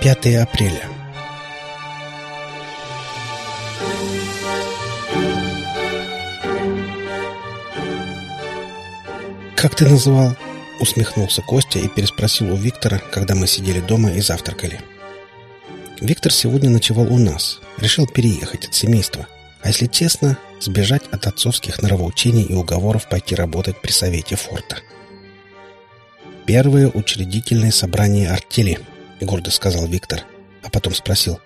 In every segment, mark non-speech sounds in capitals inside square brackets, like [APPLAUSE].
5 апреля. «Как ты называл?» — усмехнулся Костя и переспросил у Виктора, когда мы сидели дома и завтракали. Виктор сегодня ночевал у нас, решил переехать от семейства, а если честно, сбежать от отцовских норовоучений и уговоров пойти работать при совете форта. «Первое учредительное собрание артели», — гордо сказал Виктор, а потом спросил,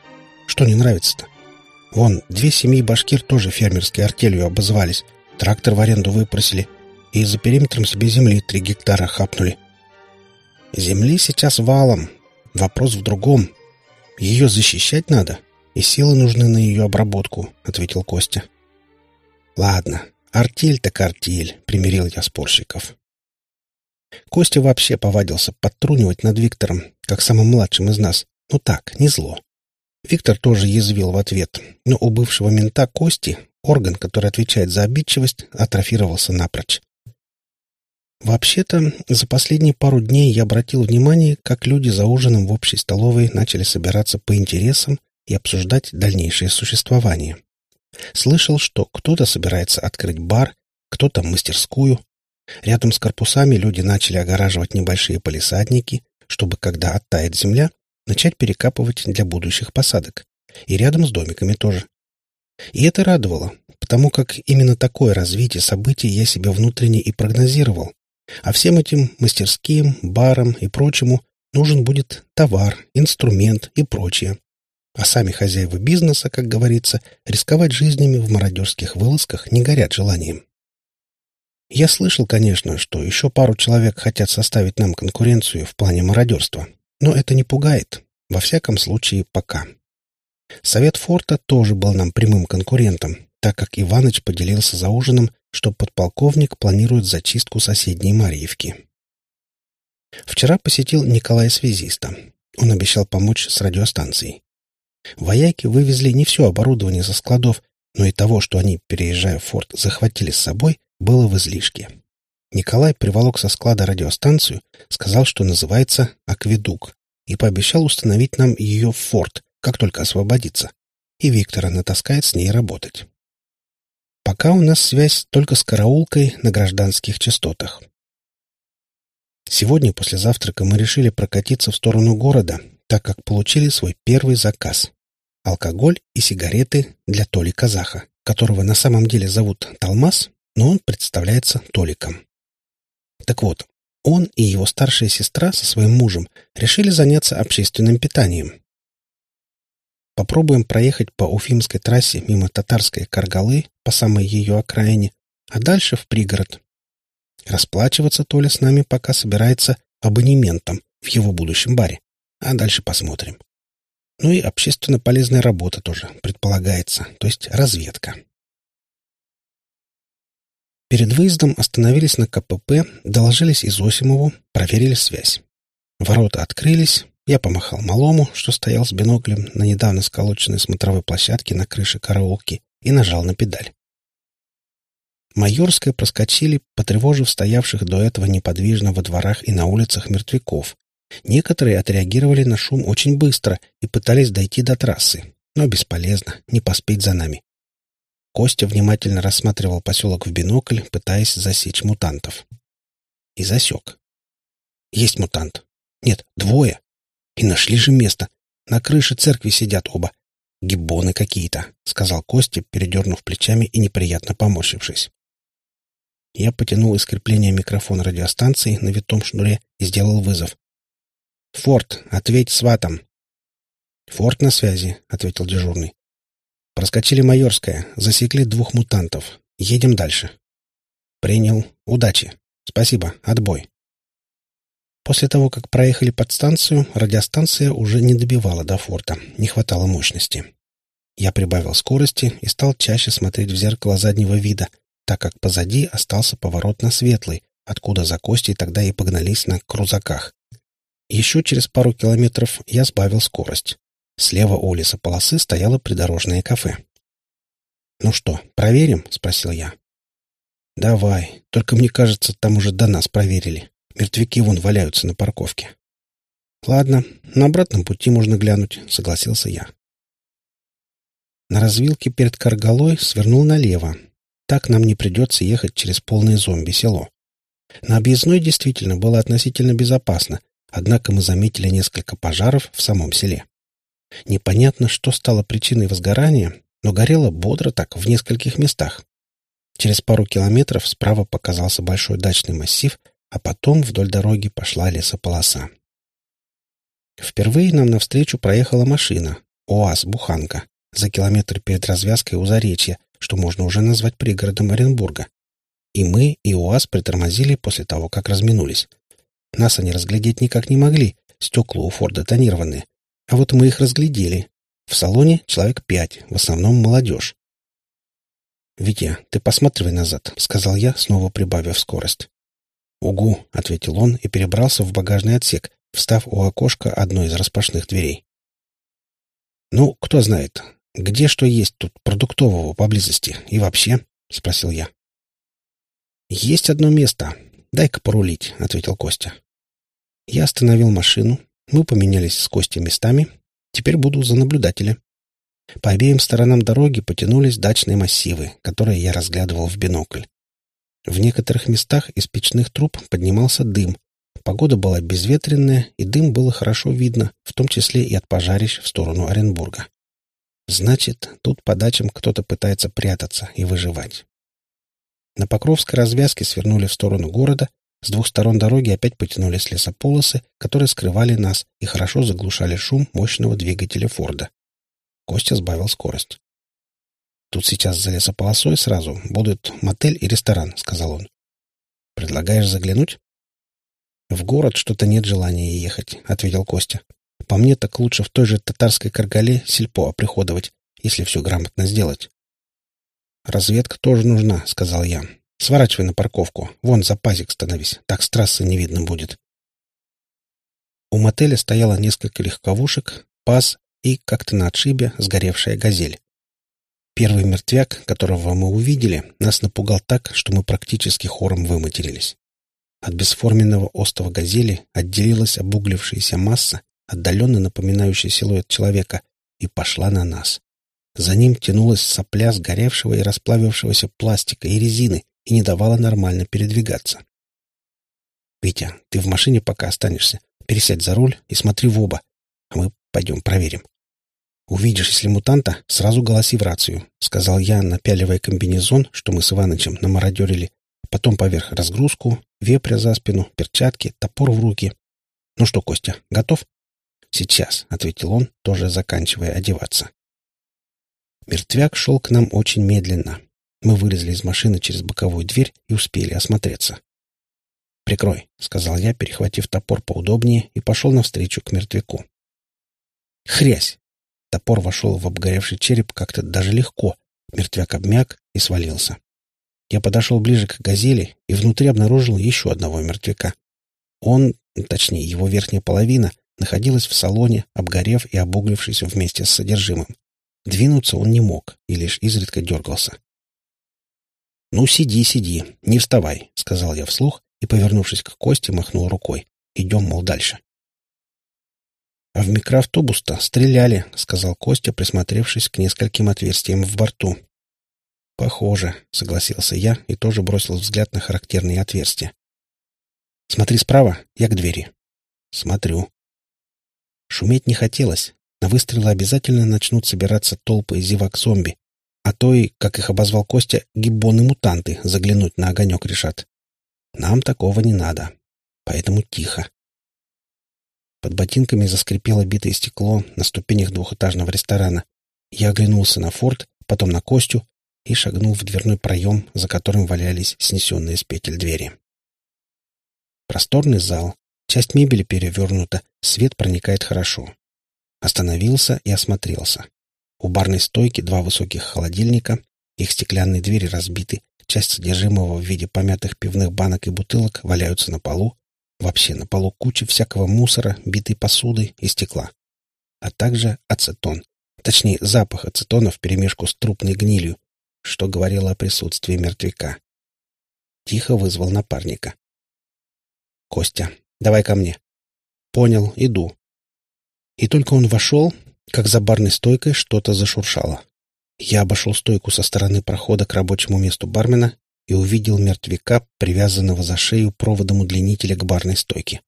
«Что не нравится-то? Вон, две семьи башкир тоже фермерской артелью обозвались, трактор в аренду выпросили, и за периметром себе земли три гектара хапнули. Земли сейчас валом. Вопрос в другом. Ее защищать надо, и силы нужны на ее обработку, — ответил Костя. Ладно, артель так артель, — примирил я спорщиков. Костя вообще повадился подтрунивать над Виктором, как самым младшим из нас. Ну так, не зло. Виктор тоже язвил в ответ, но у бывшего мента Кости орган, который отвечает за обидчивость, атрофировался напрочь. Вообще-то, за последние пару дней я обратил внимание, как люди за ужином в общей столовой начали собираться по интересам и обсуждать дальнейшее существование. Слышал, что кто-то собирается открыть бар, кто-то мастерскую. Рядом с корпусами люди начали огораживать небольшие полисадники, чтобы, когда оттает земля, начать перекапывать для будущих посадок. И рядом с домиками тоже. И это радовало, потому как именно такое развитие событий я себе внутренне и прогнозировал. А всем этим мастерским, барам и прочему нужен будет товар, инструмент и прочее. А сами хозяева бизнеса, как говорится, рисковать жизнями в мародерских вылазках не горят желанием. Я слышал, конечно, что еще пару человек хотят составить нам конкуренцию в плане мародерства, но это не пугает, во всяком случае, пока. Совет форта тоже был нам прямым конкурентом, так как Иваныч поделился за ужином, что подполковник планирует зачистку соседней Марьевки. Вчера посетил Николая Связиста. Он обещал помочь с радиостанцией. Вояки вывезли не все оборудование со складов, но и того, что они, переезжая в форт, захватили с собой, было в излишке. Николай приволок со склада радиостанцию, сказал, что называется «Акведук», и пообещал установить нам ее в форт, как только освободится, и Виктора натаскает с ней работать. Пока у нас связь только с караулкой на гражданских частотах. Сегодня после завтрака мы решили прокатиться в сторону города, так как получили свой первый заказ. Алкоголь и сигареты для Толи Казаха, которого на самом деле зовут Талмас, но он представляется Толиком. Так вот, он и его старшая сестра со своим мужем решили заняться общественным питанием. Попробуем проехать по Уфимской трассе мимо татарской Каргалы по самой ее окраине, а дальше в пригород. Расплачиваться Толя с нами пока собирается абонементом в его будущем баре, а дальше посмотрим. Ну и общественно полезная работа тоже предполагается, то есть разведка. Перед выездом остановились на КПП, доложились Изосимову, проверили связь. Ворота открылись, я помахал малому, что стоял с биноклем на недавно сколоченной смотровой площадке на крыше караоке, и нажал на педаль. Майорская проскочили, потревожив стоявших до этого неподвижно во дворах и на улицах мертвяков. Некоторые отреагировали на шум очень быстро и пытались дойти до трассы, но бесполезно, не поспеть за нами. Костя внимательно рассматривал поселок в бинокль, пытаясь засечь мутантов. И засек. Есть мутант. Нет, двое. И нашли же место. На крыше церкви сидят оба. Гиббоны какие-то, — сказал Костя, передернув плечами и неприятно поморщившись. Я потянул из крепления микрофон радиостанции на витом шнуре и сделал вызов. «Форт, ответь сватом!» «Форт на связи», — ответил дежурный. «Проскочили Майорская, засекли двух мутантов. Едем дальше». «Принял. Удачи. Спасибо. Отбой». После того, как проехали подстанцию, радиостанция уже не добивала до форта, не хватало мощности. Я прибавил скорости и стал чаще смотреть в зеркало заднего вида, так как позади остался поворот на светлый, откуда за Костей тогда и погнались на крузаках. Еще через пару километров я сбавил скорость. Слева у лесополосы стояло придорожное кафе. «Ну что, проверим?» — спросил я. «Давай, только мне кажется, там уже до нас проверили». Мертвяки вон валяются на парковке. Ладно, на обратном пути можно глянуть, согласился я. На развилке перед Каргалой свернул налево. Так нам не придется ехать через полное зомби-село. На объездной действительно было относительно безопасно, однако мы заметили несколько пожаров в самом селе. Непонятно, что стало причиной возгорания, но горело бодро так в нескольких местах. Через пару километров справа показался большой дачный массив, а потом вдоль дороги пошла лесополоса. Впервые нам навстречу проехала машина УАЗ-буханка за километр перед развязкой у Заречья, что можно уже назвать пригородом Оренбурга. И мы, и УАЗ притормозили после того, как разминулись. Нас они разглядеть никак не могли, стекла у Форда тонированные. А вот мы их разглядели. В салоне человек пять, в основном молодежь. «Витя, ты посматривай назад», — сказал я, снова прибавив скорость. «Угу», — ответил он и перебрался в багажный отсек, встав у окошка одной из распашных дверей. «Ну, кто знает, где что есть тут продуктового поблизости и вообще?» — спросил я. «Есть одно место. Дай-ка порулить», — ответил Костя. Я остановил машину, мы поменялись с Костей местами, теперь буду за наблюдателя. По обеим сторонам дороги потянулись дачные массивы, которые я разглядывал в бинокль. В некоторых местах из печных труб поднимался дым, Погода была безветренная, и дым было хорошо видно, в том числе и от пожарищ в сторону Оренбурга. Значит, тут по дачам кто-то пытается прятаться и выживать. На Покровской развязке свернули в сторону города, с двух сторон дороги опять потянулись лесополосы, которые скрывали нас и хорошо заглушали шум мощного двигателя Форда. Костя сбавил скорость. «Тут сейчас за лесополосой сразу будут мотель и ресторан», — сказал он. «Предлагаешь заглянуть?» «В город что-то нет желания ехать», — ответил Костя. «По мне так лучше в той же татарской каргале сельпо оприходовать, если все грамотно сделать». «Разведка тоже нужна», — сказал я. «Сворачивай на парковку. Вон за пазик становись. Так с трассы не видно будет». У мотеля стояло несколько легковушек, паз и, как-то на отшибе, сгоревшая газель. Первый мертвяк, которого мы увидели, нас напугал так, что мы практически хором выматерились. От бесформенного остова газели отделилась обуглившаяся масса, отдаленно напоминающая силуэт человека, и пошла на нас. За ним тянулась сопля сгоревшего и расплавившегося пластика и резины и не давала нормально передвигаться. «Витя, ты в машине пока останешься. Пересядь за руль и смотри в оба, а мы пойдем проверим». «Увидишь, если мутанта, сразу голоси в рацию», — сказал я, напяливая комбинезон, что мы с Иванычем намародерили, потом поверх разгрузку, вепря за спину, перчатки, топор в руки. «Ну что, Костя, готов?» «Сейчас», — ответил он, тоже заканчивая одеваться. Мертвяк шел к нам очень медленно. Мы вылезли из машины через боковую дверь и успели осмотреться. «Прикрой», — сказал я, перехватив топор поудобнее, и пошел навстречу к мертвяку. «Хрясь!» Топор вошел в обгоревший череп как-то даже легко. Мертвяк обмяк и свалился. Я подошел ближе к «Газели» и внутри обнаружил еще одного мертвяка. Он, точнее, его верхняя половина, находилась в салоне, обгорев и обуглившись вместе с содержимым. Двинуться он не мог и лишь изредка дергался. «Ну, сиди, сиди, не вставай», — сказал я вслух и, повернувшись к Косте, махнул рукой. «Идем, мол, дальше». «А в микроавтобус-то стреляли», — сказал Костя, присмотревшись к нескольким отверстиям в борту. «Похоже», — согласился я и тоже бросил взгляд на характерные отверстия. «Смотри справа, я к двери». «Смотрю». Шуметь не хотелось. На выстрелы обязательно начнут собираться толпы зевак-зомби, а то и, как их обозвал Костя, гиббоны-мутанты заглянуть на огонек решат. Нам такого не надо, поэтому тихо. Под ботинками заскрипело битое стекло на ступенях двухэтажного ресторана. Я оглянулся на форт, потом на Костю, и шагнул в дверной проем, за которым валялись снесенные с петель двери. Просторный зал, часть мебели перевернута, свет проникает хорошо. Остановился и осмотрелся. У барной стойки два высоких холодильника, их стеклянные двери разбиты, часть содержимого в виде помятых пивных банок и бутылок валяются на полу, вообще на полу куча всякого мусора, битой посуды и стекла. А также ацетон, точнее запах ацетона вперемешку с трупной гнилью, что говорило о присутствии мертвяка. Тихо вызвал напарника. «Костя, давай ко мне». Понял, иду. И только он вошел, как за барной стойкой что-то зашуршало. Я обошел стойку со стороны прохода к рабочему месту бармена и увидел мертвяка, привязанного за шею проводом удлинителя к барной стойке.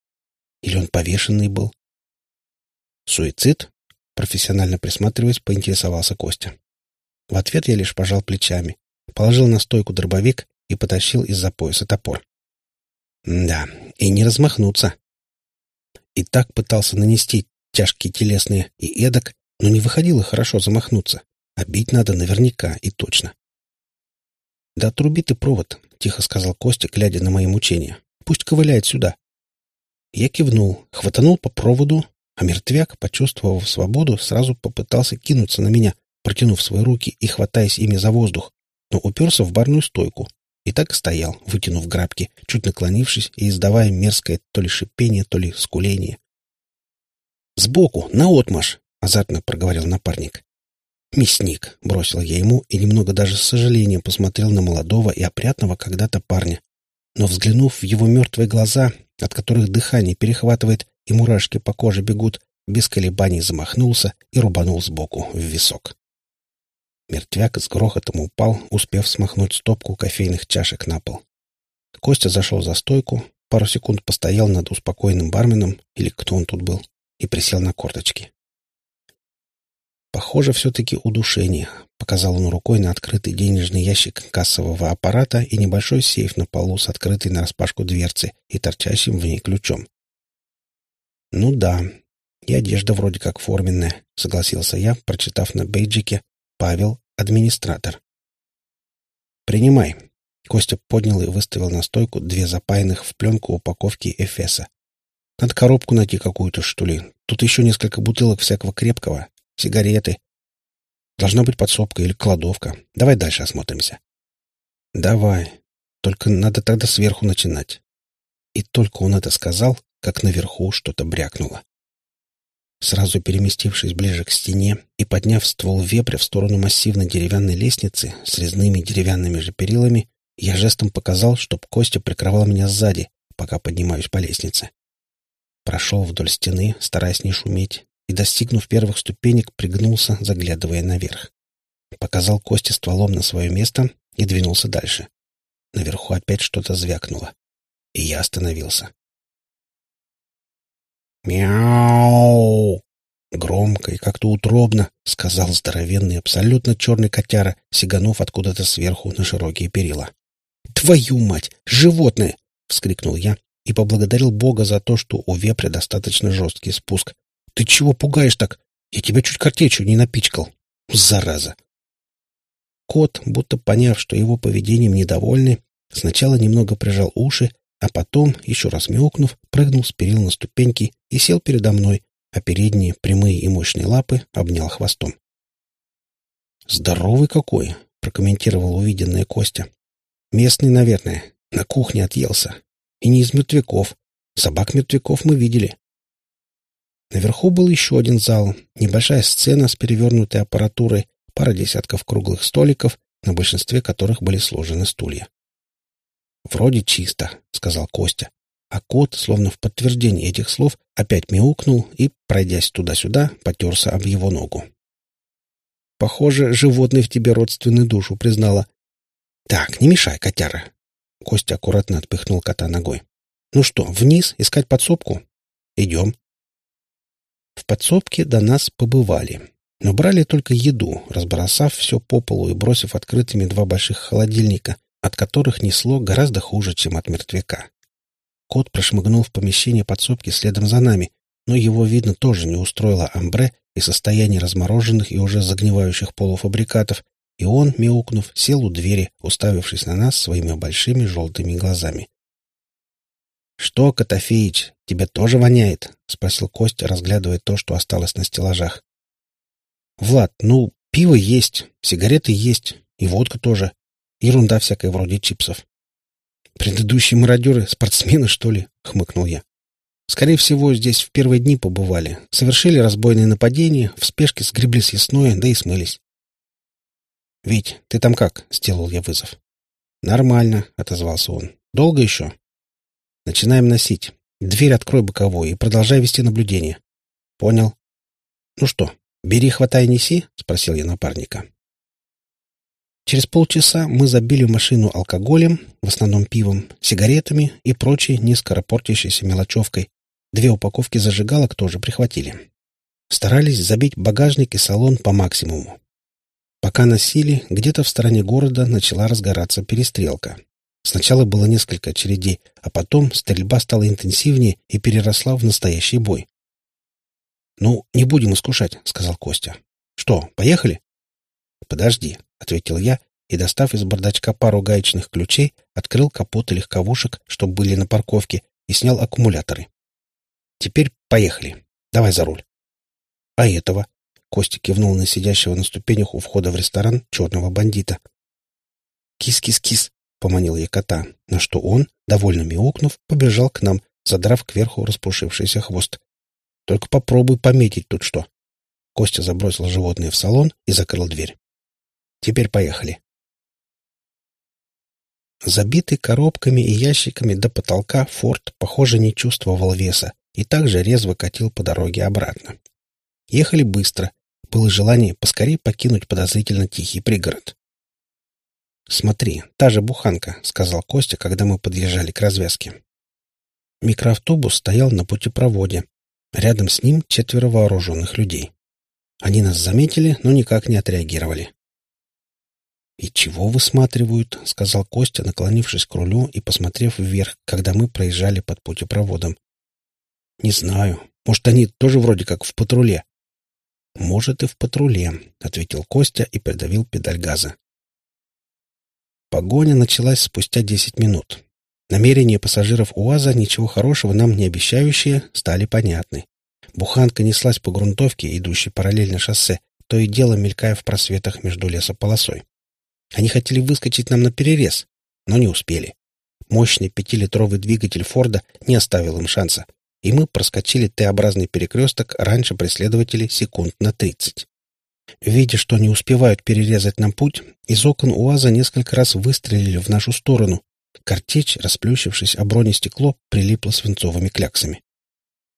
Или он повешенный был? «Суицид?» — профессионально присматриваясь, поинтересовался Костя. В ответ я лишь пожал плечами, положил на стойку дробовик и потащил из-за пояса топор. Да, и не размахнуться. И так пытался нанести тяжкие телесные и эдак, но не выходило хорошо замахнуться. А бить надо наверняка и точно. «Да отруби ты провод», — тихо сказал Костя, глядя на мои мучения. «Пусть ковыляет сюда». Я кивнул, хватанул по проводу, а мертвяк, почувствовав свободу, сразу попытался кинуться на меня, протянув свои руки и хватаясь ими за воздух, но уперся в барную стойку. И так стоял, вытянув грабки, чуть наклонившись и издавая мерзкое то ли шипение, то ли скуление. «Сбоку, наотмашь!» — азартно проговорил напарник. «Мясник!» — бросил я ему и немного даже с сожалением посмотрел на молодого и опрятного когда-то парня. Но, взглянув в его мертвые глаза, от которых дыхание перехватывает и мурашки по коже бегут, без колебаний замахнулся и рубанул сбоку в висок. Мертвяк с грохотом упал, успев смахнуть стопку кофейных чашек на пол. Костя зашел за стойку, пару секунд постоял над успокоенным барменом, или кто он тут был, и присел на корточки. Похоже, все-таки удушение. Показал он рукой на открытый денежный ящик кассового аппарата и небольшой сейф на полу с открытой нараспашку дверцы и торчащим в ней ключом. «Ну да, и одежда вроде как форменная», — согласился я, прочитав на бейджике «Павел, администратор». «Принимай». Костя поднял и выставил на стойку две запаянных в пленку упаковки Эфеса. «Надо коробку найти какую-то, что ли. Тут еще несколько бутылок всякого крепкого сигареты. Должна быть подсобка или кладовка. Давай дальше осмотримся. Давай. Только надо тогда сверху начинать. И только он это сказал, как наверху что-то брякнуло. Сразу переместившись ближе к стене и подняв ствол вепря в сторону массивной деревянной лестницы с резными деревянными же перилами, я жестом показал, чтоб Костя прикрывал меня сзади, пока поднимаюсь по лестнице. Прошел вдоль стены, стараясь не шуметь, и, достигнув первых ступенек, пригнулся, заглядывая наверх. Показал Косте стволом на свое место и двинулся дальше. Наверху опять что-то звякнуло. И я остановился. «Мяу!» Громко и как-то утробно сказал здоровенный, абсолютно черный котяра, сиганув откуда-то сверху на широкие перила. «Твою мать! Животное!» — вскрикнул я и поблагодарил Бога за то, что у вепря достаточно жесткий спуск, ты чего пугаешь так? Я тебя чуть картечью не напичкал. Зараза!» Кот, будто поняв, что его поведением недовольны, сначала немного прижал уши, а потом, еще раз мяукнув, прыгнул с перил на ступеньки и сел передо мной, а передние, прямые и мощные лапы обнял хвостом. «Здоровый какой!» — прокомментировал увиденное Костя. «Местный, наверное. На кухне отъелся. И не из мертвяков. Собак-мертвяков мы видели. Наверху был еще один зал, небольшая сцена с перевернутой аппаратурой, пара десятков круглых столиков, на большинстве которых были сложены стулья. «Вроде чисто», — сказал Костя. А кот, словно в подтверждение этих слов, опять мяукнул и, пройдясь туда-сюда, потерся об его ногу. «Похоже, животное в тебе родственную душу признало». «Так, не мешай, котяра!» Костя аккуратно отпихнул кота ногой. «Ну что, вниз, искать подсобку?» «Идем». В подсобке до нас побывали, но брали только еду, разбросав все по полу и бросив открытыми два больших холодильника, от которых несло гораздо хуже, чем от мертвяка. Кот прошмыгнул в помещение подсобки следом за нами, но его, видно, тоже не устроило амбре и состояние размороженных и уже загнивающих полуфабрикатов, и он, мяукнув, сел у двери, уставившись на нас своими большими желтыми глазами. «Что, Котофеич, тебе тоже воняет?» — спросил Костя, разглядывая то, что осталось на стеллажах. «Влад, ну, пиво есть, сигареты есть, и водка тоже. Ерунда всякая вроде чипсов». «Предыдущие мародеры — спортсмены, что ли?» — хмыкнул я. «Скорее всего, здесь в первые дни побывали, совершили разбойные нападения, в спешке сгребли съестное, да и смылись». «Вить, ты там как?» — сделал я вызов. «Нормально», — отозвался он. «Долго еще?» Начинаем носить. Дверь открой боковую и продолжай вести наблюдение. Понял. Ну что, бери, хватай, неси? Спросил я напарника. Через полчаса мы забили машину алкоголем, в основном пивом, сигаретами и прочей нескоропортящейся мелочевкой. Две упаковки зажигалок тоже прихватили. Старались забить багажник и салон по максимуму. Пока носили, где-то в стороне города начала разгораться перестрелка. Сначала было несколько очередей, а потом стрельба стала интенсивнее и переросла в настоящий бой. «Ну, не будем искушать», — сказал Костя. «Что, поехали?» «Подожди», — ответил я и, достав из бардачка пару гаечных ключей, открыл капоты легковушек, чтобы были на парковке, и снял аккумуляторы. «Теперь поехали. Давай за руль». «А этого?» Костя кивнул на сидящего на ступенях у входа в ресторан черного бандита. «Кис-кис-кис!» — поманил я кота, на что он, довольно мяукнув, побежал к нам, задрав кверху распушившийся хвост. «Только попробуй пометить тут что!» Костя забросил животное в салон и закрыл дверь. «Теперь поехали!» Забитый коробками и ящиками до потолка форт, похоже, не чувствовал веса и также резво катил по дороге обратно. Ехали быстро, было желание поскорее покинуть подозрительно тихий пригород. «Смотри, та же буханка», — сказал Костя, когда мы подъезжали к развязке. Микроавтобус стоял на путепроводе. Рядом с ним четверо вооруженных людей. Они нас заметили, но никак не отреагировали. «И чего высматривают?» — сказал Костя, наклонившись к рулю и посмотрев вверх, когда мы проезжали под путепроводом. «Не знаю. Может, они тоже вроде как в патруле?» «Может, и в патруле», — ответил Костя и придавил педаль газа. Погоня началась спустя десять минут. Намерения пассажиров УАЗа, ничего хорошего нам не обещающие, стали понятны. Буханка неслась по грунтовке, идущей параллельно шоссе, то и дело мелькая в просветах между лесополосой. Они хотели выскочить нам на перерез, но не успели. Мощный пятилитровый двигатель Форда не оставил им шанса и мы проскочили Т-образный перекресток раньше преследователей секунд на тридцать. Видя, что не успевают перерезать нам путь, из окон УАЗа несколько раз выстрелили в нашу сторону. Картечь, расплющившись о бронестекло, прилипла свинцовыми кляксами.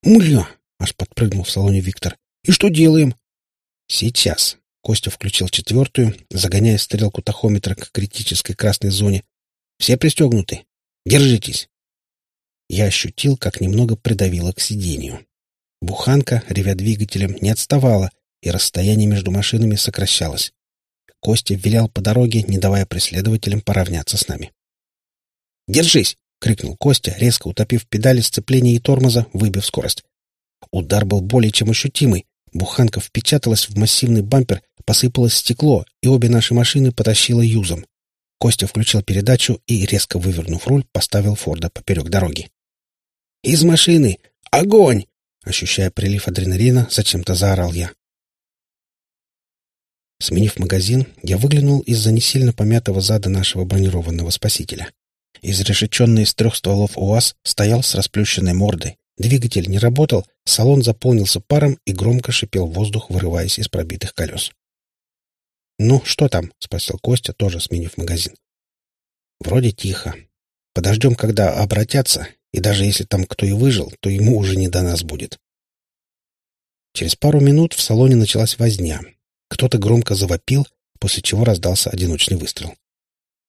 «Мля!» — аж подпрыгнул в салоне Виктор. «И что делаем?» «Сейчас». Костя включил четвертую, загоняя стрелку тахометра к критической красной зоне. «Все пристегнуты. Держитесь!» Я ощутил, как немного придавило к сиденью. Буханка, ревя двигателем, не отставала, и расстояние между машинами сокращалось. Костя вилял по дороге, не давая преследователям поравняться с нами. «Держись!» — крикнул Костя, резко утопив педали сцепления и тормоза, выбив скорость. Удар был более чем ощутимый. Буханка впечаталась в массивный бампер, посыпалось стекло, и обе наши машины потащило юзом. Костя включил передачу и, резко вывернув руль, поставил Форда поперек дороги. «Из машины! Огонь!» Ощущая прилив адреналина, зачем-то заорал я. Сменив магазин, я выглянул из-за не сильно помятого зада нашего бронированного спасителя. Изрешеченный из трех стволов УАЗ стоял с расплющенной мордой. Двигатель не работал, салон заполнился паром и громко шипел воздух, вырываясь из пробитых колес. «Ну, что там?» — спросил Костя, тоже сменив магазин. «Вроде тихо. Подождем, когда обратятся, и даже если там кто и выжил, то ему уже не до нас будет. Через пару минут в салоне началась возня. Кто-то громко завопил, после чего раздался одиночный выстрел.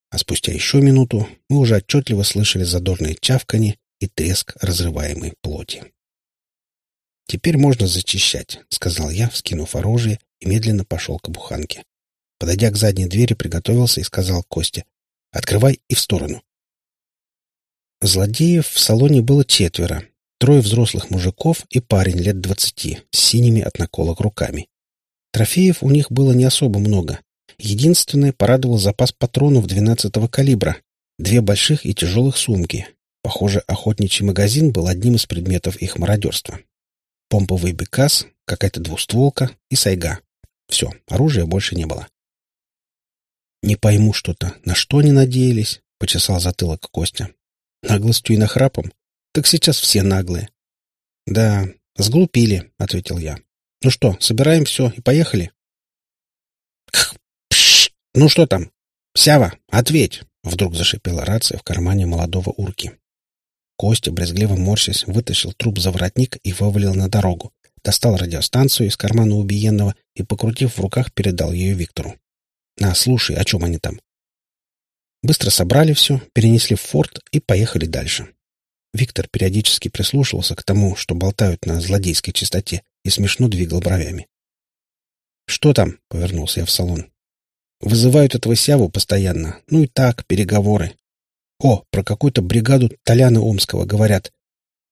А спустя еще минуту мы уже отчетливо слышали задорное чавканье и треск разрываемой плоти. «Теперь можно зачищать», — сказал я, вскинув оружие, и медленно пошел к буханке. Подойдя к задней двери, приготовился и сказал Косте, «Открывай и в сторону». Злодеев в салоне было четверо. Трое взрослых мужиков и парень лет двадцати с синими от наколок руками. Трофеев у них было не особо много. Единственное, порадовал запас патронов 12-го калибра. Две больших и тяжелых сумки. Похоже, охотничий магазин был одним из предметов их мародерства. Помповый бекас, какая-то двустволка и сайга. Все, оружия больше не было. «Не пойму что-то. На что они надеялись?» — почесал затылок Костя. Наглостью и нахрапом? Так сейчас все наглые. — Да, сглупили, — ответил я. — Ну что, собираем все и поехали? — Ну что там? Сява, ответь! — вдруг зашипела рация в кармане молодого урки. Костя, брезгливо морщась, вытащил труп за воротник и вывалил на дорогу. Достал радиостанцию из кармана убиенного и, покрутив в руках, передал ее Виктору. «На, слушай, о чем они там?» Быстро собрали все, перенесли в форт и поехали дальше. Виктор периодически прислушивался к тому, что болтают на злодейской чистоте, и смешно двигал бровями. «Что там?» — повернулся я в салон. «Вызывают этого Сяву постоянно. Ну и так, переговоры. О, про какую-то бригаду Толяна Омского говорят.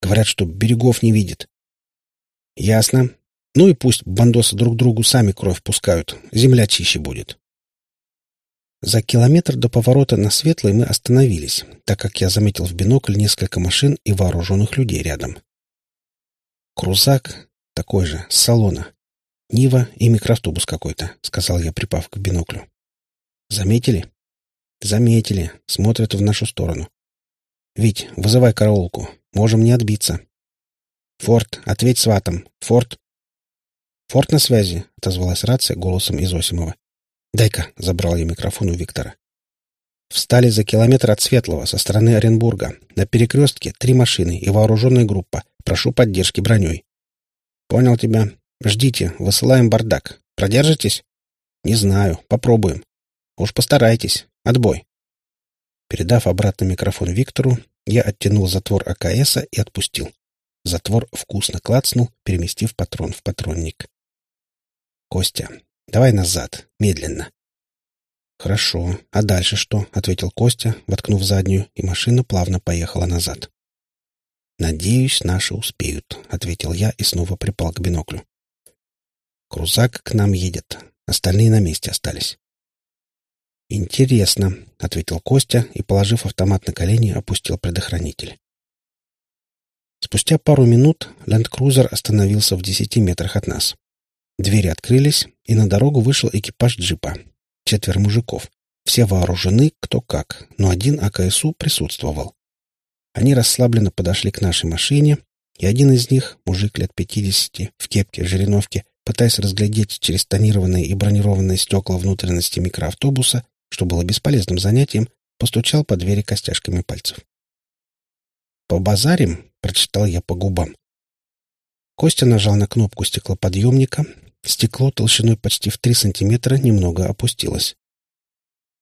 Говорят, что берегов не видит. Ясно. Ну и пусть бандосы друг другу сами кровь пускают. Земля чище будет. За километр до поворота на Светлый мы остановились, так как я заметил в бинокль несколько машин и вооруженных людей рядом. Крузак такой же, с салона. Нива и микроавтобус какой-то, сказал я, припав к биноклю. Заметили? Заметили. Смотрят в нашу сторону. Вить, вызывай караулку. Можем не отбиться. Форт, ответь сватам. Форт. Форт на связи, отозвалась рация голосом Изосимова. «Дай-ка», — забрал я микрофон у Виктора. Встали за километр от Светлого, со стороны Оренбурга. На перекрестке три машины и вооруженная группа. Прошу поддержки броней. Понял тебя. Ждите, высылаем бардак. Продержитесь? Не знаю. Попробуем. Уж постарайтесь. Отбой. Передав обратно микрофон Виктору, я оттянул затвор АКСа и отпустил. Затвор вкусно клацнул, переместив патрон в патронник. «Костя, Давай назад, медленно. Хорошо. А дальше что? ответил Костя, воткнув заднюю, и машина плавно поехала назад. Надеюсь, наши успеют, ответил я и снова припал к биноклю. Крузак к нам едет. Остальные на месте остались. Интересно, ответил Костя и, положив автомат на колени, опустил предохранитель. Спустя пару минут ленд-крузер остановился в десяти метрах от нас. Двери открылись, и на дорогу вышел экипаж джипа. Четверо мужиков. Все вооружены кто как, но один АКСУ присутствовал. Они расслабленно подошли к нашей машине, и один из них, мужик лет пятидесяти, в кепке, жириновке, пытаясь разглядеть через тонированные и бронированные стекла внутренности микроавтобуса, что было бесполезным занятием, постучал по двери костяшками пальцев. «По базарим?» — прочитал я по губам. Костя нажал на кнопку стеклоподъемника, Стекло толщиной почти в три сантиметра немного опустилось.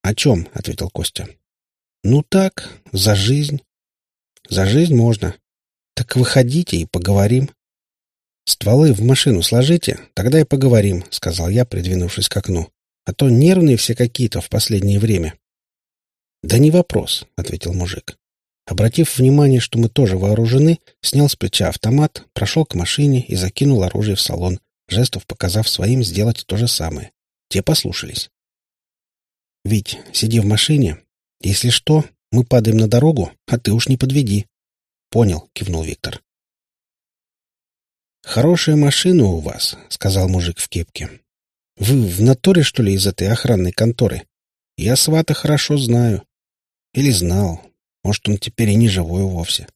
«О чем?» — ответил Костя. «Ну так, за жизнь». «За жизнь можно. Так выходите и поговорим». «Стволы в машину сложите, тогда и поговорим», — сказал я, придвинувшись к окну. «А то нервные все какие-то в последнее время». «Да не вопрос», — ответил мужик. Обратив внимание, что мы тоже вооружены, снял с плеча автомат, прошел к машине и закинул оружие в салон, жестов показав своим сделать то же самое. Те послушались. «Вить, сиди в машине. Если что, мы падаем на дорогу, а ты уж не подведи». «Понял», — кивнул Виктор. «Хорошая машина у вас», — сказал мужик в кепке. «Вы в наторе, что ли, из этой охранной конторы? Я свата хорошо знаю. Или знал. Может, он теперь и не живой вовсе».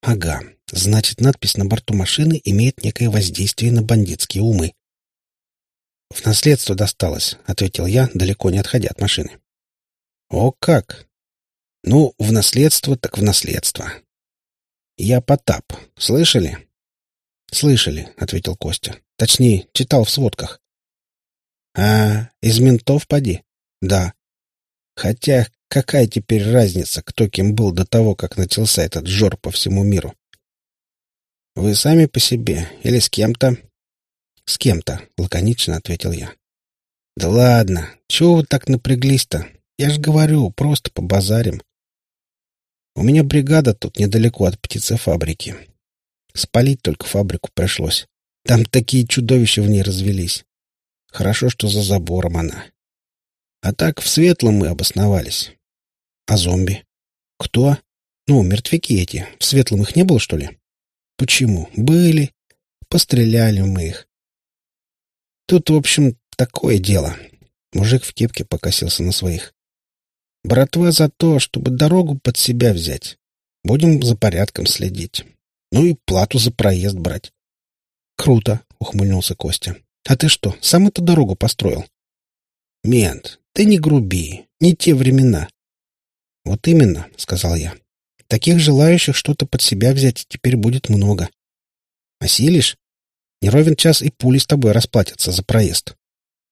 «Ага. Значит, надпись на борту машины имеет некое воздействие на бандитские умы. «В наследство досталось», — ответил я, далеко не отходя от машины. «О как! Ну, в наследство так в наследство. Я Потап. Слышали?» «Слышали», — ответил Костя. «Точнее, читал в сводках». «А, из ментов поди?» «Да». «Хотя какая теперь разница, кто кем был до того, как начался этот жор по всему миру?» «Вы сами по себе или с кем-то?» «С кем-то», — лаконично ответил я. «Да ладно, чего вы так напряглись-то? Я ж говорю, просто побазарим. У меня бригада тут недалеко от птицефабрики. Спалить только фабрику пришлось. Там такие чудовища в ней развелись. Хорошо, что за забором она. А так в светлом мы обосновались. А зомби? Кто? Ну, мертвяки эти. В светлом их не было, что ли? Почему? Были. Постреляли мы их. Тут, в общем, такое дело. Мужик в кепке покосился на своих. Братва за то, чтобы дорогу под себя взять. Будем за порядком следить. Ну и плату за проезд брать. Круто, ухмыльнулся Костя. А ты что, сам эту дорогу построил? Мент, ты не груби, не те времена. Вот именно, сказал я. Таких желающих что-то под себя взять теперь будет много. Осилишь? Не ровен час и пули с тобой расплатятся за проезд.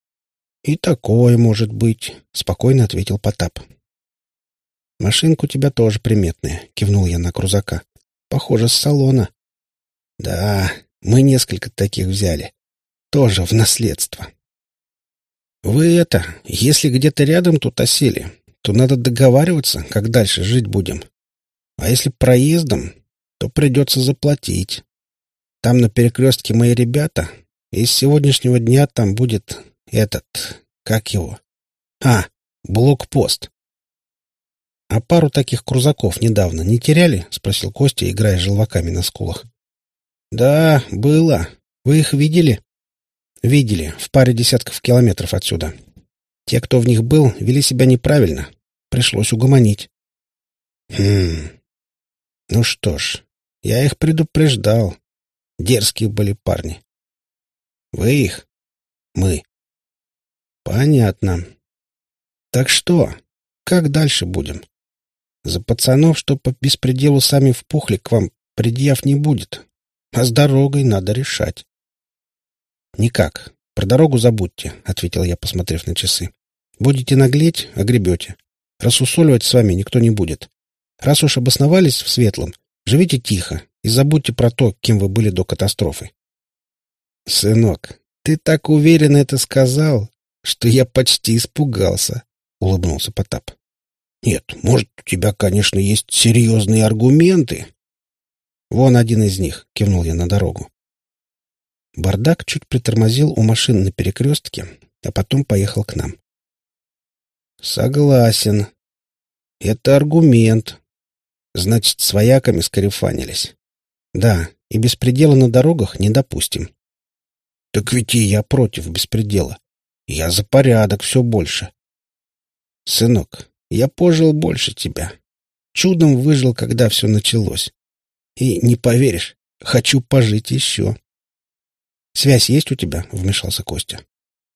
— И такое может быть, — спокойно ответил Потап. — Машинка у тебя тоже приметная, — кивнул я на крузака. — Похоже, с салона. — Да, мы несколько таких взяли. Тоже в наследство. — Вы это, если где-то рядом тут осели, то надо договариваться, как дальше жить будем. А если проездом, то придется заплатить. Там на перекрестке мои ребята, и с сегодняшнего дня там будет этот... Как его? А, блокпост. — А пару таких крузаков недавно не теряли? — спросил Костя, играя желваками на скулах. — Да, было. Вы их видели? — Видели, в паре десятков километров отсюда. Те, кто в них был, вели себя неправильно. Пришлось угомонить. — Хм... Ну что ж, я их предупреждал. Дерзкие были парни. — Вы их? — Мы. Понятно. Так что? Как дальше будем? За пацанов, что по беспределу сами впухли, к вам предъяв не будет. А с дорогой надо решать. Никак. Про дорогу забудьте, — ответил я, посмотрев на часы. Будете наглеть — огребете. Рассусоливать с вами никто не будет. Раз уж обосновались в Светлом, живите тихо и забудьте про то, кем вы были до катастрофы. — Сынок, ты так уверенно это сказал, что я почти испугался, — улыбнулся Потап. — Нет, может, у тебя, конечно, есть серьезные аргументы. — Вон один из них, — кивнул я на дорогу. Бардак чуть притормозил у машин на перекрестке, а потом поехал к нам. — Согласен. Это аргумент. Значит, с вояками скарифанились. Да, и беспредела на дорогах не допустим. Так ведь и я против беспредела. Я за порядок все больше. Сынок, я пожил больше тебя. Чудом выжил, когда все началось. И, не поверишь, хочу пожить еще. «Связь есть у тебя?» — вмешался Костя.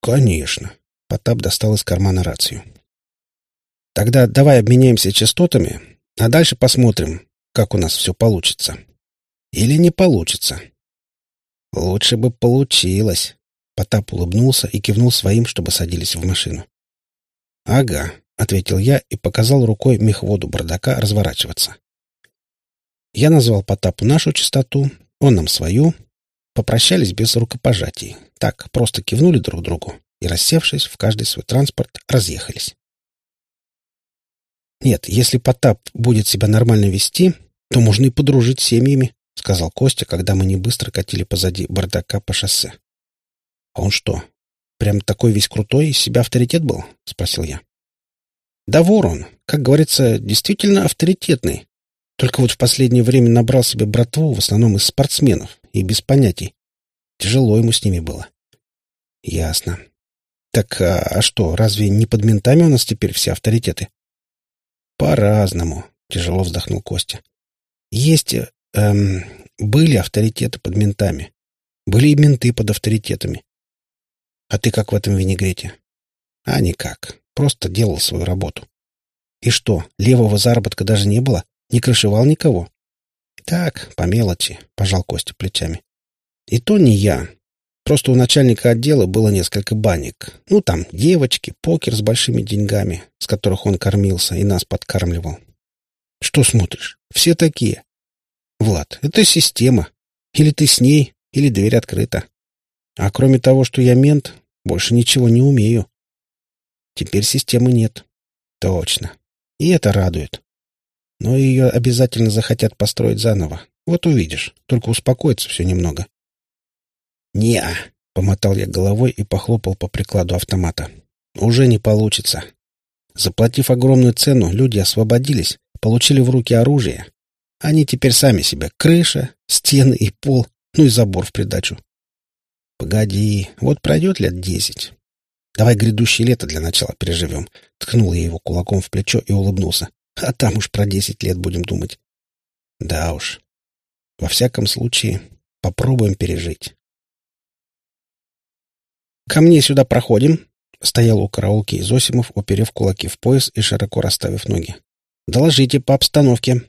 «Конечно». Потап достал из кармана рацию. «Тогда давай обменяемся частотами, а дальше посмотрим, как у нас все получится. Или не получится». «Лучше бы получилось», Потап улыбнулся и кивнул своим, чтобы садились в машину. «Ага», — ответил я и показал рукой мехводу бардака разворачиваться. Я назвал Потапу нашу частоту, он нам свою. Попрощались без рукопожатий. Так, просто кивнули друг другу и, рассевшись в каждый свой транспорт, разъехались. «Нет, если Потап будет себя нормально вести, то можно и подружить семьями», — сказал Костя, когда мы не быстро катили позади бардака по шоссе. «А он что, прям такой весь крутой, из себя авторитет был?» — спросил я. «Да вор он, как говорится, действительно авторитетный. Только вот в последнее время набрал себе братву в основном из спортсменов и без понятий. Тяжело ему с ними было». «Ясно. Так а, а что, разве не под ментами у нас теперь все авторитеты?» «По-разному», — тяжело вздохнул Костя. «Есть... Эм, были авторитеты под ментами. Были и менты под авторитетами. А ты как в этом винегрете? А никак. Просто делал свою работу. И что, левого заработка даже не было? Не крышевал никого? Так, по мелочи, пожал Костя плечами. И то не я. Просто у начальника отдела было несколько банек. Ну, там девочки, покер с большими деньгами, с которых он кормился и нас подкармливал. Что смотришь? Все такие. Влад, это система. Или ты с ней, или дверь открыта. А кроме того, что я мент, больше ничего не умею. Теперь системы нет. Точно. И это радует. Но ее обязательно захотят построить заново. Вот увидишь. Только успокоится все немного. не помотал я головой и похлопал по прикладу автомата. «Уже не получится. Заплатив огромную цену, люди освободились, получили в руки оружие. Они теперь сами себе крыша, стены и пол, ну и забор в придачу. «Погоди, вот пройдет лет десять. Давай грядущее лето для начала переживем». Ткнул я его кулаком в плечо и улыбнулся. «А там уж про десять лет будем думать». «Да уж. Во всяком случае, попробуем пережить». «Ко мне сюда проходим», — стоял у караулки Изосимов, уперев кулаки в пояс и широко расставив ноги. «Доложите по обстановке».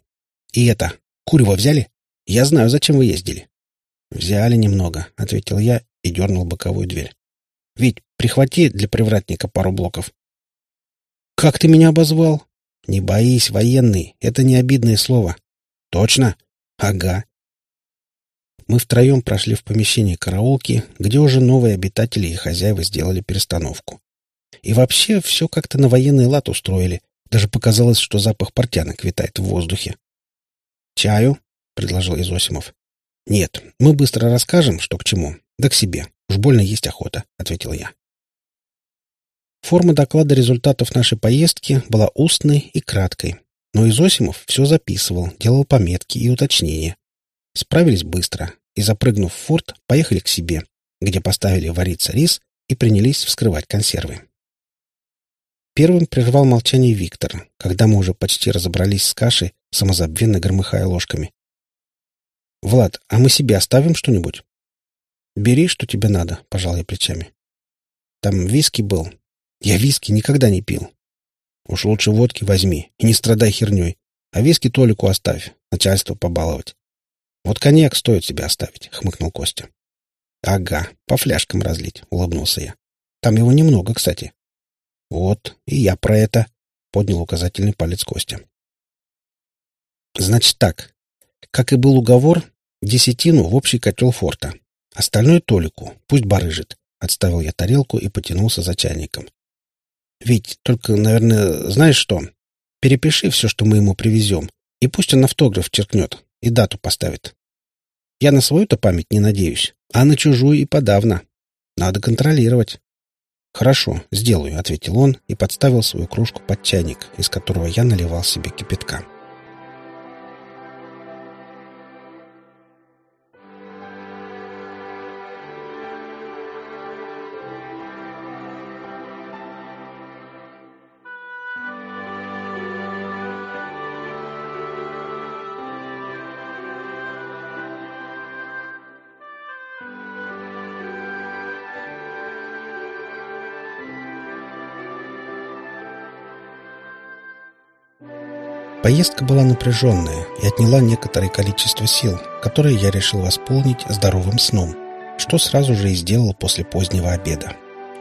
И это, курево взяли? Я знаю, зачем вы ездили». «Взяли немного», — ответил я и дернул боковую дверь. «Вить, прихвати для привратника пару блоков». «Как ты меня обозвал?» «Не боись, военный, это не обидное слово». «Точно?» «Ага». Мы втроем прошли в помещение караоке, где уже новые обитатели и хозяева сделали перестановку. И вообще все как-то на военный лад устроили. Даже показалось, что запах портянок витает в воздухе. «Чаю?» — предложил Изосимов. «Нет, мы быстро расскажем, что к чему. Да к себе. Уж больно есть охота», — ответил я. Форма доклада результатов нашей поездки была устной и краткой. Но Изосимов все записывал, делал пометки и уточнения. Справились быстро и, запрыгнув в форт, поехали к себе, где поставили вариться рис и принялись вскрывать консервы. Первым прервал молчание Виктор, когда мы уже почти разобрались с кашей, самозабвенно громыхая ложками. «Влад, а мы себе оставим что-нибудь?» «Бери, что тебе надо», — пожал я плечами. «Там виски был. Я виски никогда не пил. Уж лучше водки возьми и не страдай херней, а виски Толику оставь, начальство побаловать. Вот коньяк стоит себе оставить», — хмыкнул Костя. «Ага, по фляжкам разлить», — улыбнулся я. «Там его немного, кстати. «Вот, и я про это», — поднял указательный палец Костя. «Значит так. Как и был уговор, десятину в общий котел форта. Остальное Толику, пусть барыжит». Отставил я тарелку и потянулся за чайником. «Ведь только, наверное, знаешь что? Перепиши все, что мы ему привезем, и пусть он автограф черкнет и дату поставит. Я на свою-то память не надеюсь, а на чужую и подавно. Надо контролировать». «Хорошо, сделаю», — ответил он и подставил свою кружку под чайник, из которого я наливал себе кипятка. Поездка была напряженная и отняла некоторое количество сил, которые я решил восполнить здоровым сном, что сразу же и сделал после позднего обеда.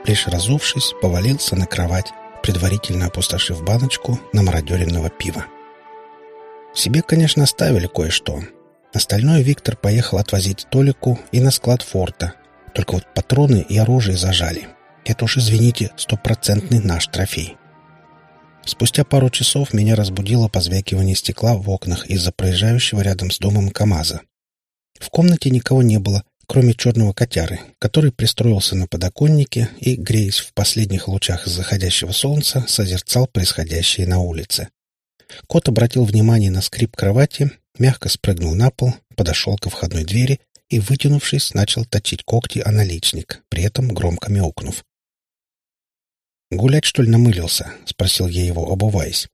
Лишь разувшись, повалился на кровать, предварительно опустошив баночку намародеренного пива. Себе, конечно, оставили кое-что. Остальное Виктор поехал отвозить Толику и на склад форта. Только вот патроны и оружие зажали. Это уж, извините, стопроцентный наш трофей. Спустя пару часов меня разбудило позвякивание стекла в окнах из-за проезжающего рядом с домом КамАЗа. В комнате никого не было, кроме черного котяры, который пристроился на подоконнике и, греясь в последних лучах заходящего солнца, созерцал происходящее на улице. Кот обратил внимание на скрип кровати, мягко спрыгнул на пол, подошел ко входной двери и, вытянувшись, начал точить когти о наличник, при этом громко мяукнув. «Гулять, что ли, намылился?» — спросил я его, обуваясь.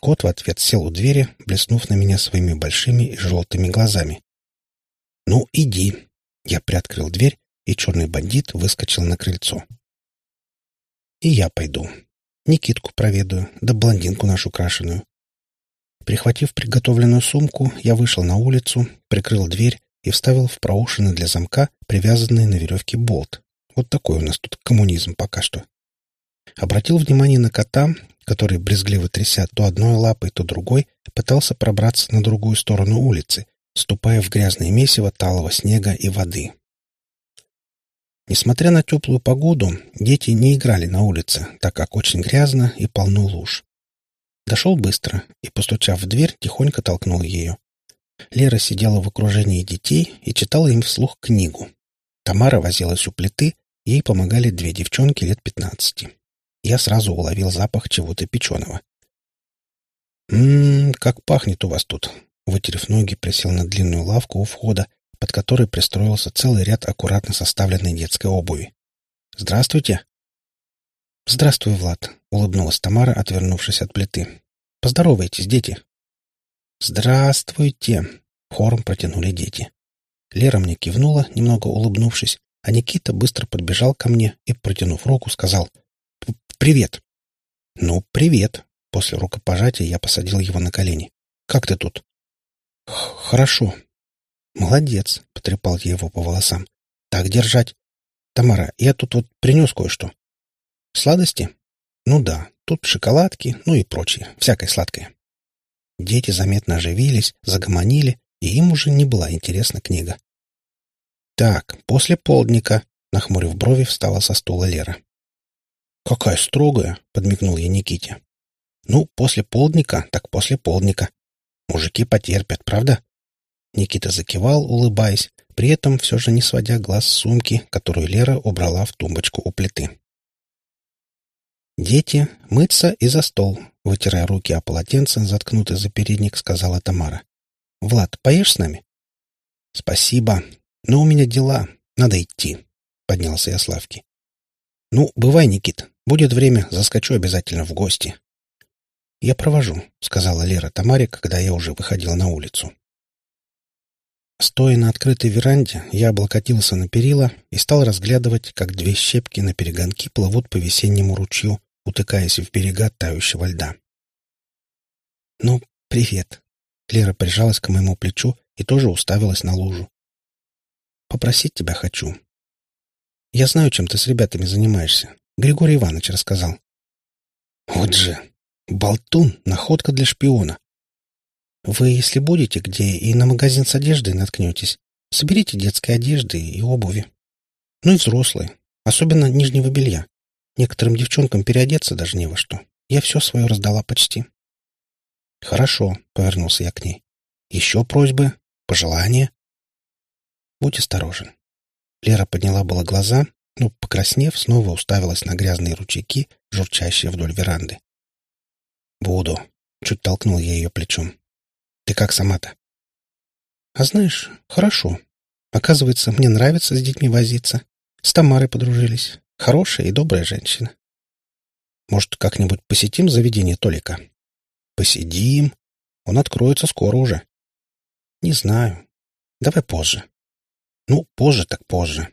Кот в ответ сел у двери, блеснув на меня своими большими и желтыми глазами. «Ну, иди!» Я приоткрыл дверь, и черный бандит выскочил на крыльцо. «И я пойду. Никитку проведаю, да блондинку нашу крашеную». Прихватив приготовленную сумку, я вышел на улицу, прикрыл дверь и вставил в проушины для замка привязанный на веревке болт. Вот такой у нас тут коммунизм пока что. Обратил внимание на кота, который, брезгливо тряся то одной лапой, то другой, пытался пробраться на другую сторону улицы, ступая в грязное месиво талого снега и воды. Несмотря на теплую погоду, дети не играли на улице, так как очень грязно и полно луж. Дошел быстро и, постучав в дверь, тихонько толкнул ее. Лера сидела в окружении детей и читала им вслух книгу. Тамара возилась у плиты, ей помогали две девчонки лет пятнадцати я сразу уловил запах чего-то печеного. «Ммм, как пахнет у вас тут!» Вытерев ноги, присел на длинную лавку у входа, под которой пристроился целый ряд аккуратно составленной детской обуви. «Здравствуйте!» «Здравствуй, Влад!» — улыбнулась Тамара, отвернувшись от плиты. «Поздоровайтесь, дети!» «Здравствуйте!» — хором протянули дети. Лера мне кивнула, немного улыбнувшись, а Никита быстро подбежал ко мне и, протянув руку, сказал — «Привет». «Ну, привет». После рукопожатия я посадил его на колени. «Как ты тут?» Хорошо. Молодец, потрепал я его по волосам. Так держать. Тамара, я тут вот принес кое-что. Сладости? Ну да, тут шоколадки, ну и прочее, всякое сладкое. Дети заметно оживились, загомонили, и им уже не была интересна книга. «Так, после полдника», — нахмурив брови, встала со стула Лера. «Какая строгая!» — подмигнул я Никите. «Ну, после полдника, так после полдника. Мужики потерпят, правда?» Никита закивал, улыбаясь, при этом все же не сводя глаз с сумки, которую Лера убрала в тумбочку у плиты. «Дети, мыться и за стол», — вытирая руки о полотенце, заткнутый за передник, сказала Тамара. «Влад, поешь с нами?» «Спасибо, но у меня дела, надо идти», — поднялся я с лавки. «Ну, бывай, Никит, будет время, заскочу обязательно в гости». «Я провожу», — сказала Лера Тамаре, когда я уже выходил на улицу. Стоя на открытой веранде, я облокотился на перила и стал разглядывать, как две щепки на перегонки плывут по весеннему ручью, утыкаясь в берега тающего льда. «Ну, привет!» Лера прижалась к моему плечу и тоже уставилась на лужу. «Попросить тебя хочу. Я знаю, чем ты с ребятами занимаешься. Григорий Иванович рассказал». «Вот же! Болтун! Находка для шпиона! Вы, если будете где и на магазин с одеждой наткнетесь, соберите детской одежды и обуви. Ну и взрослые, особенно нижнего белья. Некоторым девчонкам переодеться даже не во что. Я все свое раздала почти. Хорошо, повернулся я к ней. Еще просьбы? Пожелания? Будь осторожен. Лера подняла было глаза, но, покраснев, снова уставилась на грязные ручейки, журчащие вдоль веранды. «Буду», — чуть толкнул я ее плечом. Ты как сама-то? А знаешь, хорошо. Оказывается, мне нравится с детьми возиться. С Тамарой подружились. Хорошая и добрая женщина. Может, как-нибудь посетим заведение Толика? Посидим. Он откроется скоро уже. Не знаю. Давай позже. Ну, позже так позже.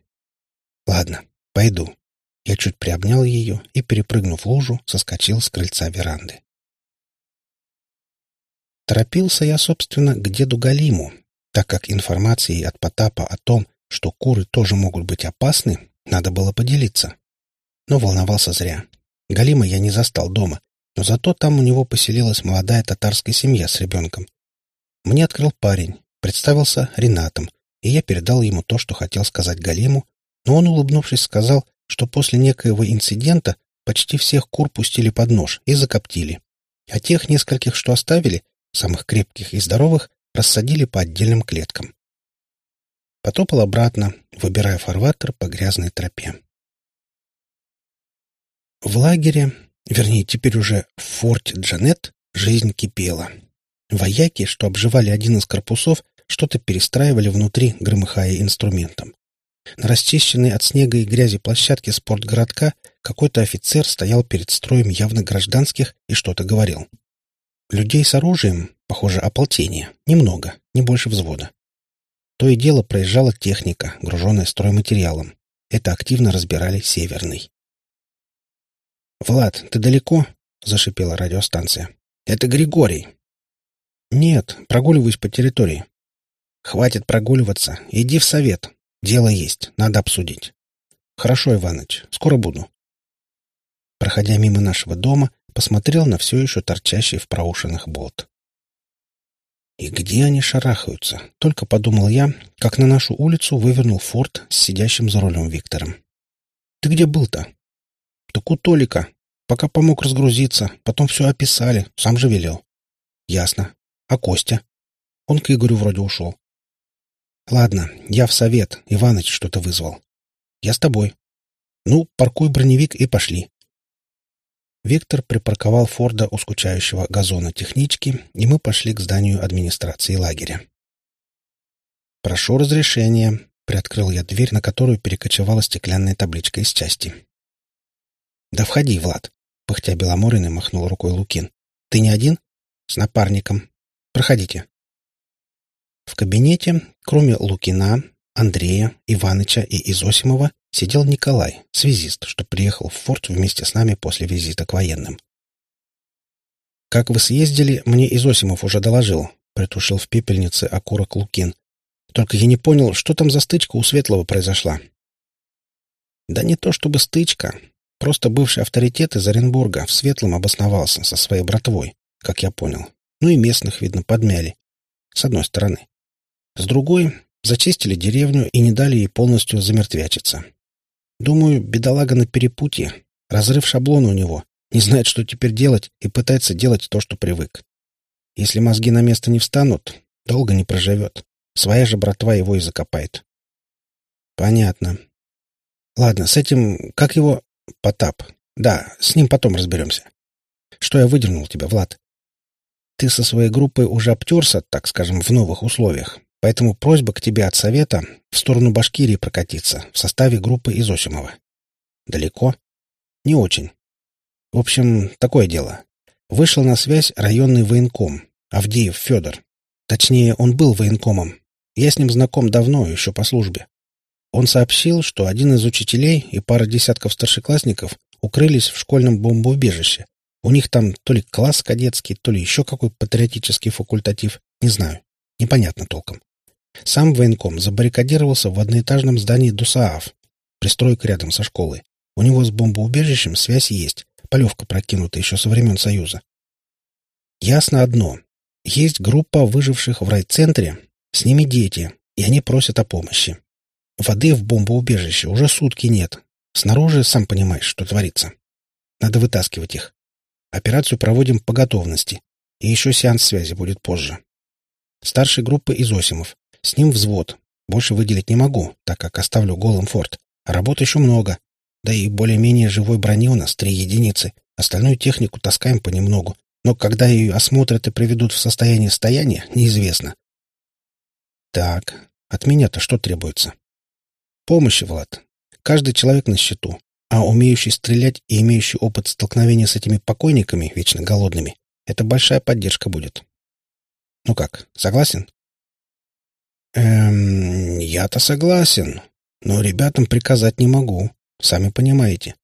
Ладно, пойду. Я чуть приобнял ее и, перепрыгнув лужу, соскочил с крыльца веранды. Торопился я, собственно, к деду Галиму, так как информацией от Потапа о том, что куры тоже могут быть опасны, надо было поделиться. Но волновался зря. Галима я не застал дома, но зато там у него поселилась молодая татарская семья с ребенком. Мне открыл парень, представился Ренатом, и я передал ему то, что хотел сказать Галиму, но он, улыбнувшись, сказал, что после некоего инцидента почти всех кур пустили под нож и закоптили, а тех нескольких, что оставили, самых крепких и здоровых, рассадили по отдельным клеткам. Потопал обратно, выбирая фарватер по грязной тропе. В лагере, вернее, теперь уже в форте Джанет, жизнь кипела. Вояки, что обживали один из корпусов, что-то перестраивали внутри, громыхая инструментом. На расчищенной от снега и грязи площадке спортгородка какой-то офицер стоял перед строем явно гражданских и что-то говорил. Людей с оружием, похоже, ополчение, немного, не больше взвода. То и дело проезжала техника, груженная стройматериалом. Это активно разбирали Северный. «Влад, ты далеко?» — зашипела радиостанция. «Это Григорий». «Нет, прогуливаюсь по территории». «Хватит прогуливаться. Иди в совет. Дело есть. Надо обсудить». «Хорошо, Иваныч. Скоро буду». Проходя мимо нашего дома, посмотрел на все еще торчащий в проушинах болт. И где они шарахаются? Только подумал я, как на нашу улицу вывернул форт с сидящим за рулем Виктором. Ты где был-то? Так у Толика. Пока помог разгрузиться, потом все описали, сам же велел. Ясно. А Костя? Он к Игорю вроде ушел. Ладно, я в совет. Иваныч что-то вызвал. Я с тобой. Ну, паркуй броневик и пошли. Виктор припарковал Форда у скучающего газона технички, и мы пошли к зданию администрации лагеря. «Прошу разрешения», — приоткрыл я дверь, на которую перекочевала стеклянная табличка из части. «Да входи, Влад», — пыхтя Беломорин махнул рукой Лукин. «Ты не один?» «С напарником. Проходите». В кабинете, кроме Лукина, Андрея, Иваныча и Изосимова, сидел Николай, связист, что приехал в форт вместе с нами после визита к военным. «Как вы съездили, мне Изосимов уже доложил», — притушил в пепельнице окурок Лукин. «Только я не понял, что там за стычка у Светлого произошла». «Да не то чтобы стычка. Просто бывший авторитет из Оренбурга в Светлом обосновался со своей братвой, как я понял. Ну и местных, видно, подмяли. С одной стороны. С другой, зачистили деревню и не дали ей полностью замертвячиться. Думаю, бедолага на перепутье. Разрыв шаблона у него. Не знает, что теперь делать, и пытается делать то, что привык. Если мозги на место не встанут, долго не проживет. Своя же братва его и закопает. Понятно. Ладно, с этим... Как его... Потап. Да, с ним потом разберемся. Что я выдернул тебя, Влад? Ты со своей группой уже обтерся, так скажем, в новых условиях. Поэтому просьба к тебе от совета в сторону Башкирии прокатиться в составе группы Изосимова. Далеко? Не очень. В общем, такое дело. Вышел на связь районный военком, Авдеев Федор. Точнее, он был военкомом. Я с ним знаком давно, еще по службе. Он сообщил, что один из учителей и пара десятков старшеклассников укрылись в школьном бомбоубежище. У них там то ли класс кадетский, то ли еще какой патриотический факультатив, не знаю. Непонятно толком. Сам военком забаррикадировался в одноэтажном здании ДУСААФ, пристройка рядом со школой. У него с бомбоубежищем связь есть, полевка прокинута еще со времен Союза. Ясно одно. Есть группа выживших в райцентре, с ними дети, и они просят о помощи. Воды в бомбоубежище уже сутки нет. Снаружи, сам понимаешь, что творится. Надо вытаскивать их. Операцию проводим по готовности. И еще сеанс связи будет позже. Старший группы Изосимов. С ним взвод. Больше выделить не могу, так как оставлю голым форт. Работы еще много. Да и более-менее живой брони у нас три единицы. Остальную технику таскаем понемногу. Но когда ее осмотрят и приведут в состояние стояния, неизвестно. Так, от меня-то что требуется? Помощи, Влад. Каждый человек на счету. А умеющий стрелять и имеющий опыт столкновения с этими покойниками, вечно голодными, это большая поддержка будет. Ну как, согласен? Эм, я-то согласен, но ребятам приказать не могу, сами понимаете.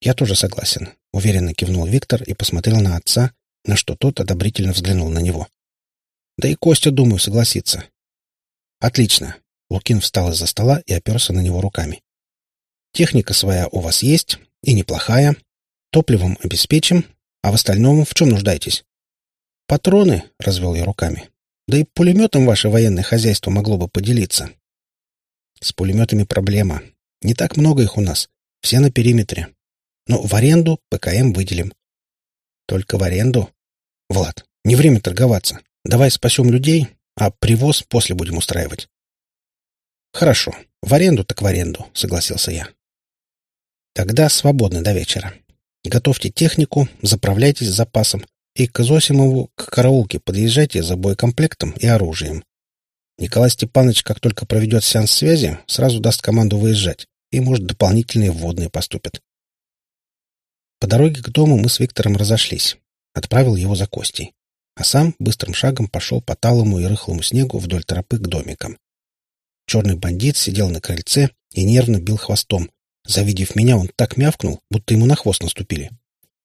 Я тоже согласен, уверенно кивнул Виктор и посмотрел на отца, на что тот одобрительно взглянул на него. Да и Костя, думаю, согласится. Отлично. Лукин встал из-за стола и оперся на него руками. Техника своя у вас есть, и неплохая. Топливом обеспечим, а в остальном в чем нуждаетесь? Патроны, — развел я руками. Да и пулеметом ваше военное хозяйство могло бы поделиться. С пулеметами проблема. Не так много их у нас. Все на периметре. Но в аренду ПКМ выделим. Только в аренду? Влад, не время торговаться. Давай спасем людей, а привоз после будем устраивать. Хорошо. В аренду так в аренду, согласился я. Тогда свободны до вечера. Готовьте технику, заправляйтесь запасом, и к Зосимову, к караулке подъезжайте за боекомплектом и оружием. Николай Степанович, как только проведет сеанс связи, сразу даст команду выезжать, и, может, дополнительные вводные поступят. По дороге к дому мы с Виктором разошлись. Отправил его за Костей. А сам быстрым шагом пошел по талому и рыхлому снегу вдоль тропы к домикам. Черный бандит сидел на крыльце и нервно бил хвостом. Завидев меня, он так мявкнул, будто ему на хвост наступили.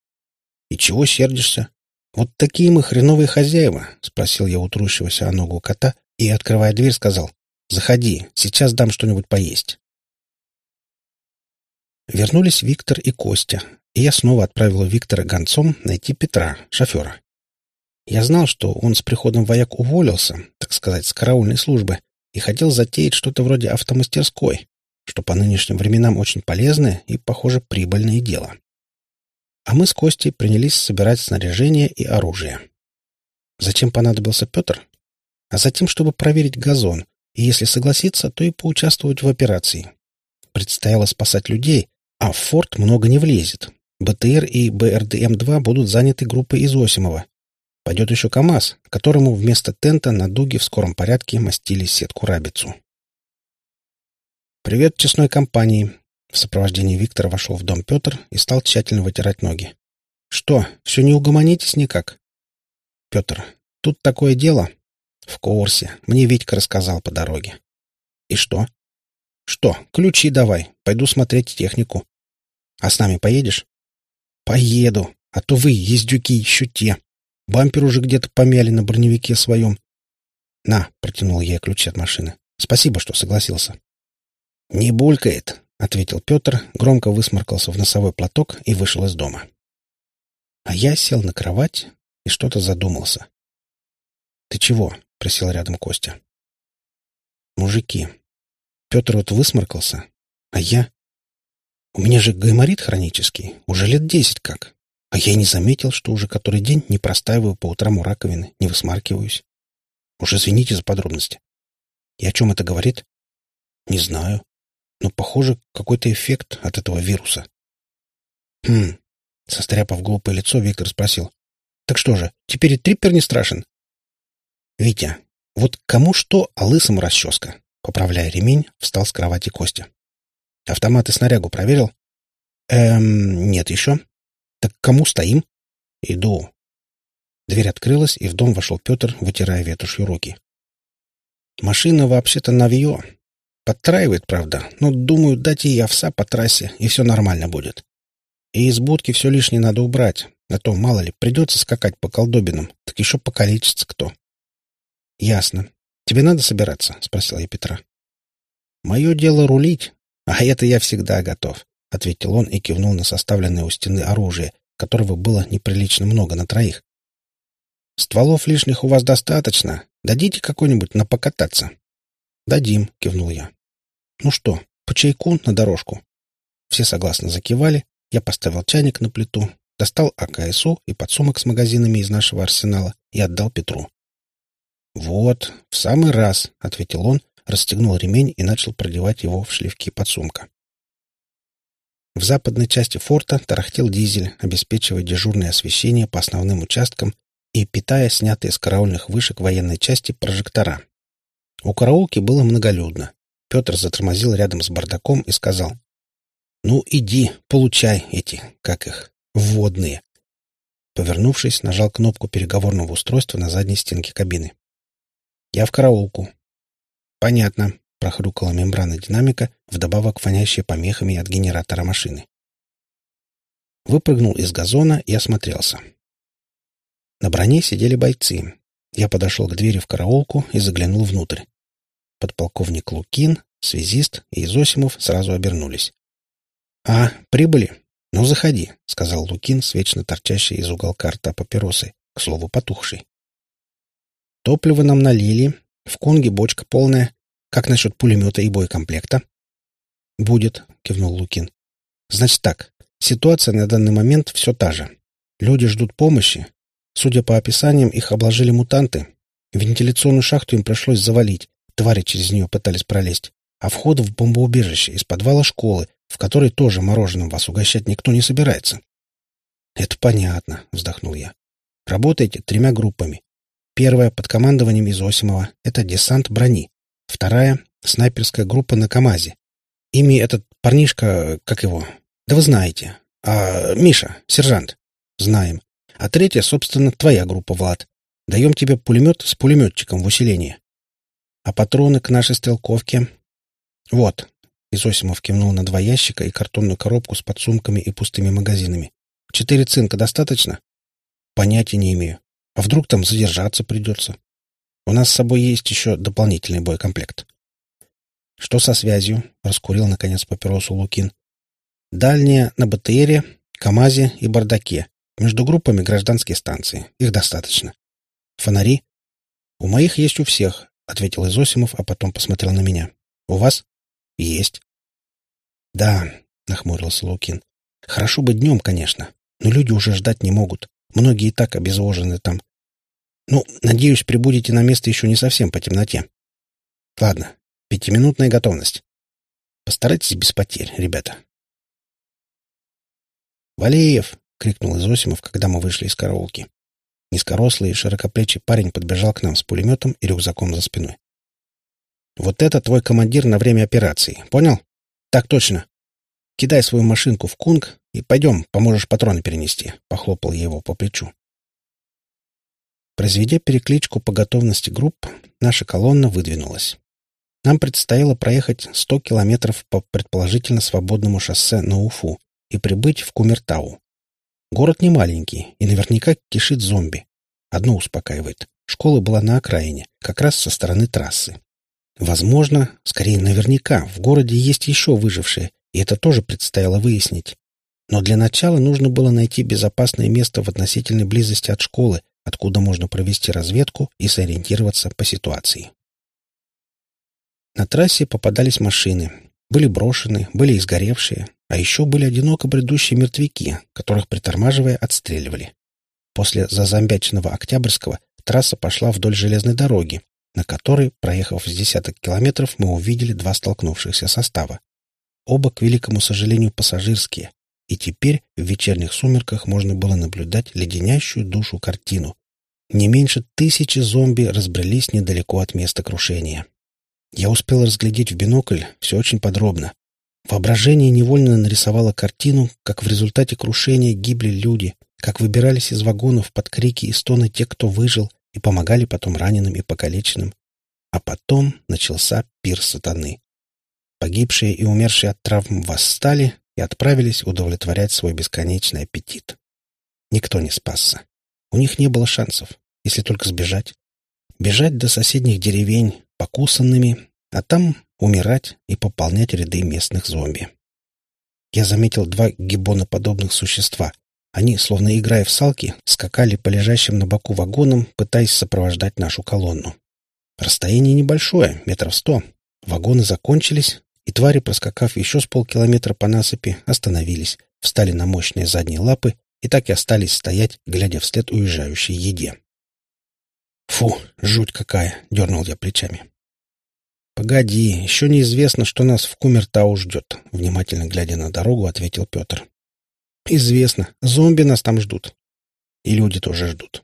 — И чего сердишься? «Вот такие мы хреновые хозяева?» — спросил я у трущегося о ногу кота и, открывая дверь, сказал. «Заходи, сейчас дам что-нибудь поесть». Вернулись Виктор и Костя, и я снова отправил Виктора гонцом найти Петра, шофера. Я знал, что он с приходом вояк уволился, так сказать, с караульной службы, и хотел затеять что-то вроде автомастерской, что по нынешним временам очень полезное и, похоже, прибыльное дело а мы с Костей принялись собирать снаряжение и оружие. Зачем понадобился Петр? А затем, чтобы проверить газон, и если согласиться, то и поучаствовать в операции. Предстояло спасать людей, а в форт много не влезет. БТР и БРДМ-2 будут заняты группой Изосимова. Пойдет еще КАМАЗ, которому вместо тента на дуге в скором порядке мастили сетку-рабицу. «Привет честной компании», в сопровождении Виктора вошел в дом Петр и стал тщательно вытирать ноги. «Что, все не угомонитесь никак?» «Петр, тут такое дело». «В курсе. Мне Витька рассказал по дороге». «И что?» «Что, ключи давай. Пойду смотреть технику». «А с нами поедешь?» «Поеду. А то вы, ездюки, еще те. Бампер уже где-то помяли на броневике своем. «На», — протянул я ключи от машины. «Спасибо, что согласился». «Не булькает», — ответил Петр, громко высморкался в носовой платок и вышел из дома. А я сел на кровать и что-то задумался. «Ты чего?» — присел рядом Костя. «Мужики. Петр вот высморкался, а я... У меня же гайморит хронический, уже лет десять как. А я не заметил, что уже который день не простаиваю по утрам у раковины, не высмаркиваюсь. Уж извините за подробности. И о чем это говорит? Не знаю. Но, похоже, какой-то эффект от этого вируса. Хм. Состряпав глупое лицо, Виктор спросил. Так что же, теперь и триппер не страшен? Витя, вот кому что, а лысому расческа. Поправляя ремень, встал с кровати Костя. Автомат и снарягу проверил? Эм, нет еще. Так кому стоим? Иду. Дверь открылась, и в дом вошел Петр, вытирая ветошью руки. Машина вообще-то навье. Подтраивает, правда, но, думаю, дать ей овса по трассе, и все нормально будет. И из будки все лишнее надо убрать, а то, мало ли, придется скакать по колдобинам, так еще покалечится кто. — Ясно. Тебе надо собираться? — спросил я Петра. — Мое дело рулить, а это я всегда готов, — ответил он и кивнул на составленное у стены оружие, которого было неприлично много на троих. Стволов лишних у вас достаточно. Дадите какой-нибудь на покататься?» «Дадим», — кивнул я. «Ну что, по чайку на дорожку?» Все согласно закивали. Я поставил чайник на плиту, достал АКСУ и подсумок с магазинами из нашего арсенала и отдал Петру. «Вот, в самый раз», — ответил он, расстегнул ремень и начал продевать его в шлевки подсумка. В западной части форта тарахтел дизель, обеспечивая дежурное освещение по основным участкам и питая снятые с караульных вышек военной части прожектора. У караулки было многолюдно. Петр затормозил рядом с бардаком и сказал, «Ну, иди, получай эти, как их, вводные». Повернувшись, нажал кнопку переговорного устройства на задней стенке кабины. «Я в караулку». «Понятно», — прохрюкала мембрана динамика, вдобавок вонящая помехами от генератора машины. Выпрыгнул из газона и осмотрелся. На броне сидели бойцы. Я подошел к двери в караулку и заглянул внутрь. Подполковник Лукин, связист и Изосимов сразу обернулись. — А, прибыли? Ну, заходи, — сказал Лукин с вечно торчащей из уголка рта папиросы, к слову, потухшей. — Топливо нам налили, в конге бочка полная. Как насчет пулемета и боекомплекта? — Будет, — кивнул Лукин. — Значит так, ситуация на данный момент все та же. Люди ждут помощи, Судя по описаниям, их обложили мутанты. Вентиляционную шахту им пришлось завалить. Твари через нее пытались пролезть. А вход в бомбоубежище из подвала школы, в которой тоже мороженым вас угощать никто не собирается. — Это понятно, — вздохнул я. — Работаете тремя группами. Первая под командованием Изосимова — это десант брони. Вторая — снайперская группа на КамАЗе. Ими этот парнишка, как его? Да вы знаете. А, Миша, сержант. Знаем. А третья, собственно, твоя группа, Влад. Даем тебе пулемет с пулеметчиком в усилении. А патроны к нашей стрелковке? Вот. Изосимов кивнул на два ящика и картонную коробку с подсумками и пустыми магазинами. Четыре цинка достаточно? Понятия не имею. А вдруг там задержаться придется? У нас с собой есть еще дополнительный боекомплект. Что со связью? Раскурил, наконец, папиросу Лукин. Дальняя на БТРе, КамАЗе и бардаке. Между группами гражданские станции. Их достаточно. Фонари? У моих есть у всех, ответил Изосимов, а потом посмотрел на меня. У вас? Есть. Да, нахмурился Лукин. Хорошо бы днем, конечно, но люди уже ждать не могут. Многие и так обезвожены там. Ну, надеюсь, прибудете на место еще не совсем по темноте. Ладно, пятиминутная готовность. Постарайтесь без потерь, ребята. Валеев, крикнул Изосимов, когда мы вышли из караулки. Низкорослый и широкоплечий парень подбежал к нам с пулеметом и рюкзаком за спиной. «Вот это твой командир на время операции, понял?» «Так точно. Кидай свою машинку в кунг и пойдем, поможешь патроны перенести», — похлопал я его по плечу. Произведя перекличку по готовности групп, наша колонна выдвинулась. Нам предстояло проехать 100 километров по предположительно свободному шоссе на Уфу и прибыть в Кумертау. Город не маленький и наверняка кишит зомби. Одно успокаивает. Школа была на окраине, как раз со стороны трассы. Возможно, скорее наверняка, в городе есть еще выжившие, и это тоже предстояло выяснить. Но для начала нужно было найти безопасное место в относительной близости от школы, откуда можно провести разведку и сориентироваться по ситуации. На трассе попадались машины. Были брошены, были изгоревшие, а еще были одиноко бредущие мертвяки, которых, притормаживая, отстреливали. После зазомбяченного Октябрьского трасса пошла вдоль железной дороги, на которой, проехав с десяток километров, мы увидели два столкнувшихся состава. Оба, к великому сожалению, пассажирские, и теперь в вечерних сумерках можно было наблюдать леденящую душу картину. Не меньше тысячи зомби разбрелись недалеко от места крушения. Я успел разглядеть в бинокль все очень подробно. Воображение невольно нарисовало картину, как в результате крушения гибли люди, как выбирались из вагонов под крики и стоны те, кто выжил, и помогали потом раненым и покалеченным. А потом начался пир сатаны. Погибшие и умершие от травм восстали и отправились удовлетворять свой бесконечный аппетит. Никто не спасся. У них не было шансов, если только сбежать. Бежать до соседних деревень, покусанными, а там умирать и пополнять ряды местных зомби. Я заметил два гиббоноподобных существа. Они, словно играя в салки, скакали по лежащим на боку вагонам, пытаясь сопровождать нашу колонну. Расстояние небольшое, метров сто. Вагоны закончились, и твари, проскакав еще с полкилометра по насыпи, остановились, встали на мощные задние лапы и так и остались стоять, глядя вслед уезжающей еде. «Фу, жуть какая!» — дернул я плечами. «Погоди, еще неизвестно, что нас в Кумертау ждет», — внимательно глядя на дорогу, ответил Петр. «Известно. Зомби нас там ждут. И люди тоже ждут.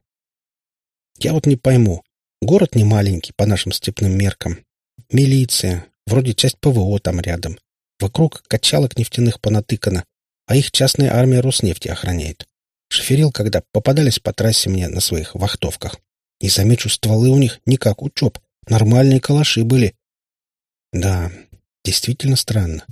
Я вот не пойму. Город не маленький по нашим степным меркам. Милиция, Вроде часть ПВО там рядом. Вокруг качалок нефтяных понатыкано, а их частная армия Роснефти охраняет. Шоферил, когда попадались по трассе мне на своих вахтовках. И замечу, стволы у них не как учеб. Нормальные калаши были. Да, действительно странно.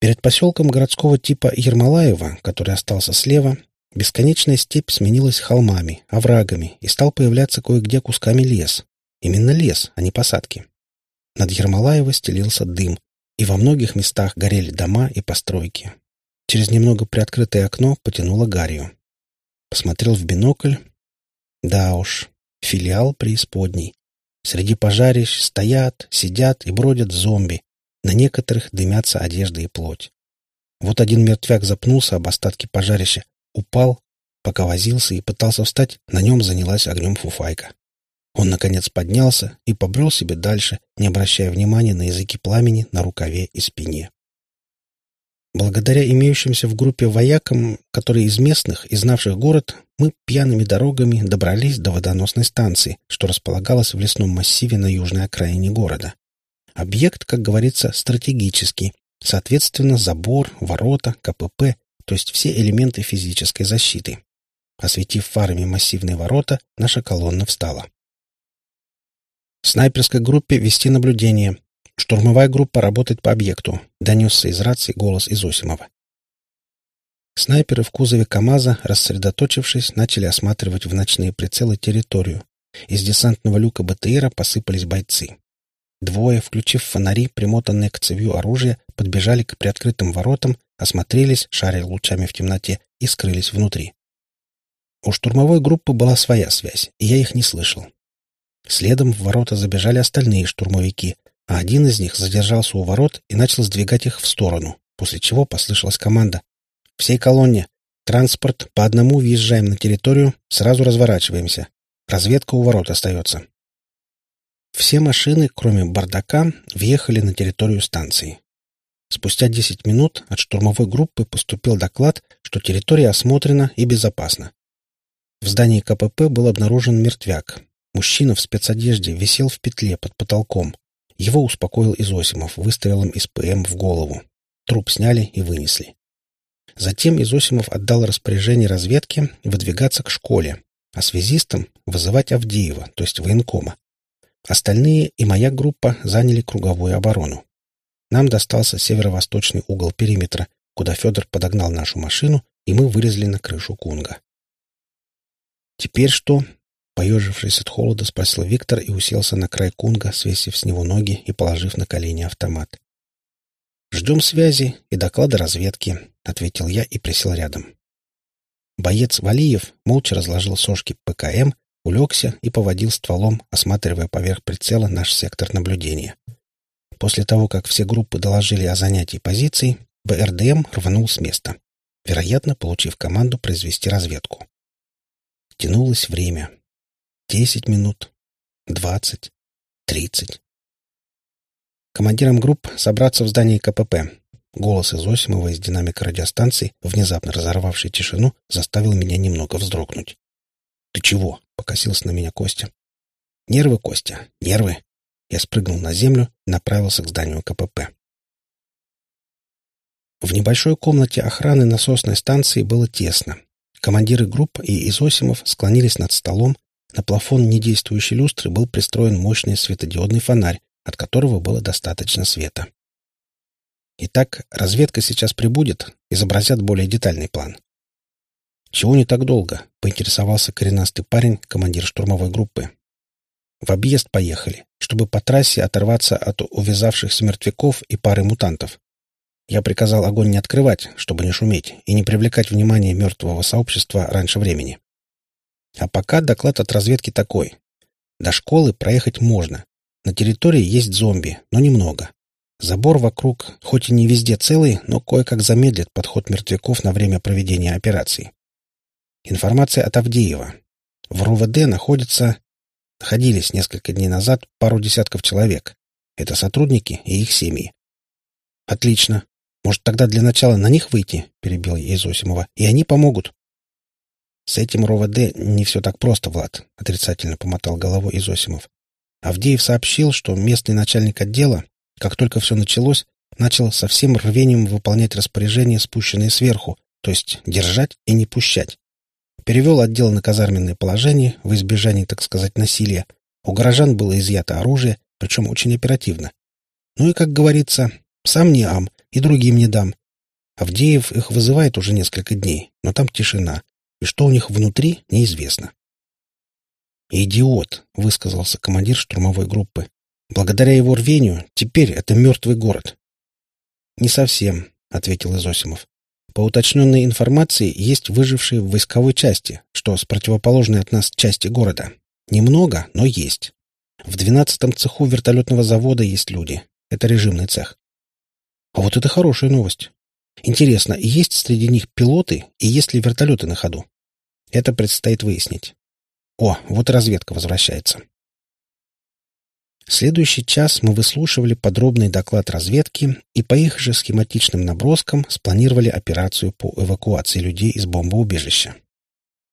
Перед поселком городского типа Ермолаева, который остался слева, бесконечная степь сменилась холмами, оврагами и стал появляться кое-где кусками лес. Именно лес, а не посадки. Над Ермолаево стелился дым, и во многих местах горели дома и постройки. Через немного приоткрытое окно потянуло гарью. Посмотрел в бинокль. Да уж, филиал преисподней. Среди пожарищ стоят, сидят и бродят зомби. На некоторых дымятся одежда и плоть. Вот один мертвяк запнулся об остатки пожарища, упал, пока возился и пытался встать, на нем занялась огнем фуфайка. Он, наконец, поднялся и побрел себе дальше, не обращая внимания на языки пламени на рукаве и спине. Благодаря имеющимся в группе воякам, которые из местных и знавших город, мы пьяными дорогами добрались до водоносной станции, что располагалась в лесном массиве на южной окраине города. Объект, как говорится, стратегический, соответственно, забор, ворота, КПП, то есть все элементы физической защиты. Осветив фарами массивные ворота, наша колонна встала. Снайперской группе вести наблюдение. Штурмовая группа работать по объекту. Донесся из рации голос Изосимова. Снайперы в кузове КамАЗа, рассредоточившись, начали осматривать в ночные прицелы территорию. Из десантного люка БТРа посыпались бойцы. Двое, включив фонари, примотанные к цевью оружия, подбежали к приоткрытым воротам, осмотрелись, шаря лучами в темноте, и скрылись внутри. У штурмовой группы была своя связь, и я их не слышал. Следом в ворота забежали остальные штурмовики, а один из них задержался у ворот и начал сдвигать их в сторону, после чего послышалась команда. «Всей колонне! Транспорт, по одному въезжаем на территорию, сразу разворачиваемся. Разведка у ворот остается». Все машины, кроме бардака, въехали на территорию станции. Спустя 10 минут от штурмовой группы поступил доклад, что территория осмотрена и безопасна. В здании КПП был обнаружен мертвяк, Мужчина в спецодежде висел в петле под потолком. Его успокоил Изосимов выстрелом из ПМ в голову. Труп сняли и вынесли. Затем Изосимов отдал распоряжение разведке выдвигаться к школе, а связистам вызывать Авдеева, то есть военкома. Остальные и моя группа заняли круговую оборону. Нам достался северо-восточный угол периметра, куда Федор подогнал нашу машину, и мы вылезли на крышу Кунга. Теперь что? Поежившись от холода, спросил Виктор и уселся на край кунга, свесив с него ноги и положив на колени автомат. «Ждем связи и доклада разведки», — ответил я и присел рядом. Боец Валиев молча разложил сошки ПКМ, улегся и поводил стволом, осматривая поверх прицела наш сектор наблюдения. После того, как все группы доложили о занятии позиций, БРДМ рванул с места, вероятно, получив команду произвести разведку. Тянулось время. Десять минут. Двадцать. Тридцать. Командирам групп собраться в здании КПП. Голос Изосимова из динамика радиостанции, внезапно разорвавший тишину, заставил меня немного вздрогнуть. «Ты чего?» — покосился на меня Костя. «Нервы, Костя, нервы!» Я спрыгнул на землю и направился к зданию КПП. В небольшой комнате охраны насосной станции было тесно. Командиры групп и Изосимов склонились над столом. На плафон недействующей люстры был пристроен мощный светодиодный фонарь, от которого было достаточно света. Итак, разведка сейчас прибудет, изобразят более детальный план. «Чего не так долго?» — поинтересовался коренастый парень, командир штурмовой группы. «В объезд поехали, чтобы по трассе оторваться от увязавшихся мертвяков и пары мутантов. Я приказал огонь не открывать, чтобы не шуметь и не привлекать внимание мертвого сообщества раньше времени. А пока доклад от разведки такой. До школы проехать можно, на территории есть зомби, но немного. Забор вокруг, хоть и не везде целый, но кое-как замедлит подход мертвяков на время проведения операции. Информация от Авдеева. В РУВД находится... Находились несколько дней назад пару десятков человек. Это сотрудники и их семьи. Отлично. Может, тогда для начала на них выйти, перебил я Изосимова, и они помогут. С этим РОВД не все так просто, Влад, отрицательно помотал головой Изосимов. Авдеев сообщил, что местный начальник отдела, как только все началось, начал со всем рвением выполнять распоряжения, спущенные сверху, то есть держать и не пущать. Перевел отдел на казарменное положение в избежание, так сказать, насилия. У горожан было изъято оружие, причем очень оперативно. Ну и, как говорится, сам не ам, и другим не дам. Авдеев их вызывает уже несколько дней, но там тишина, и что у них внутри, неизвестно. «Идиот!» — высказался командир штурмовой группы. «Благодаря его рвению теперь это мертвый город». «Не совсем», — ответил Изосимов. «По уточненной информации есть выжившие в войсковой части, что с противоположной от нас части города. Немного, но есть. В двенадцатом цеху вертолетного завода есть люди. Это режимный цех. А вот это хорошая новость. Интересно, есть среди них пилоты и есть ли вертолеты на ходу? Это предстоит выяснить. О, вот и разведка возвращается. Следующий час мы выслушивали подробный доклад разведки и по их же схематичным наброскам спланировали операцию по эвакуации людей из бомбоубежища.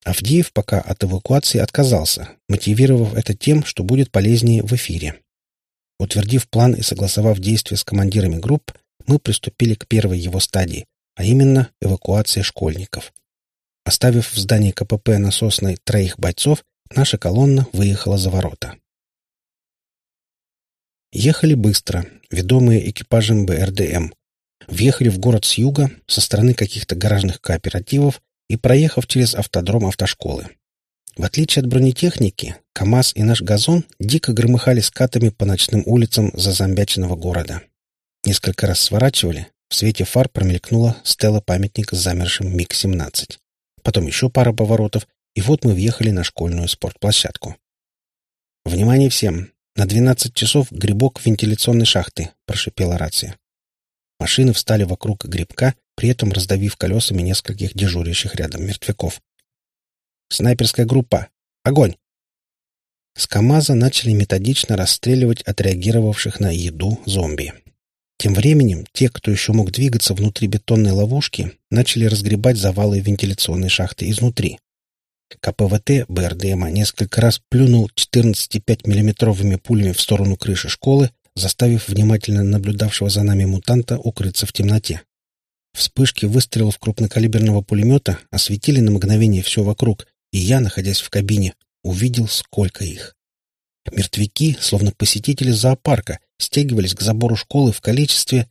Авдеев пока от эвакуации отказался, мотивировав это тем, что будет полезнее в эфире. Утвердив план и согласовав действия с командирами групп, мы приступили к первой его стадии, а именно эвакуации школьников. Оставив в здании КПП насосной троих бойцов, Наша колонна выехала за ворота. Ехали быстро, ведомые экипажем БРДМ. Въехали в город с юга, со стороны каких-то гаражных кооперативов и проехав через автодром автошколы. В отличие от бронетехники, КАМАЗ и наш газон дико громыхали скатами по ночным улицам зазомбяченного города. Несколько раз сворачивали, в свете фар промелькнула стела-памятник с замершим МиГ-17. Потом еще пара поворотов, и вот мы въехали на школьную спортплощадку. «Внимание всем! На двенадцать часов грибок вентиляционной шахты», — прошипела рация. Машины встали вокруг грибка, при этом раздавив колесами нескольких дежурящих рядом мертвяков. «Снайперская группа! Огонь!» С КамАЗа начали методично расстреливать отреагировавших на еду зомби. Тем временем те, кто еще мог двигаться внутри бетонной ловушки, начали разгребать завалы вентиляционной шахты изнутри. КПВТ БРДМа несколько раз плюнул 14,5 миллиметровыми пулями в сторону крыши школы, заставив внимательно наблюдавшего за нами мутанта укрыться в темноте. Вспышки выстрелов крупнокалиберного пулемета осветили на мгновение все вокруг, и я, находясь в кабине, увидел, сколько их. Мертвяки, словно посетители зоопарка, стягивались к забору школы в количестве...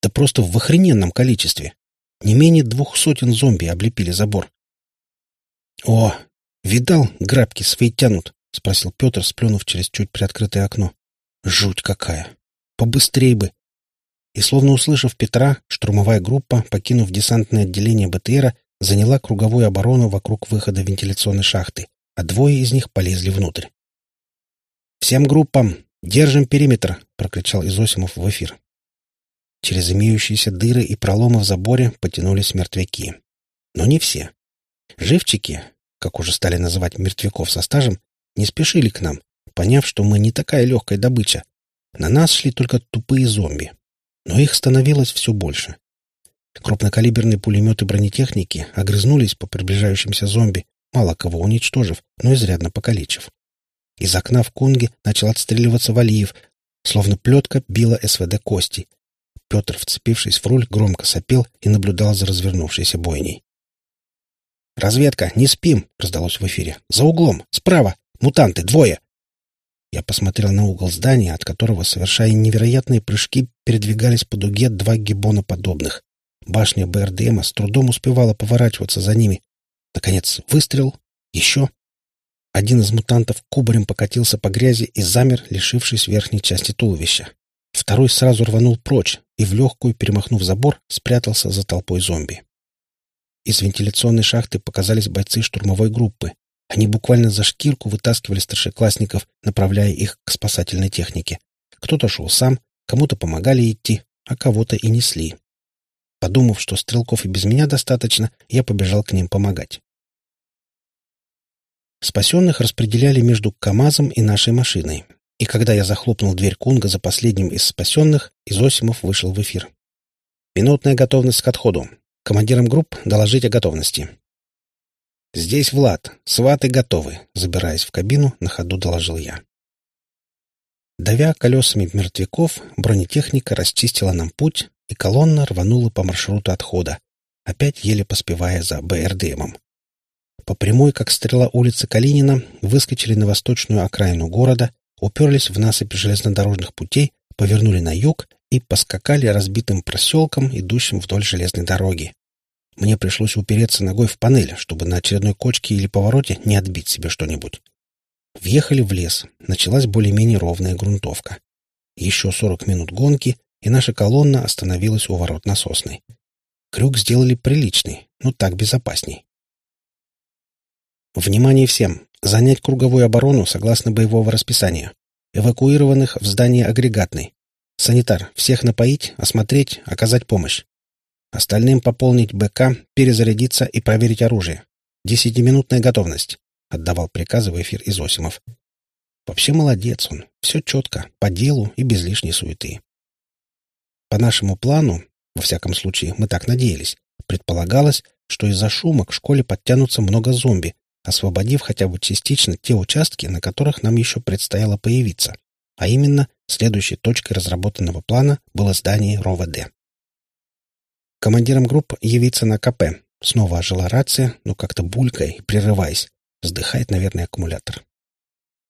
Да просто в охрененном количестве. Не менее двух сотен зомби облепили забор. О, «Видал, грабки свои тянут?» — спросил Петр, сплюнув через чуть приоткрытое окно. «Жуть какая! Побыстрей бы!» И, словно услышав Петра, штурмовая группа, покинув десантное отделение БТРа, заняла круговую оборону вокруг выхода вентиляционной шахты, а двое из них полезли внутрь. «Всем группам! Держим периметр!» — прокричал Изосимов в эфир. Через имеющиеся дыры и проломы в заборе потянулись мертвяки. Но не все. Живчики, как уже стали называть мертвяков со стажем, не спешили к нам, поняв, что мы не такая легкая добыча. На нас шли только тупые зомби. Но их становилось все больше. Крупнокалиберные пулеметы бронетехники огрызнулись по приближающимся зомби, мало кого уничтожив, но изрядно покалечив. Из окна в Кунге начал отстреливаться Валиев, словно плетка била СВД кости. Петр, вцепившись в руль, громко сопел и наблюдал за развернувшейся бойней. «Разведка! Не спим!» — раздалось в эфире. «За углом! Справа! Мутанты! Двое!» Я посмотрел на угол здания, от которого, совершая невероятные прыжки, передвигались по дуге два гиббоноподобных. Башня БРДМа с трудом успевала поворачиваться за ними. Наконец, выстрел. Еще. Один из мутантов кубарем покатился по грязи и замер, лишившись верхней части туловища. Второй сразу рванул прочь и, в легкую, перемахнув забор, спрятался за толпой зомби. Из вентиляционной шахты показались бойцы штурмовой группы. Они буквально за шкирку вытаскивали старшеклассников, направляя их к спасательной технике. Кто-то шел сам, кому-то помогали идти, а кого-то и несли. Подумав, что стрелков и без меня достаточно, я побежал к ним помогать. Спасенных распределяли между КАМАЗом и нашей машиной. И когда я захлопнул дверь Кунга за последним из спасенных, Изосимов вышел в эфир. «Минутная готовность к отходу. Командирам групп доложить о готовности. «Здесь Влад. Сваты готовы», — забираясь в кабину, на ходу доложил я. Давя колесами мертвяков, бронетехника расчистила нам путь, и колонна рванула по маршруту отхода, опять еле поспевая за БРДМом. По прямой, как стрела улицы Калинина, выскочили на восточную окраину города, уперлись в насыпь железнодорожных путей, повернули на юг и поскакали разбитым проселком, идущим вдоль железной дороги. Мне пришлось упереться ногой в панель, чтобы на очередной кочке или повороте не отбить себе что-нибудь. Въехали в лес. Началась более-менее ровная грунтовка. Еще сорок минут гонки, и наша колонна остановилась у ворот насосной. Крюк сделали приличный, но так безопасней. Внимание всем! Занять круговую оборону согласно боевого расписания. Эвакуированных в здание агрегатной. Санитар, всех напоить, осмотреть, оказать помощь. Остальным пополнить БК, перезарядиться и проверить оружие. Десятиминутная готовность. Отдавал приказы в эфир Изосимов. Вообще молодец он. Все четко, по делу и без лишней суеты. По нашему плану, во всяком случае, мы так надеялись, предполагалось, что из-за шума к школе подтянутся много зомби, освободив хотя бы частично те участки, на которых нам еще предстояло появиться. А именно, следующей точкой разработанного плана было здание РОВД. Командиром групп явиться на КП. Снова ожила рация, но как-то булькая и прерываясь. Вздыхает, наверное, аккумулятор.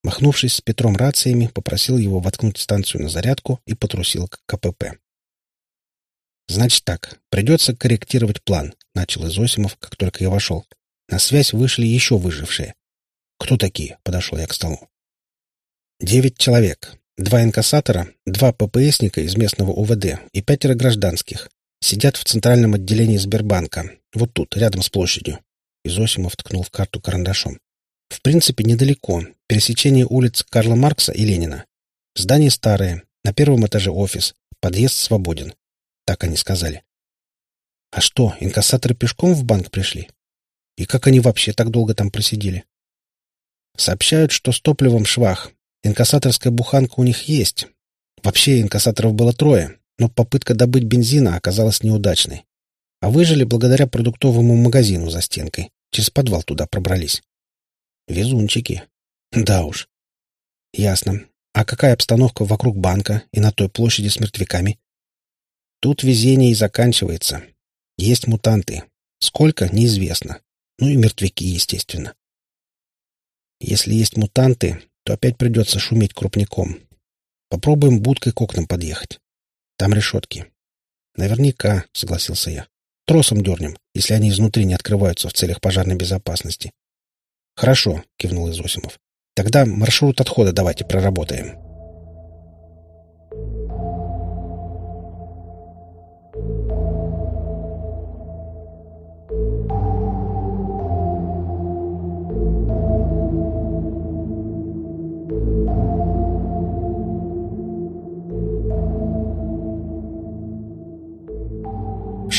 Махнувшись с Петром рациями, попросил его воткнуть станцию на зарядку и потрусил к КПП. «Значит так, придется корректировать план», — начал Изосимов, как только я вошел. На связь вышли еще выжившие. «Кто такие?» — подошел я к столу. «Девять человек. Два инкассатора, два ППСника из местного УВД и пятеро гражданских. Сидят в центральном отделении Сбербанка. Вот тут, рядом с площадью. Изосимов ткнул в карту карандашом. В принципе, недалеко. Пересечение улиц Карла Маркса и Ленина. Здание старое. На первом этаже офис. Подъезд свободен. Так они сказали. А что, инкассаторы пешком в банк пришли? И как они вообще так долго там просидели? Сообщают, что с топливом швах. Инкассаторская буханка у них есть. Вообще инкассаторов было трое но попытка добыть бензина оказалась неудачной. А выжили благодаря продуктовому магазину за стенкой. Через подвал туда пробрались. Везунчики. Да уж. Ясно. А какая обстановка вокруг банка и на той площади с мертвяками? Тут везение и заканчивается. Есть мутанты. Сколько — неизвестно. Ну и мертвяки, естественно. Если есть мутанты, то опять придется шуметь крупником. Попробуем будкой к окнам подъехать. Там решетки. Наверняка, согласился я. Тросом дернем, если они изнутри не открываются в целях пожарной безопасности. «Хорошо», — кивнул Изосимов. «Тогда маршрут отхода давайте проработаем».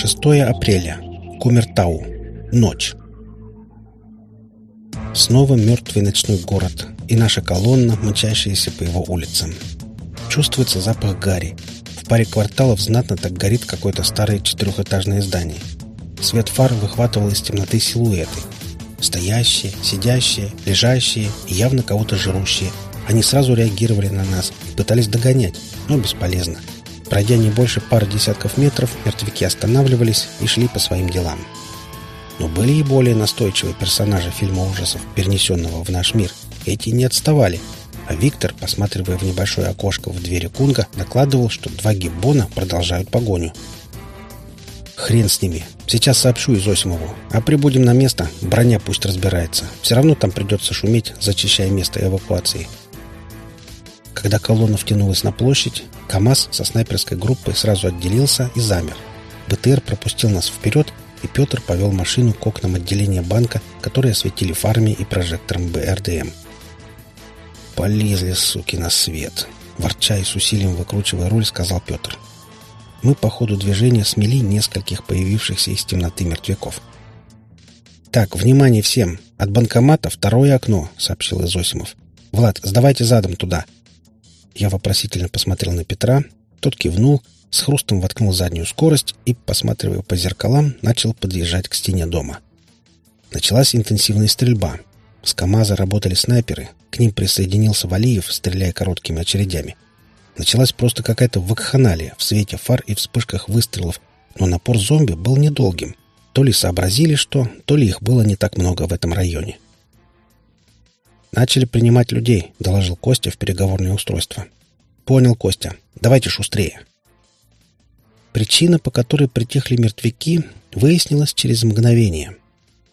Шестое апреля. Кумертау. Ночь. Снова мертвый ночной город, и наша колонна, мчащаяся по его улицам. Чувствуется запах гари. В паре кварталов знатно так горит какое-то старое четырехэтажное здание. Свет фар выхватывал из темноты силуэты. Стоящие, сидящие, лежащие и явно кого-то жрущие. Они сразу реагировали на нас и пытались догонять, но бесполезно. Пройдя не больше пары десятков метров, мертвяки останавливались и шли по своим делам. Но были и более настойчивые персонажи фильма ужасов, перенесенного в наш мир. Эти не отставали. А Виктор, посматривая в небольшое окошко в двери Кунга, докладывал, что два гиббона продолжают погоню. «Хрен с ними. Сейчас сообщу Изосимову. А прибудем на место, броня пусть разбирается. Все равно там придется шуметь, зачищая место эвакуации». Когда колонна втянулась на площадь, КАМАЗ со снайперской группой сразу отделился и замер. БТР пропустил нас вперед, и Петр повел машину к окнам отделения банка, которые осветили фарами и прожектором БРДМ. «Полезли, суки, на свет!» Ворча и с усилием выкручивая руль, сказал Петр. Мы по ходу движения смели нескольких появившихся из темноты мертвяков. «Так, внимание всем! От банкомата второе окно», — сообщил Изосимов. «Влад, сдавайте задом туда». Я вопросительно посмотрел на Петра. Тот кивнул, с хрустом воткнул заднюю скорость и, посматривая по зеркалам, начал подъезжать к стене дома. Началась интенсивная стрельба. С КамАЗа работали снайперы. К ним присоединился Валиев, стреляя короткими очередями. Началась просто какая-то вакханалия в свете фар и вспышках выстрелов, но напор зомби был недолгим. То ли сообразили что, то ли их было не так много в этом районе. «Начали принимать людей», — доложил Костя в переговорное устройство. «Понял, Костя. Давайте шустрее». Причина, по которой притихли мертвяки, выяснилась через мгновение.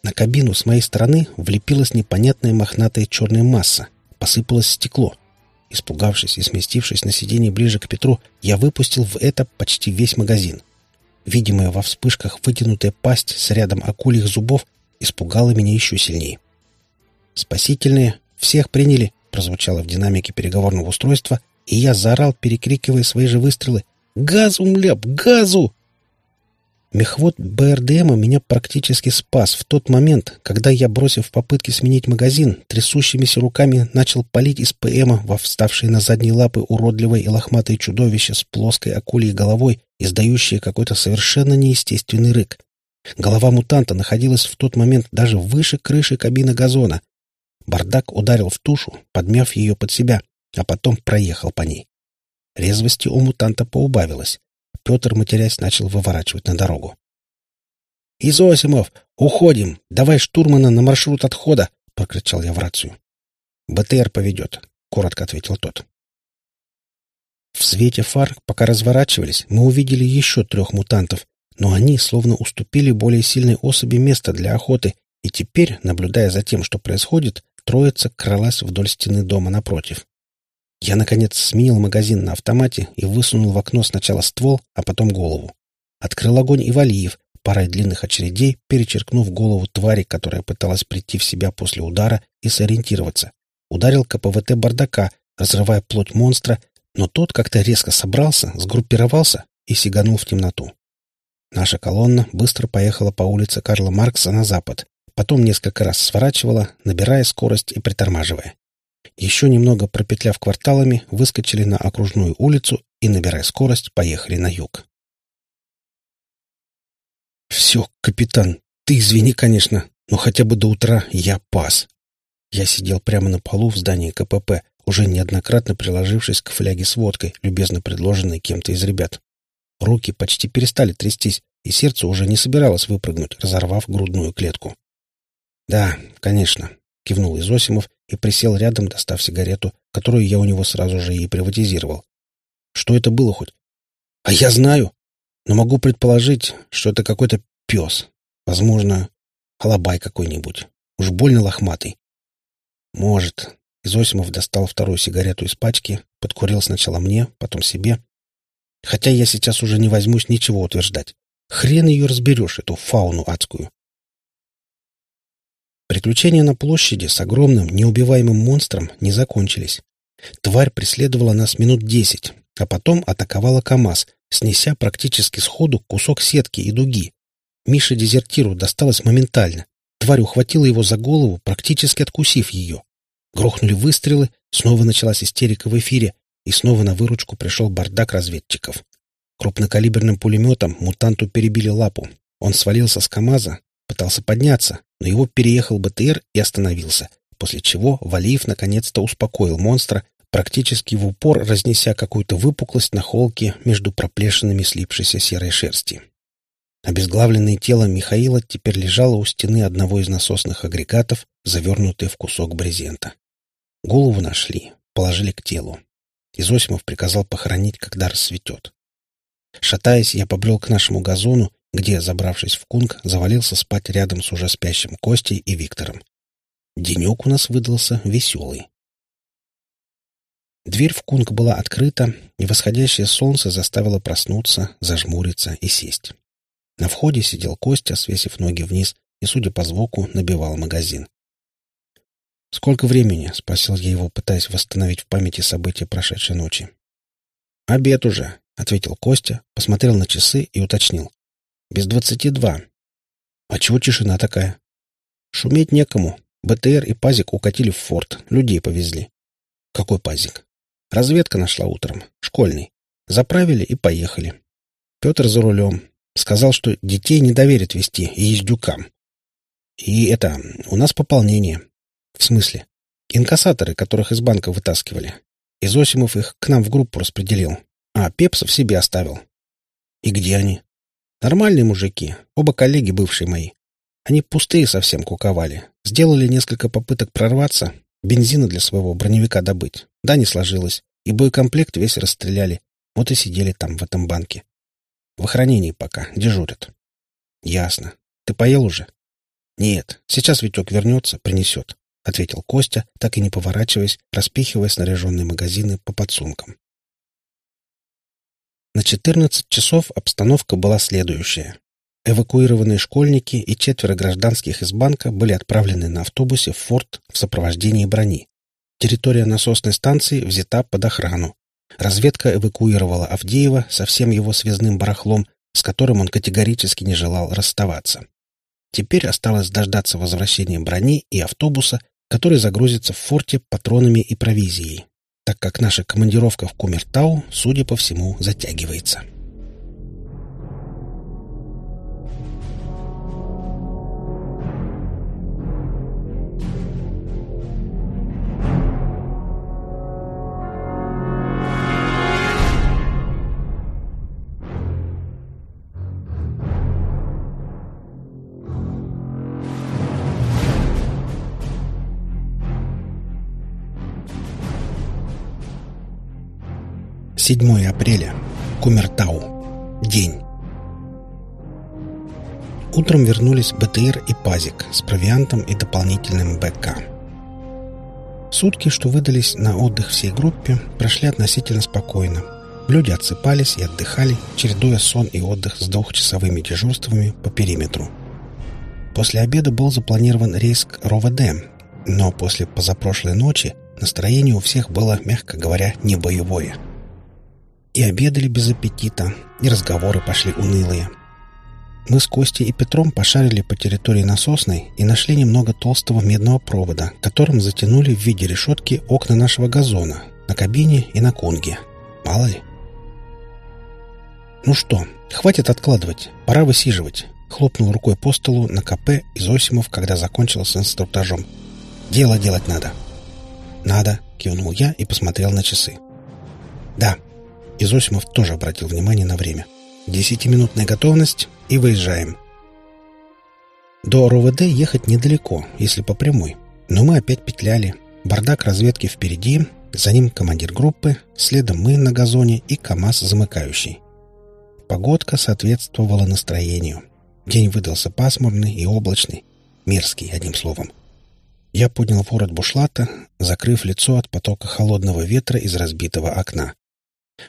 На кабину с моей стороны влепилась непонятная мохнатая черная масса. Посыпалось стекло. Испугавшись и сместившись на сиденье ближе к Петру, я выпустил в это почти весь магазин. Видимая во вспышках вытянутая пасть с рядом акульих зубов испугала меня еще сильнее. Спасительные «Всех приняли!» — прозвучало в динамике переговорного устройства, и я заорал, перекрикивая свои же выстрелы. «Газу, мляп, газу!» Мехвод БРДМа меня практически спас в тот момент, когда я, бросив попытки сменить магазин, трясущимися руками начал палить из ПМа во вставшие на задние лапы уродливое и лохматое чудовище с плоской акулей головой, издающее какой-то совершенно неестественный рык. Голова мутанта находилась в тот момент даже выше крыши кабины газона. Бардак ударил в тушу, подмяв ее под себя, а потом проехал по ней. Резвости у мутанта поубавилось. Петр, матерясь, начал выворачивать на дорогу. «Изосимов! Уходим! Давай штурмана на маршрут отхода!» — прокричал я в рацию. «БТР поведет», — коротко ответил тот. В свете фар, пока разворачивались, мы увидели еще трех мутантов, но они словно уступили более сильной особи место для охоты, и теперь, наблюдая за тем, что происходит, троица кралась вдоль стены дома напротив. Я, наконец, сменил магазин на автомате и высунул в окно сначала ствол, а потом голову. Открыл огонь и Валиев, парой длинных очередей, перечеркнув голову твари, которая пыталась прийти в себя после удара и сориентироваться. Ударил КПВТ бардака, разрывая плоть монстра, но тот как-то резко собрался, сгруппировался и сиганул в темноту. Наша колонна быстро поехала по улице Карла Маркса на запад, потом несколько раз сворачивала, набирая скорость и притормаживая. Еще немного пропетляв кварталами, выскочили на окружную улицу и, набирая скорость, поехали на юг. «Все, капитан, ты извини, конечно, но хотя бы до утра я пас». Я сидел прямо на полу в здании КПП, уже неоднократно приложившись к фляге с водкой, любезно предложенной кем-то из ребят. Руки почти перестали трястись, и сердце уже не собиралось выпрыгнуть, разорвав грудную клетку. «Да, конечно», — кивнул Изосимов и присел рядом, достав сигарету, которую я у него сразу же и приватизировал. «Что это было хоть?» «А я знаю, но могу предположить, что это какой-то пес. Возможно, алабай какой-нибудь. Уж больно лохматый. Может. Изосимов достал вторую сигарету из пачки, подкурил сначала мне, потом себе. Хотя я сейчас уже не возьмусь ничего утверждать. Хрен ее разберешь, эту фауну адскую. Приключения на площади с огромным, неубиваемым монстром не закончились. Тварь преследовала нас минут десять, а потом атаковала КамАЗ, снеся практически сходу кусок сетки и дуги. Мише дезертиру досталось моментально. Тварь ухватила его за голову, практически откусив ее. Грохнули выстрелы, снова началась истерика в эфире, и снова на выручку пришел бардак разведчиков. Крупнокалиберным пулеметом мутанту перебили лапу. Он свалился с КамАЗа, пытался подняться, но его переехал БТР и остановился, после чего Валиев наконец-то успокоил монстра, практически в упор разнеся какую-то выпуклость на холке между проплешинами слипшейся серой шерсти. Обезглавленное тело Михаила теперь лежало у стены одного из насосных агрегатов, завернутое в кусок брезента. Голову нашли, положили к телу. Изосимов приказал похоронить, когда рассветет. Шатаясь, я побрел к нашему газону, где, забравшись в кунг, завалился спать рядом с уже спящим Костей и Виктором. Денек у нас выдался веселый. Дверь в кунг была открыта, и восходящее солнце заставило проснуться, зажмуриться и сесть. На входе сидел Костя, свесив ноги вниз, и, судя по звуку, набивал магазин. «Сколько времени?» — спросил я его, пытаясь восстановить в памяти события прошедшей ночи. «Обед уже», — ответил Костя, посмотрел на часы и уточнил. «Без двадцати два». «А чего тишина такая?» «Шуметь некому. БТР и Пазик укатили в форт, людей повезли». «Какой Пазик?» «Разведка нашла утром. Школьный. Заправили и поехали. Петр за рулем. Сказал, что детей не доверит вести и ездюкам. И это, у нас пополнение. В смысле? Инкассаторы, которых из банка вытаскивали. Изосимов их к нам в группу распределил. А Пепсов себе оставил. И где они? Нормальные мужики, оба коллеги бывшие мои. Они пустые совсем куковали. Сделали несколько попыток прорваться, бензина для своего броневика добыть. Да, не сложилось. И боекомплект весь расстреляли. Вот и сидели там, в этом банке. В охранении пока, дежурят. Ясно. Ты поел уже? Нет, сейчас Витек вернется, принесет, ответил Костя, так и не поворачиваясь, распихивая снаряженные магазины по подсумкам. На 14 часов обстановка была следующая. Эвакуированные школьники и четверо гражданских из банка были отправлены на автобусе в форт в сопровождении брони. Территория насосной станции взята под охрану. Разведка эвакуировала Авдеева со всем его связным барахлом, с которым он категорически не желал расставаться. Теперь осталось дождаться возвращения брони и автобуса, который загрузится в форте патронами и провизией, так как наша командировка в Кумертау, судя по всему, затягивается. Седьмое апреля. Кумертау. День. Утром вернулись БТР и Пазик с провиантом и дополнительным БК. Сутки, что выдались на отдых всей группе, прошли относительно спокойно. Люди отсыпались и отдыхали, чередуя сон и отдых с двухчасовыми дежурствами по периметру. После обеда был запланирован рейс к РОВД, но после позапрошлой ночи настроение у всех было, мягко говоря, не боевое – и обедали без аппетита, и разговоры пошли унылые. Мы с Костей и Петром пошарили по территории насосной и нашли немного толстого медного провода, которым затянули в виде решетки окна нашего газона, на кабине и на конге. Мало ли. «Ну что, хватит откладывать, пора высиживать», — хлопнул рукой по столу на КП Изосимов, когда закончил с инструктажом. «Дело делать надо». «Надо», — кивнул я и посмотрел на часы. «Да, Изосимов тоже обратил внимание на время. «Десятиминутная готовность и выезжаем». До РОВД ехать недалеко, если по прямой. Но мы опять петляли. Бардак разведки впереди, за ним командир группы, следом мы на газоне и КАМАЗ замыкающий. Погодка соответствовала настроению. День выдался пасмурный и облачный. Мерзкий, одним словом. Я поднял ворот бушлата, закрыв лицо от потока холодного ветра из разбитого окна.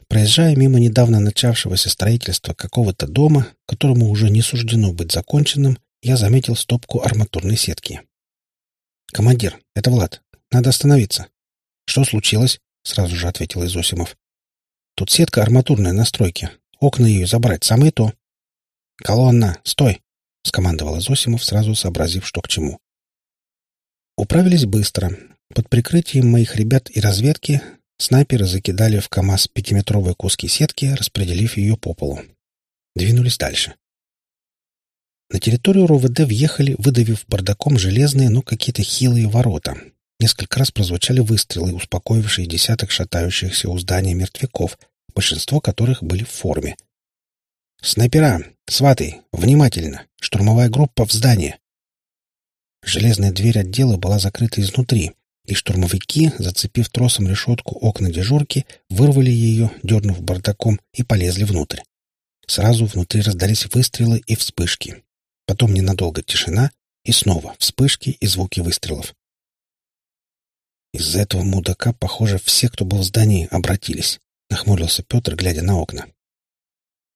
Проезжая мимо недавно начавшегося строительства какого-то дома, которому уже не суждено быть законченным, я заметил стопку арматурной сетки. «Командир, это Влад. Надо остановиться». «Что случилось?» — сразу же ответил Изосимов. «Тут сетка арматурная на стройке. Окна ее забрать, самое то». «Колонна, стой!» — скомандовал Изосимов, сразу сообразив, что к чему. Управились быстро. Под прикрытием моих ребят и разведки снайперы закидали в КАМАЗ пятиметровые куски сетки, распределив ее по полу. Двинулись дальше. На территорию РОВД въехали, выдавив бардаком железные, но какие-то хилые ворота. Несколько раз прозвучали выстрелы, успокоившие десяток шатающихся у здания мертвяков, большинство которых были в форме. «Снайпера! Сваты! Внимательно! Штурмовая группа в здание!» Железная дверь отдела была закрыта изнутри, и штурмовики, зацепив тросом решетку окна дежурки, вырвали ее, дернув бардаком, и полезли внутрь. Сразу внутри раздались выстрелы и вспышки. Потом ненадолго тишина, и снова вспышки и звуки выстрелов. Из-за этого мудака, похоже, все, кто был в здании, обратились. Нахмурился Петр, глядя на окна.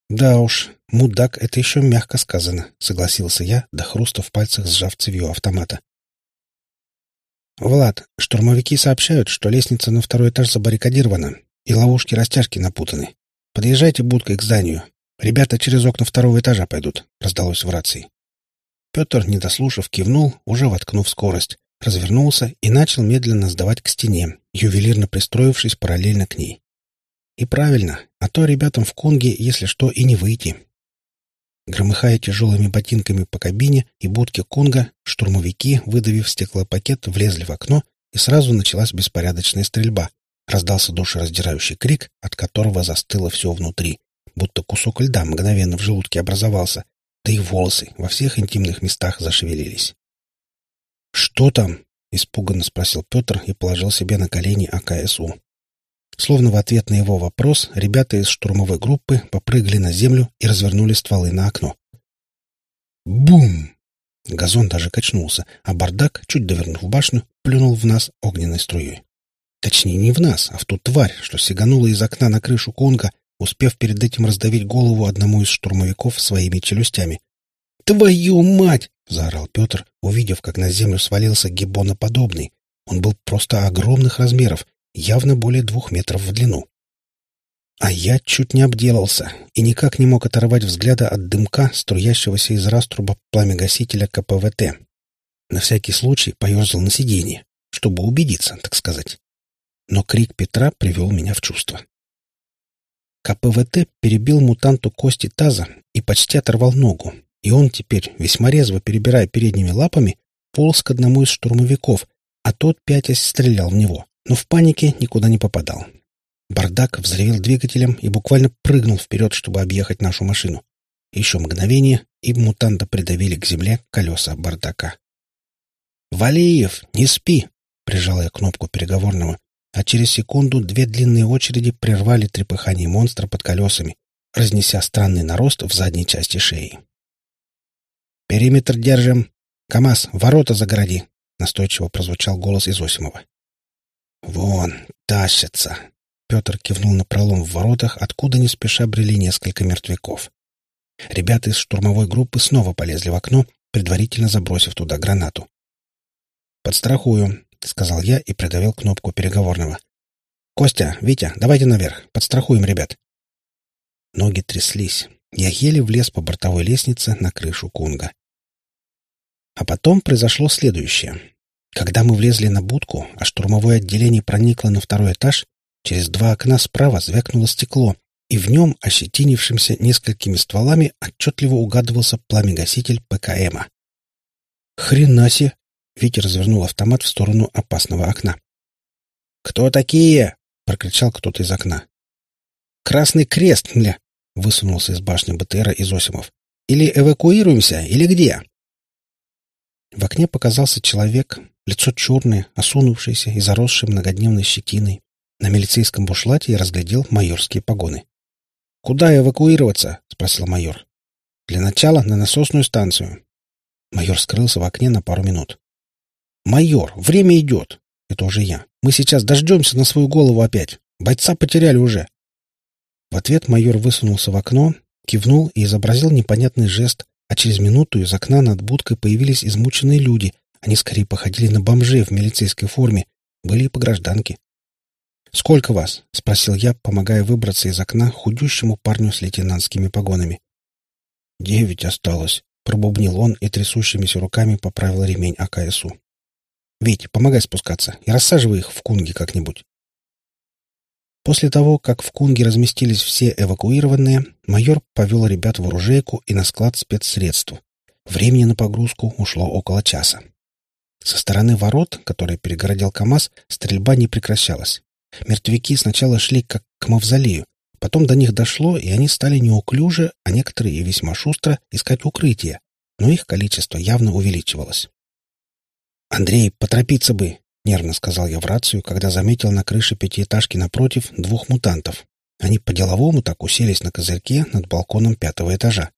«Да уж, мудак — это еще мягко сказано», — согласился я, до хруста в пальцах сжав цевью автомата. «Влад, штурмовики сообщают, что лестница на второй этаж забаррикадирована, и ловушки-растяжки напутаны. Подъезжайте будкой к зданию. Ребята через окна второго этажа пойдут», — раздалось в рации. Петр, не дослушав, кивнул, уже воткнув скорость, развернулся и начал медленно сдавать к стене, ювелирно пристроившись параллельно к ней. И правильно, а то ребятам в Конге, если что, и не выйти. Громыхая тяжелыми ботинками по кабине и будке Конга, штурмовики, выдавив стеклопакет, влезли в окно, и сразу началась беспорядочная стрельба. Раздался душераздирающий крик, от которого застыло все внутри, будто кусок льда мгновенно в желудке образовался, да и волосы во всех интимных местах зашевелились. «Что там?» — испуганно спросил Петр и положил себе на колени АКСУ. Словно в ответ на его вопрос, ребята из штурмовой группы попрыгали на землю и развернули стволы на окно. Бум! Газон даже качнулся, а бардак, чуть довернув башню, плюнул в нас огненной струей. Точнее, не в нас, а в ту тварь, что сиганула из окна на крышу Конга, успев перед этим раздавить голову одному из штурмовиков своими челюстями. «Твою мать!» — заорал Петр, увидев, как на землю свалился гиббоноподобный. Он был просто огромных размеров, явно более двух метров в длину. А я чуть не обделался и никак не мог оторвать взгляда от дымка, струящегося из раструба пламегасителя КПВТ. На всякий случай поерзал на сиденье, чтобы убедиться, так сказать. Но крик Петра привел меня в чувство. КПВТ перебил мутанту кости таза и почти оторвал ногу, и он теперь, весьма резво перебирая передними лапами, полз к одному из штурмовиков, а тот, пятясь, стрелял в него но в панике никуда не попадал. Бардак взревел двигателем и буквально прыгнул вперед, чтобы объехать нашу машину. Еще мгновение, и мутанта придавили к земле колеса бардака. «Валиев, не спи!» — прижал я кнопку переговорного, а через секунду две длинные очереди прервали трепыхание монстра под колесами, разнеся странный нарост в задней части шеи. «Периметр держим! КамАЗ, ворота загороди!» — настойчиво прозвучал голос Изосимова. «Вон, тащатся!» Петр кивнул на пролом в воротах, откуда не спеша брели несколько мертвяков. Ребята из штурмовой группы снова полезли в окно, предварительно забросив туда гранату. «Подстрахую», — сказал я и придавил кнопку переговорного. «Костя, Витя, давайте наверх, подстрахуем ребят». Ноги тряслись. Я еле влез по бортовой лестнице на крышу Кунга. А потом произошло следующее. Когда мы влезли на будку, а штурмовое отделение проникло на второй этаж, через два окна справа звякнуло стекло, и в нем, ощетинившимся несколькими стволами, отчетливо угадывался пламегаситель ПКМа. «Хрена себе!» — Витя развернул автомат в сторону опасного окна. «Кто такие?» — прокричал кто-то из окна. «Красный крест, мля!» — высунулся из башни БТРа Изосимов. «Или эвакуируемся, или где?» В окне показался человек, Лицо черное, осунувшееся и заросшее многодневной щетиной. На милицейском бушлате я разглядел майорские погоны. «Куда эвакуироваться?» — спросил майор. «Для начала на насосную станцию». Майор скрылся в окне на пару минут. «Майор, время идет!» Это уже я. «Мы сейчас дождемся на свою голову опять. Бойца потеряли уже!» В ответ майор высунулся в окно, кивнул и изобразил непонятный жест, а через минуту из окна над будкой появились измученные люди. Они скорее походили на бомжей в милицейской форме, были и по гражданке. «Сколько вас?» — спросил я, помогая выбраться из окна худющему парню с лейтенантскими погонами. «Девять осталось», — пробубнил он и трясущимися руками поправил ремень АКСУ. «Вить, помогай спускаться и рассаживай их в кунге как-нибудь». После того, как в Кунге разместились все эвакуированные, майор повел ребят в оружейку и на склад спецсредств. Времени на погрузку ушло около часа. Со стороны ворот, которые перегородил КАМАЗ, стрельба не прекращалась. Мертвяки сначала шли как к мавзолею, потом до них дошло, и они стали неуклюже, а некоторые и весьма шустро искать укрытие, но их количество явно увеличивалось. «Андрей, поторопиться бы!» — нервно сказал я в рацию, когда заметил на крыше пятиэтажки напротив двух мутантов. Они по-деловому так уселись на козырьке над балконом пятого этажа.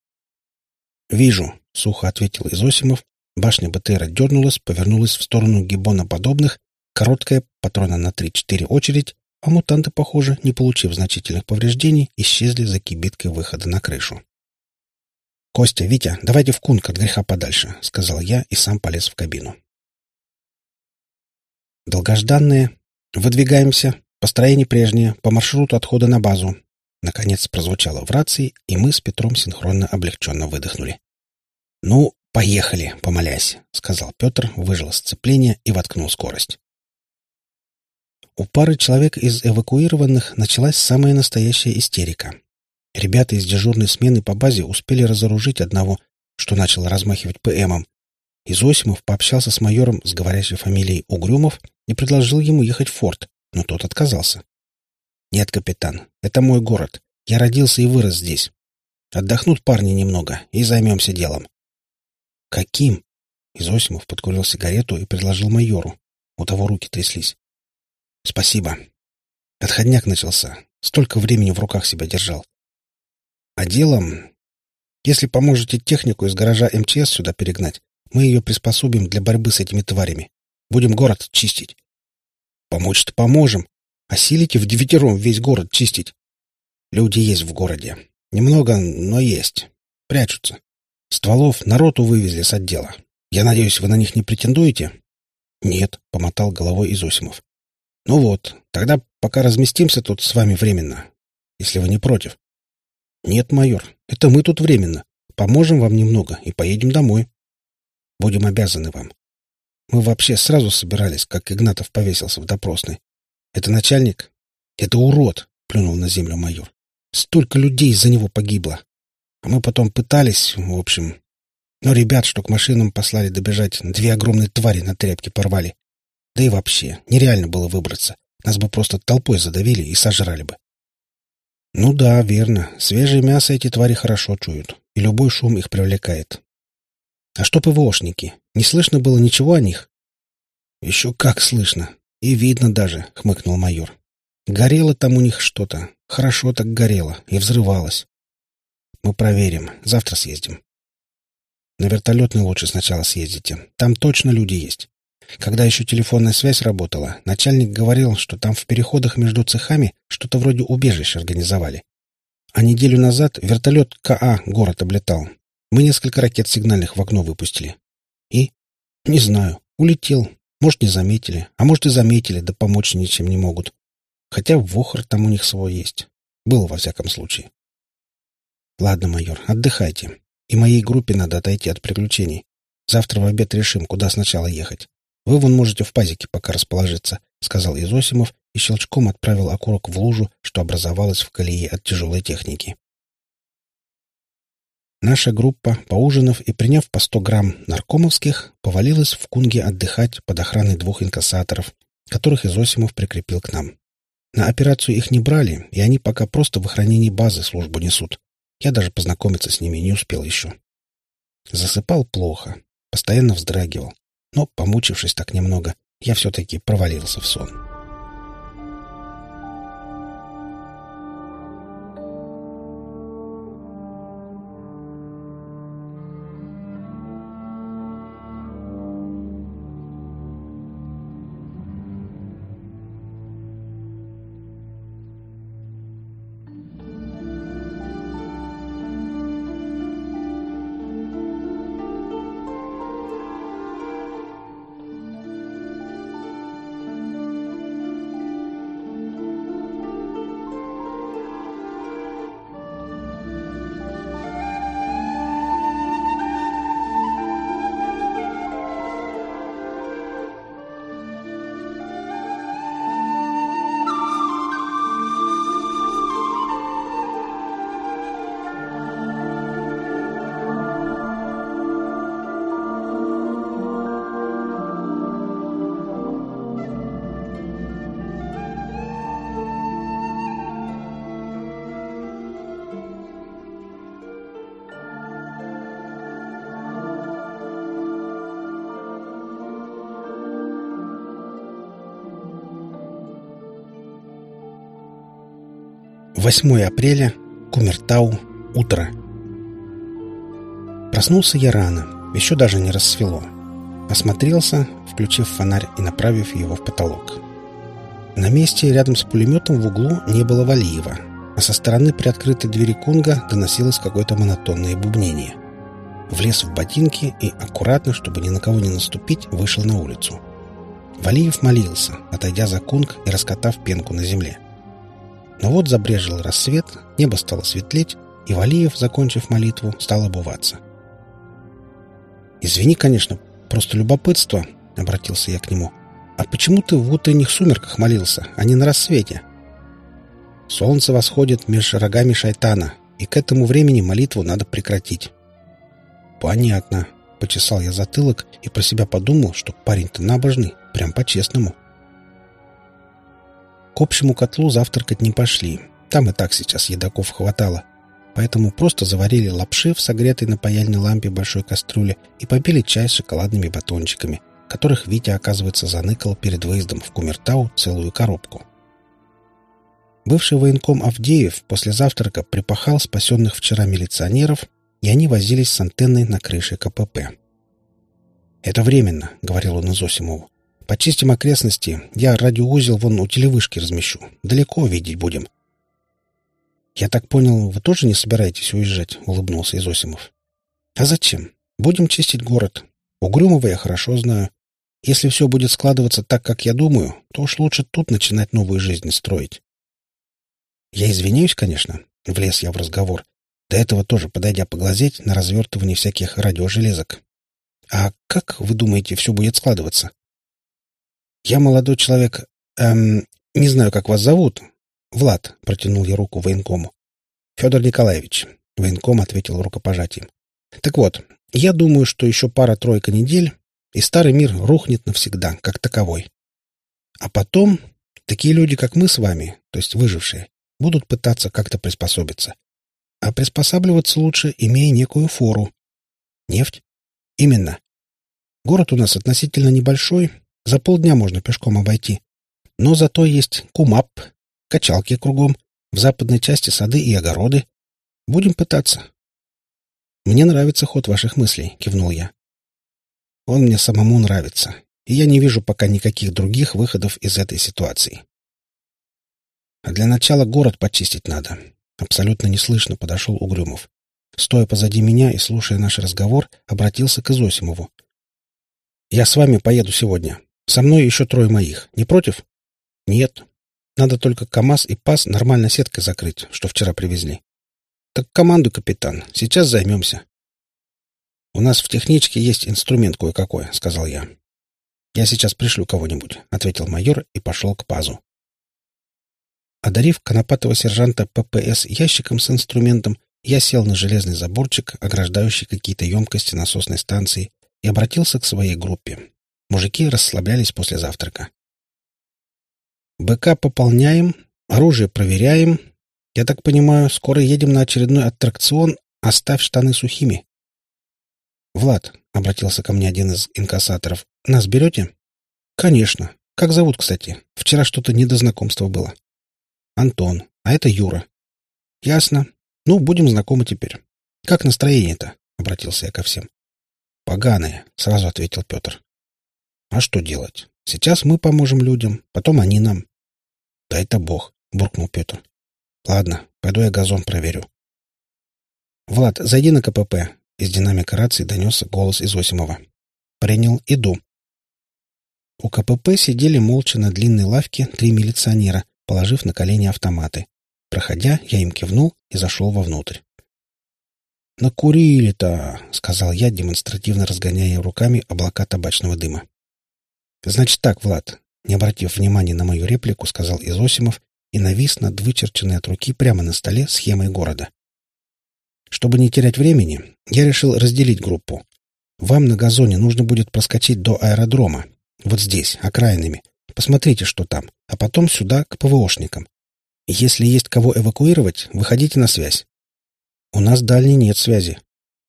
«Вижу», — сухо ответил Изосимов. Башня БТРа дернулась, повернулась в сторону гиббоноподобных, короткая, патрона на три-четыре очередь, а мутанты, похоже, не получив значительных повреждений, исчезли за кибиткой выхода на крышу. «Костя, Витя, давайте в кунг от греха подальше», — сказал я и сам полез в кабину. Долгожданное. Выдвигаемся. Построение прежнее, по маршруту отхода на базу. Наконец прозвучало в рации, и мы с Петром синхронно облегченно выдохнули. «Ну, поехали, помолясь», — сказал Петр, выжил сцепление и воткнул скорость. У пары человек из эвакуированных началась самая настоящая истерика. Ребята из дежурной смены по базе успели разоружить одного, что начал размахивать ПМом. Изосимов пообщался с майором с говорящей фамилией Угрюмов и предложил ему ехать в форт, но тот отказался. «Нет, капитан, это мой город. Я родился и вырос здесь. Отдохнут парни немного и займемся делом». «Каким?» Изосимов подкурил сигарету и предложил майору. У того руки тряслись. «Спасибо. Отходняк начался. Столько времени в руках себя держал. А делом... Если поможете технику из гаража МЧС сюда перегнать, мы ее приспособим для борьбы с этими тварями. Будем город чистить. Помочь-то поможем. Осилите в девятером весь город чистить. Люди есть в городе. Немного, но есть. Прячутся. Стволов народу вывезли с отдела. Я надеюсь, вы на них не претендуете? Нет, — помотал головой Изосимов. Ну вот, тогда пока разместимся тут с вами временно, если вы не против. Нет, майор, это мы тут временно. Поможем вам немного и поедем домой. Будем обязаны вам. Мы вообще сразу собирались, как Игнатов повесился в допросной. Это начальник? Это урод, плюнул на землю майор. Столько людей из-за него погибло. Мы потом пытались, в общем... Но ребят, что к машинам послали добежать, две огромные твари на тряпке порвали. Да и вообще, нереально было выбраться. Нас бы просто толпой задавили и сожрали бы. Ну да, верно. Свежее мясо эти твари хорошо чуют, и любой шум их привлекает. А что ПВОшники? Не слышно было ничего о них? Еще как слышно. И видно даже, хмыкнул майор. Горело там у них что-то. Хорошо так горело и взрывалось. Мы проверим. Завтра съездим. На вертолетный лучше сначала съездите. Там точно люди есть. Когда еще телефонная связь работала, начальник говорил, что там в переходах между цехами что-то вроде убежища организовали. А неделю назад вертолет КА город облетал. Мы несколько ракет сигнальных в окно выпустили. И? Не знаю. Улетел. Может, не заметили. А может, и заметили, да помочь ничем не могут. Хотя вохр там у них свой есть. Был, во всяком случае. Ладно, майор, отдыхайте. И моей группе надо отойти от приключений. Завтра в обед решим, куда сначала ехать. Вы вон можете в пазике пока расположиться, — сказал Изосимов и щелчком отправил окурок в лужу, что образовалась в колее от тяжелой техники. Наша группа, поужинав и приняв по сто грамм наркомовских, повалилась в Кунге отдыхать под охраной двух инкассаторов, которых Изосимов прикрепил к нам. На операцию их не брали, и они пока просто в охранении базы службу несут. Я даже познакомиться с ними не успел еще. Засыпал плохо, постоянно вздрагивал, но, помучившись так немного, я все-таки провалился в сон. 8 апреля, Кумертау, утро. Проснулся я рано, еще даже не рассвело. Осмотрелся, включив фонарь и направив его в потолок. На месте рядом с пулеметом в углу не было Валиева, а со стороны приоткрытой двери Кунга доносилось какое-то монотонное бубнение. Влез в ботинки и, аккуратно, чтобы ни на кого не наступить, вышел на улицу. Валиев молился, отойдя за Кунг и раскатав пенку на земле. Но вот забрежил рассвет, небо стало светлеть, и Валиев, закончив молитву, стал обуваться. «Извини, конечно, просто любопытство», — обратился я к нему. «А почему ты в утренних сумерках молился, а не на рассвете?» «Солнце восходит меж рогами шайтана, и к этому времени молитву надо прекратить». «Понятно», — почесал я затылок и про себя подумал, что парень-то набожный, прям по-честному. К общему котлу завтракать не пошли. Там и так сейчас едоков хватало. Поэтому просто заварили лапши в согретой на паяльной лампе большой кастрюле и попили чай с шоколадными батончиками, которых Витя, оказывается, заныкал перед выездом в Кумертау целую коробку. Бывший военком Авдеев после завтрака припахал спасенных вчера милиционеров, и они возились с антенной на крыше КПП. «Это временно», — говорил он Изосимову. Почистим окрестности. Я радиоузел вон у телевышки размещу. Далеко видеть будем. Я так понял, вы тоже не собираетесь уезжать, улыбнулся Изосимов. А зачем? Будем чистить город. Угрюмова я хорошо знаю. Если все будет складываться так, как я думаю, то уж лучше тут начинать новую жизнь строить. Я извиняюсь, конечно, влез я в разговор. До этого тоже подойдя поглазеть на развертывание всяких радиожелезок. А как, вы думаете, все будет складываться? «Я молодой человек... Эм, не знаю, как вас зовут». «Влад», — протянул я руку военкому. «Федор Николаевич», — военком ответил рукопожатием. «Так вот, я думаю, что еще пара-тройка недель, и старый мир рухнет навсегда, как таковой. А потом такие люди, как мы с вами, то есть выжившие, будут пытаться как-то приспособиться. А приспосабливаться лучше, имея некую фору. Нефть? Именно. Город у нас относительно небольшой, за полдня можно пешком обойти. Но зато есть кумап, качалки кругом, в западной части сады и огороды. Будем пытаться. Мне нравится ход ваших мыслей, кивнул я. Он мне самому нравится, и я не вижу пока никаких других выходов из этой ситуации. А для начала город почистить надо. Абсолютно неслышно подошел Угрюмов. Стоя позади меня и слушая наш разговор, обратился к Изосимову. «Я с вами поеду сегодня. Со мной еще трое моих. Не против? Нет. Надо только КАМАЗ и ПАС нормально сеткой закрыть, что вчера привезли. Так команду, капитан. Сейчас займемся. У нас в техничке есть инструмент кое-какой, сказал я. Я сейчас пришлю кого-нибудь, ответил майор и пошел к ПАЗу. Одарив конопатого сержанта ППС ящиком с инструментом, я сел на железный заборчик, ограждающий какие-то емкости насосной станции, и обратился к своей группе. Мужики расслаблялись после завтрака. БК пополняем, оружие проверяем. Я так понимаю, скоро едем на очередной аттракцион «Оставь штаны сухими». «Влад», — обратился ко мне один из инкассаторов, — «нас берете?» «Конечно. Как зовут, кстати? Вчера что-то не до знакомства было». «Антон. А это Юра». «Ясно. Ну, будем знакомы теперь. Как настроение-то?» — обратился я ко всем. «Поганое», — сразу ответил Петр. А что делать? Сейчас мы поможем людям, потом они нам. — Да это бог, — буркнул Петр. — Ладно, пойду я газон проверю. — Влад, зайди на КПП. Из динамика рации донесся голос Изосимова. — Принял, иду. У КПП сидели молча на длинной лавке три милиционера, положив на колени автоматы. Проходя, я им кивнул и зашел вовнутрь. «Накурили-то!» — сказал я, демонстративно разгоняя руками облака табачного дыма. «Значит так, Влад», — не обратив внимания на мою реплику, сказал Изосимов и навис над вычерченной от руки прямо на столе схемой города. Чтобы не терять времени, я решил разделить группу. Вам на газоне нужно будет проскочить до аэродрома. Вот здесь, окраинами. Посмотрите, что там. А потом сюда, к ПВОшникам. Если есть кого эвакуировать, выходите на связь. У нас дальней нет связи.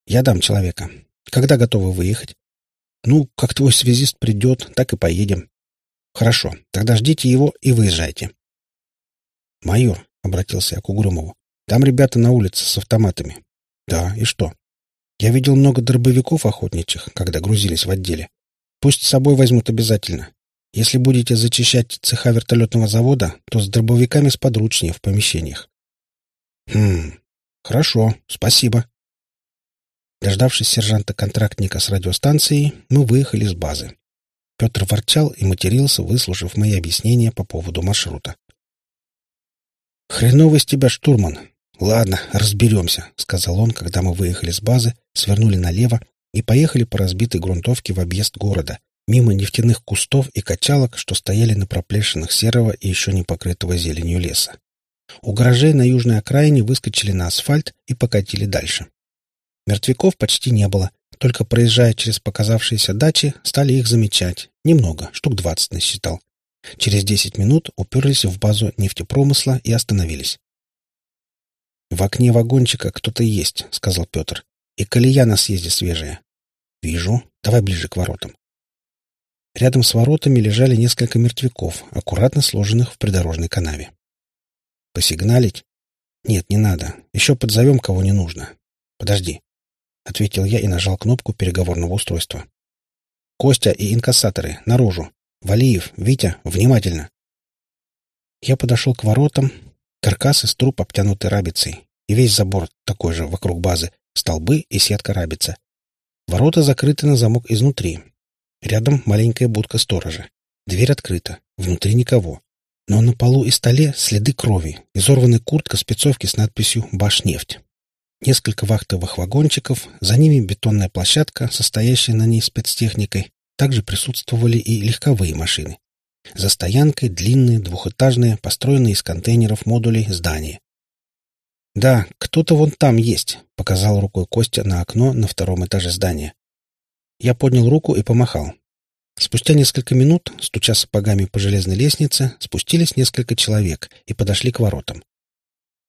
Я дам человека. Когда готовы выехать? Ну, как твой связист придет, так и поедем. Хорошо, тогда ждите его и выезжайте. Майор, обратился я к Угрюмову. «Там ребята на улице с автоматами». «Да, и что?» «Я видел много дробовиков охотничьих, когда грузились в отделе. Пусть с собой возьмут обязательно. Если будете зачищать цеха вертолетного завода, то с дробовиками сподручнее в помещениях». «Хм, хорошо, спасибо». Дождавшись сержанта-контрактника с радиостанцией, мы выехали с базы. Петр ворчал и матерился, выслушав мои объяснения по поводу маршрута. «Хреновый с тебя штурман. Ладно, разберемся», — сказал он, когда мы выехали с базы, свернули налево и поехали по разбитой грунтовке в объезд города, мимо нефтяных кустов и качалок, что стояли на проплешинах серого и еще не покрытого зеленью леса. У гаражей на южной окраине выскочили на асфальт и покатили дальше. Мертвяков почти не было, только проезжая через показавшиеся дачи, стали их замечать. Немного, штук двадцать насчитал. Через десять минут уперлись в базу нефтепромысла и остановились. «В окне вагончика кто-то есть», — сказал Петр. «И колея на съезде свежая». «Вижу. Давай ближе к воротам». Рядом с воротами лежали несколько мертвяков, аккуратно сложенных в придорожной канаве. «Посигналить?» «Нет, не надо. Еще подзовем, кого не нужно. Подожди». — ответил я и нажал кнопку переговорного устройства. «Костя и инкассаторы, наружу! Валиев, Витя, внимательно!» Я подошел к воротам. Каркас из труб обтянутый рабицей. И весь забор такой же вокруг базы. Столбы и сетка рабица. Ворота закрыты на замок изнутри. Рядом маленькая будка сторожа. Дверь открыта. Внутри никого. Но на полу и столе следы крови. Изорванная куртка спецовки с надписью «Башнефть» несколько вахтовых вагончиков, за ними бетонная площадка, состоящая на ней спецтехникой. Также присутствовали и легковые машины. За стоянкой длинные двухэтажные, построенные из контейнеров модулей здания. «Да, кто-то вон там есть», — показал рукой Костя на окно на втором этаже здания. Я поднял руку и помахал. Спустя несколько минут, стуча сапогами по железной лестнице, спустились несколько человек и подошли к воротам.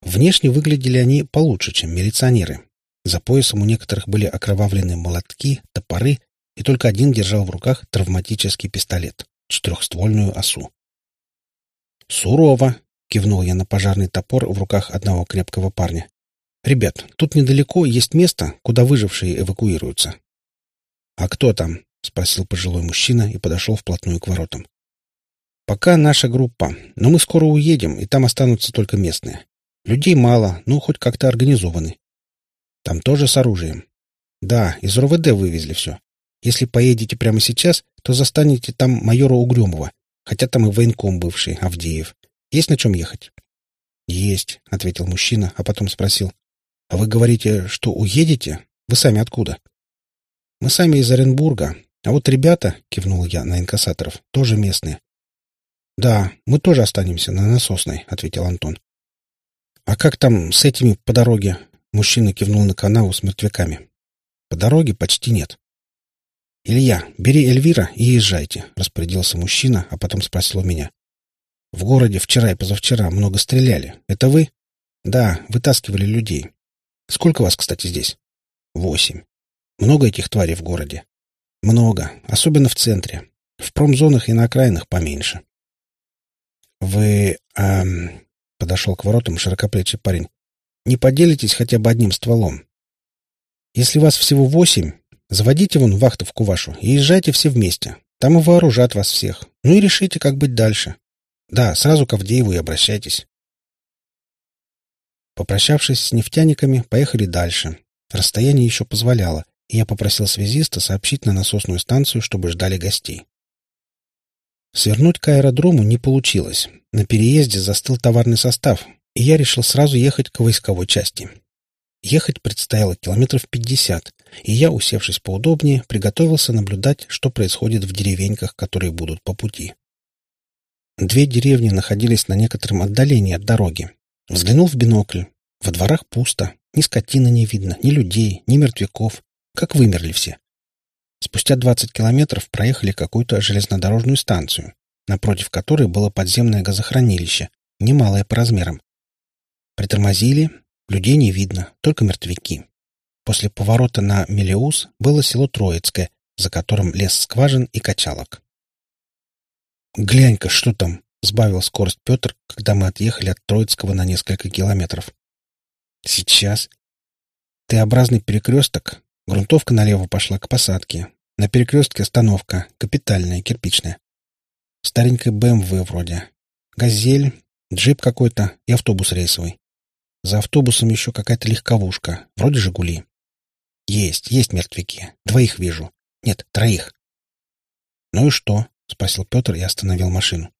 Внешне выглядели они получше, чем милиционеры. За поясом у некоторых были окровавлены молотки, топоры, и только один держал в руках травматический пистолет, четырехствольную осу. «Сурово!» — кивнул я на пожарный топор в руках одного крепкого парня. «Ребят, тут недалеко есть место, куда выжившие эвакуируются». «А кто там?» — спросил пожилой мужчина и подошел вплотную к воротам. «Пока наша группа, но мы скоро уедем, и там останутся только местные. Людей мало, но хоть как-то организованы. Там тоже с оружием. Да, из РОВД вывезли все. Если поедете прямо сейчас, то застанете там майора Угрюмова, хотя там и военком бывший, Авдеев. Есть на чем ехать? — Есть, — ответил мужчина, а потом спросил. — А вы говорите, что уедете? Вы сами откуда? — Мы сами из Оренбурга. А вот ребята, — кивнул я на инкассаторов, — тоже местные. — Да, мы тоже останемся на насосной, — ответил Антон. «А как там с этими по дороге?» Мужчина кивнул на канаву с мертвяками. «По дороге почти нет». «Илья, бери Эльвира и езжайте», — распорядился мужчина, а потом спросил у меня. «В городе вчера и позавчера много стреляли. Это вы?» «Да, вытаскивали людей. Сколько вас, кстати, здесь?» «Восемь. Много этих тварей в городе?» «Много, особенно в центре. В промзонах и на окраинах поменьше». «Вы... Эм, Подошел к воротам широкоплечий парень. «Не поделитесь хотя бы одним стволом. Если вас всего восемь, заводите вон вахтовку вашу и езжайте все вместе. Там и вооружат вас всех. Ну и решите, как быть дальше. Да, сразу к Авдееву и обращайтесь». Попрощавшись с нефтяниками, поехали дальше. Расстояние еще позволяло, и я попросил связиста сообщить на насосную станцию, чтобы ждали гостей. Свернуть к аэродрому не получилось. На переезде застыл товарный состав, и я решил сразу ехать к войсковой части. Ехать предстояло километров пятьдесят, и я, усевшись поудобнее, приготовился наблюдать, что происходит в деревеньках, которые будут по пути. Две деревни находились на некотором отдалении от дороги. Взглянул в бинокль. Во дворах пусто, ни скотины не видно, ни людей, ни мертвяков. Как вымерли все. Спустя 20 километров проехали какую-то железнодорожную станцию, напротив которой было подземное газохранилище, немалое по размерам. Притормозили, людей не видно, только мертвяки. После поворота на Мелеуз было село Троицкое, за которым лес скважин и качалок. «Глянь-ка, что там!» — сбавил скорость Петр, когда мы отъехали от Троицкого на несколько километров. «Сейчас. Т-образный перекресток. Грунтовка налево пошла к посадке. На перекрестке остановка. Капитальная, кирпичная. Старенькая БМВ вроде. Газель, джип какой-то и автобус рейсовый. За автобусом еще какая-то легковушка. Вроде «Жигули». Есть, есть мертвяки. Двоих вижу. Нет, троих. Ну и что? — спросил Петр и остановил машину.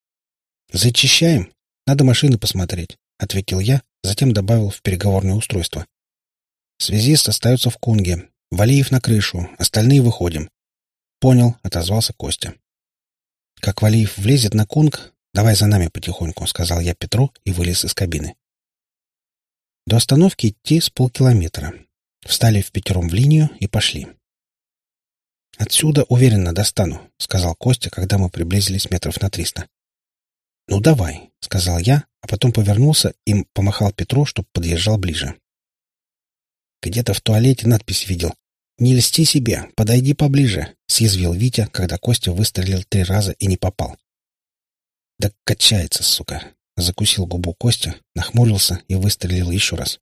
«Зачищаем? Надо машины посмотреть», — ответил я, затем добавил в переговорное устройство. «Связист остается в Кунге. Валиев на крышу. Остальные выходим». «Понял», — отозвался Костя. «Как Валиев влезет на Кунг, давай за нами потихоньку», — сказал я Петру и вылез из кабины. До остановки идти с полкилометра. Встали в пятером в линию и пошли. «Отсюда уверенно достану», — сказал Костя, когда мы приблизились метров на триста. «Ну, давай», — сказал я, а потом повернулся и помахал Петру, чтобы подъезжал ближе. «Где-то в туалете надпись видел. Не льсти себе, подойди поближе», — съязвил Витя, когда Костя выстрелил три раза и не попал. «Да качается, сука!» — закусил губу Костя, нахмурился и выстрелил еще раз.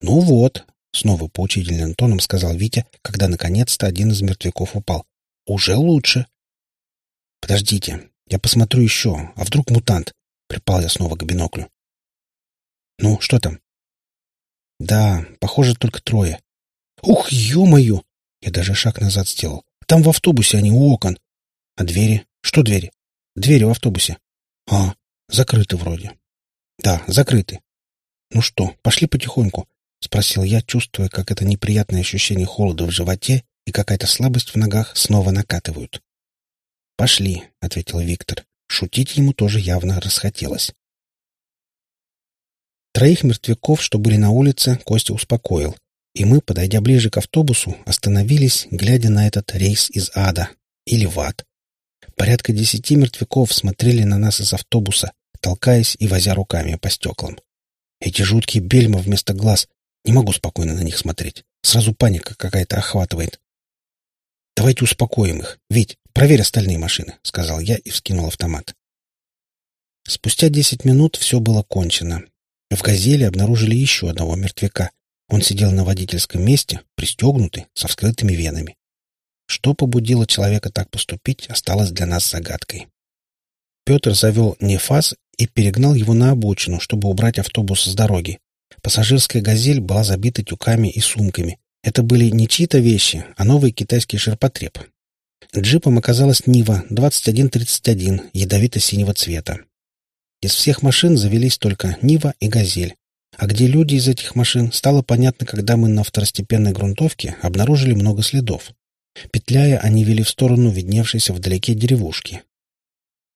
«Ну вот», — снова поучительным тоном сказал Витя, когда наконец-то один из мертвяков упал. «Уже лучше». «Подождите, я посмотрю еще, а вдруг мутант?» Припал я снова к биноклю. «Ну, что там?» «Да, похоже, только трое». «Ух, ё-моё!» Я даже шаг назад сделал. «Там в автобусе они у окон». «А двери? Что двери?» «Двери в автобусе». «А, закрыты вроде». «Да, закрыты». «Ну что, пошли потихоньку. — спросил я, чувствуя, как это неприятное ощущение холода в животе и какая-то слабость в ногах снова накатывают. «Пошли», — ответил Виктор. Шутить ему тоже явно расхотелось. Троих мертвяков, что были на улице, Костя успокоил, и мы, подойдя ближе к автобусу, остановились, глядя на этот рейс из ада или в ад. Порядка десяти мертвяков смотрели на нас из автобуса, толкаясь и возя руками по стеклам. Эти жуткие бельма вместо глаз не могу спокойно на них смотреть. Сразу паника какая-то охватывает. «Давайте успокоим их. Вить, проверь остальные машины», — сказал я и вскинул автомат. Спустя десять минут все было кончено. В «Газели» обнаружили еще одного мертвяка. Он сидел на водительском месте, пристегнутый, со вскрытыми венами. Что побудило человека так поступить, осталось для нас загадкой. Петр завел Нефас и перегнал его на обочину, чтобы убрать автобус с дороги. Пассажирская «Газель» была забита тюками и сумками. Это были не чьи-то вещи, а новый китайский ширпотреб. Джипом оказалась «Нива» 2131 ядовито-синего цвета. Из всех машин завелись только «Нива» и «Газель». А где люди из этих машин, стало понятно, когда мы на второстепенной грунтовке обнаружили много следов. Петляя, они вели в сторону видневшейся вдалеке деревушки.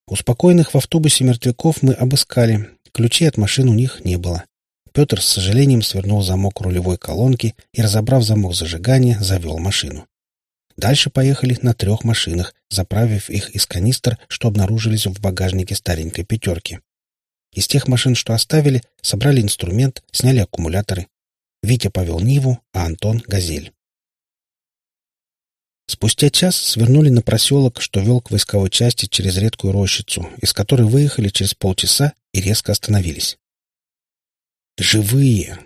Успокоенных в автобусе мертвяков мы обыскали. Ключей от машин у них не было. Петр с сожалением свернул замок рулевой колонки и, разобрав замок зажигания, завел машину. Дальше поехали на трех машинах, заправив их из канистр, что обнаружились в багажнике старенькой пятерки. Из тех машин, что оставили, собрали инструмент, сняли аккумуляторы. Витя повел Ниву, а Антон — «Газель». Спустя час свернули на проселок, что вел к войсковой части через редкую рощицу, из которой выехали через полчаса и резко остановились. «Живые!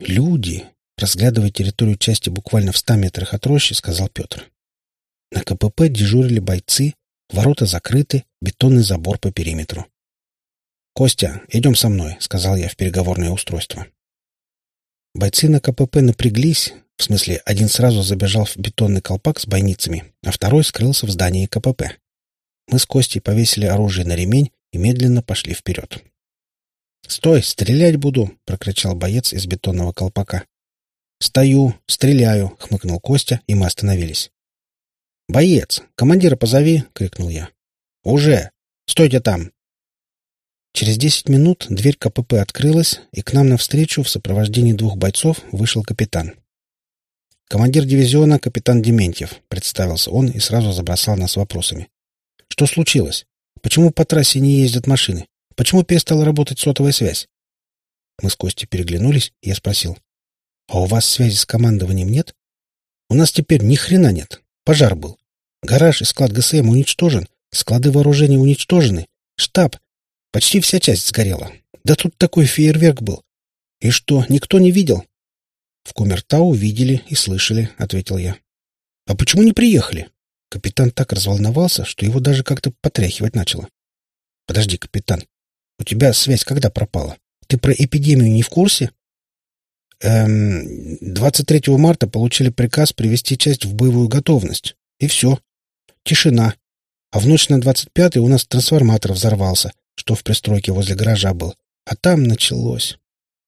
Люди!» Разглядывая территорию части буквально в ста метрах от рощи, сказал Петр. На КПП дежурили бойцы, ворота закрыты, бетонный забор по периметру. «Костя, идем со мной», — сказал я в переговорное устройство. Бойцы на КПП напряглись, в смысле, один сразу забежал в бетонный колпак с бойницами, а второй скрылся в здании КПП. Мы с Костей повесили оружие на ремень и медленно пошли вперед. «Стой, стрелять буду!» — прокричал боец из бетонного колпака. «Стою, стреляю!» — хмыкнул Костя, и мы остановились. «Боец! Командира позови!» — крикнул я. «Уже! Стойте там!» Через десять минут дверь КПП открылась, и к нам навстречу в сопровождении двух бойцов вышел капитан. «Командир дивизиона капитан Дементьев», — представился он и сразу забросал нас вопросами. «Что случилось? Почему по трассе не ездят машины? Почему перестала работать сотовая связь? Мы с Костей переглянулись, и я спросил. А у вас связи с командованием нет? У нас теперь ни хрена нет. Пожар был. Гараж и склад ГСМ уничтожен. Склады вооружения уничтожены. Штаб. Почти вся часть сгорела. Да тут такой фейерверк был. И что, никто не видел? В Кумертау видели и слышали, — ответил я. А почему не приехали? Капитан так разволновался, что его даже как-то потряхивать начало. Подожди, капитан. У тебя связь когда пропала? Ты про эпидемию не в курсе? Эм, 23 марта получили приказ привести часть в боевую готовность. И все. Тишина. А в ночь на 25 у нас трансформатор взорвался, что в пристройке возле гаража был. А там началось.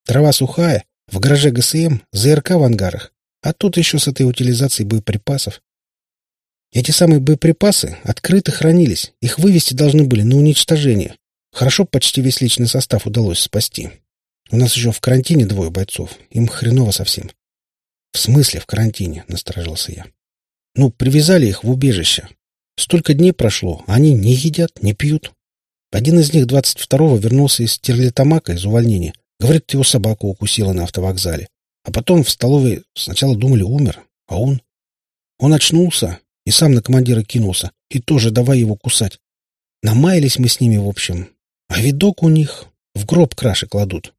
Трава сухая, в гараже ГСМ, ЗРК в ангарах. А тут еще с этой утилизацией боеприпасов. Эти самые боеприпасы открыто хранились. Их вывести должны были на уничтожение. Хорошо почти весь личный состав удалось спасти. У нас еще в карантине двое бойцов. Им хреново совсем. — В смысле в карантине? — насторожился я. — Ну, привязали их в убежище. Столько дней прошло, а они не едят, не пьют. Один из них двадцать второго вернулся из Стерлитамака из увольнения. Говорит, его собаку укусила на автовокзале. А потом в столовой сначала думали, умер, а он... Он очнулся и сам на командира кинулся, и тоже давай его кусать. Намаялись мы с ними, в общем. А видок у них в гроб краши кладут.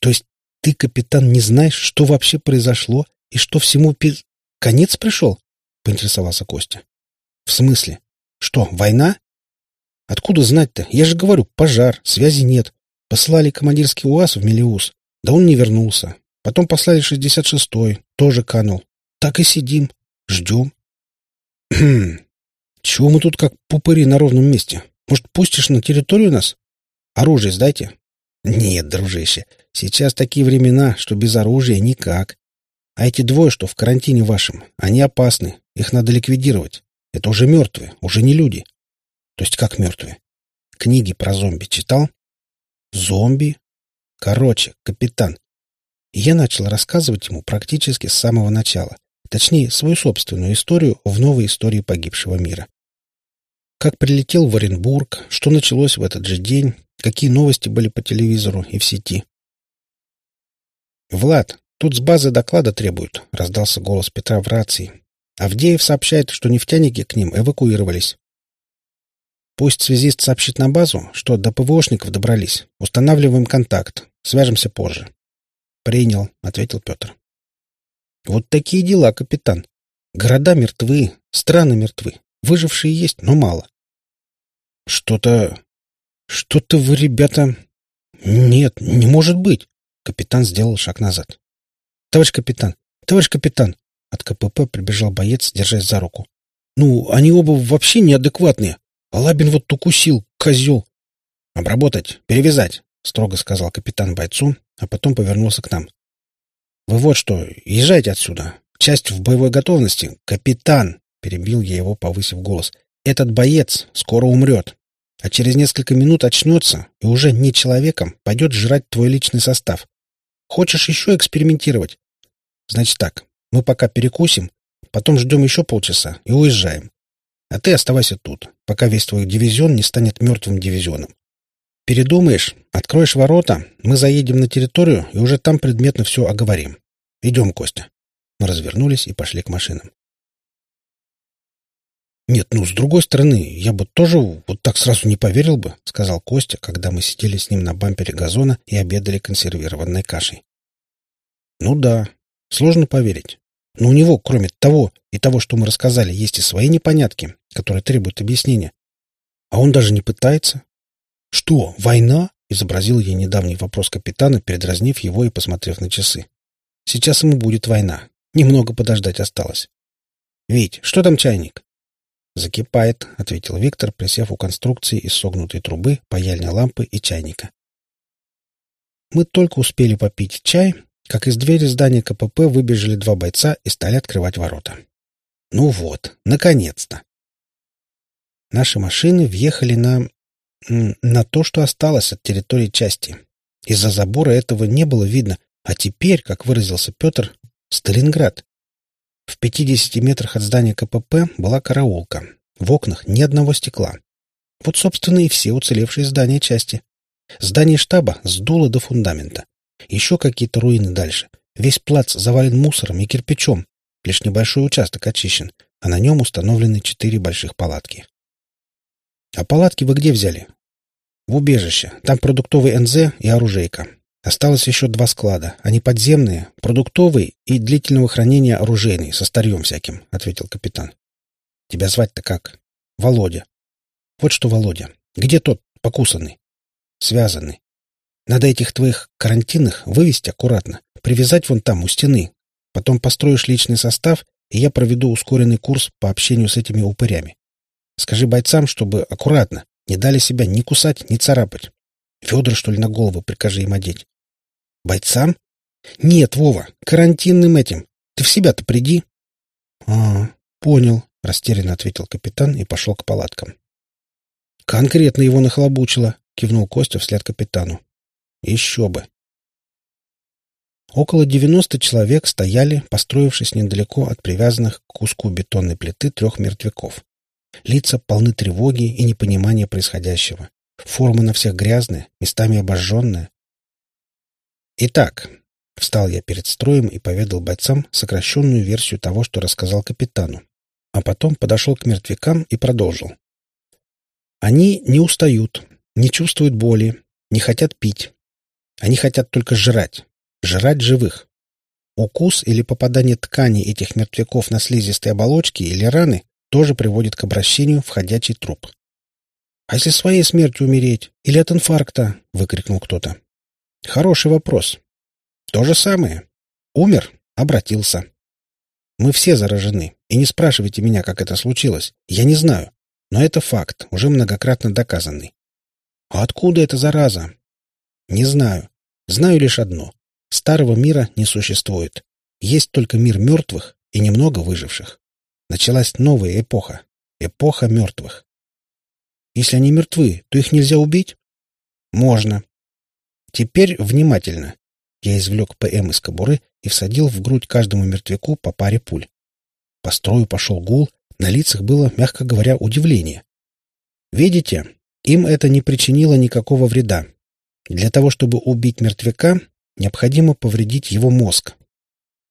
То есть ты, капитан, не знаешь, что вообще произошло и что всему пи... конец пришел? — поинтересовался Костя. — В смысле? Что, война? Откуда знать-то? Я же говорю, пожар, связи нет. Послали командирский УАЗ в Мелиус. Да он не вернулся. Потом послали 66-й, тоже канул. Так и сидим, ждем. [CLEARS THROAT] Чего мы тут как пупыри на ровном месте? Может, пустишь на территорию нас? Оружие сдайте. Нет, дружище, сейчас такие времена, что без оружия никак. А эти двое, что в карантине вашем, они опасны, их надо ликвидировать. Это уже мертвые, уже не люди. То есть как мертвые? Книги про зомби читал? Зомби? Короче, капитан. я начал рассказывать ему практически с самого начала. Точнее, свою собственную историю в новой истории погибшего мира. Как прилетел в Оренбург, что началось в этот же день, какие новости были по телевизору и в сети. «Влад, тут с базы доклада требуют», — раздался голос Петра в рации. Авдеев сообщает, что нефтяники к ним эвакуировались. Пусть связист сообщит на базу, что до ПВОшников добрались. Устанавливаем контакт. Свяжемся позже. Принял, ответил Петр. Вот такие дела, капитан. Города мертвы, страны мертвы. Выжившие есть, но мало. Что-то... Что-то вы, ребята... Нет, не может быть. Капитан сделал шаг назад. Товарищ капитан, товарищ капитан. От КПП прибежал боец, держась за руку. Ну, они оба вообще неадекватные. А Лабин вот укусил, козел. — Обработать, перевязать, — строго сказал капитан бойцу, а потом повернулся к нам. — Вы вот что, езжайте отсюда. Часть в боевой готовности. Капитан, — перебил я его, повысив голос, — этот боец скоро умрет. А через несколько минут очнется и уже не человеком пойдет жрать твой личный состав. Хочешь еще экспериментировать? Значит так, мы пока перекусим, потом ждем еще полчаса и уезжаем. А ты оставайся тут, пока весь твой дивизион не станет мертвым дивизионом. Передумаешь, откроешь ворота, мы заедем на территорию и уже там предметно все оговорим. Идем, Костя. Мы развернулись и пошли к машинам. «Нет, ну, с другой стороны, я бы тоже вот так сразу не поверил бы», — сказал Костя, когда мы сидели с ним на бампере газона и обедали консервированной кашей. «Ну да, сложно поверить. Но у него, кроме того и того, что мы рассказали, есть и свои непонятки, которые требуют объяснения. А он даже не пытается. «Что, война?» — изобразил я недавний вопрос капитана, передразнив его и посмотрев на часы. «Сейчас ему будет война. Немного подождать осталось». «Вить, что там чайник?» «Закипает», — ответил Виктор, присев у конструкции из согнутой трубы, паяльной лампы и чайника. Мы только успели попить чай, как из двери здания КПП выбежали два бойца и стали открывать ворота. Ну вот, наконец-то! Наши машины въехали на... на то, что осталось от территории части. Из-за забора этого не было видно, а теперь, как выразился Петр, Сталинград. В 50 метрах от здания КПП была караулка. В окнах ни одного стекла. Вот, собственно, и все уцелевшие здания части. Здание штаба сдуло до фундамента. Еще какие-то руины дальше. Весь плац завален мусором и кирпичом. Лишь небольшой участок очищен, а на нем установлены четыре больших палатки. А палатки вы где взяли? В убежище. Там продуктовый НЗ и оружейка. Осталось еще два склада. Они подземные, продуктовый и длительного хранения оружейный, со старьем всяким, — ответил капитан. — Тебя звать-то как? — Володя. — Вот что, Володя. Где тот покусанный? — Связанный. Надо этих твоих карантинных вывести аккуратно, привязать вон там, у стены. Потом построишь личный состав, и я проведу ускоренный курс по общению с этими упырями. Скажи бойцам, чтобы аккуратно, не дали себя ни кусать, ни царапать. Федор, что ли, на голову прикажи им одеть. Бойцам? Нет, Вова, карантинным этим. Ты в себя-то приди. А, понял, растерянно ответил капитан и пошел к палаткам. Конкретно его нахлобучило, кивнул Костя вслед капитану. Еще бы. Около девяносто человек стояли, построившись недалеко от привязанных к куску бетонной плиты трех мертвяков. Лица полны тревоги и непонимания происходящего. Форма на всех грязная, местами обожженная. «Итак», — встал я перед строем и поведал бойцам сокращенную версию того, что рассказал капитану. А потом подошел к мертвякам и продолжил. «Они не устают, не чувствуют боли, не хотят пить. Они хотят только жрать, жрать живых. Укус или попадание ткани этих мертвяков на слизистые оболочки или раны тоже приводит к обращению в ходячий труп. «А если своей смертью умереть? Или от инфаркта?» — выкрикнул кто-то. «Хороший вопрос. То же самое. Умер, обратился. Мы все заражены, и не спрашивайте меня, как это случилось. Я не знаю. Но это факт, уже многократно доказанный. А откуда эта зараза? Не знаю. Знаю лишь одно. Старого мира не существует. Есть только мир мертвых и немного выживших. Началась новая эпоха. Эпоха мертвых. Если они мертвы, то их нельзя убить? Можно. Теперь внимательно. Я извлек ПМ из кобуры и всадил в грудь каждому мертвяку по паре пуль. По строю пошел гул, на лицах было, мягко говоря, удивление. Видите, им это не причинило никакого вреда. Для того, чтобы убить мертвяка, необходимо повредить его мозг.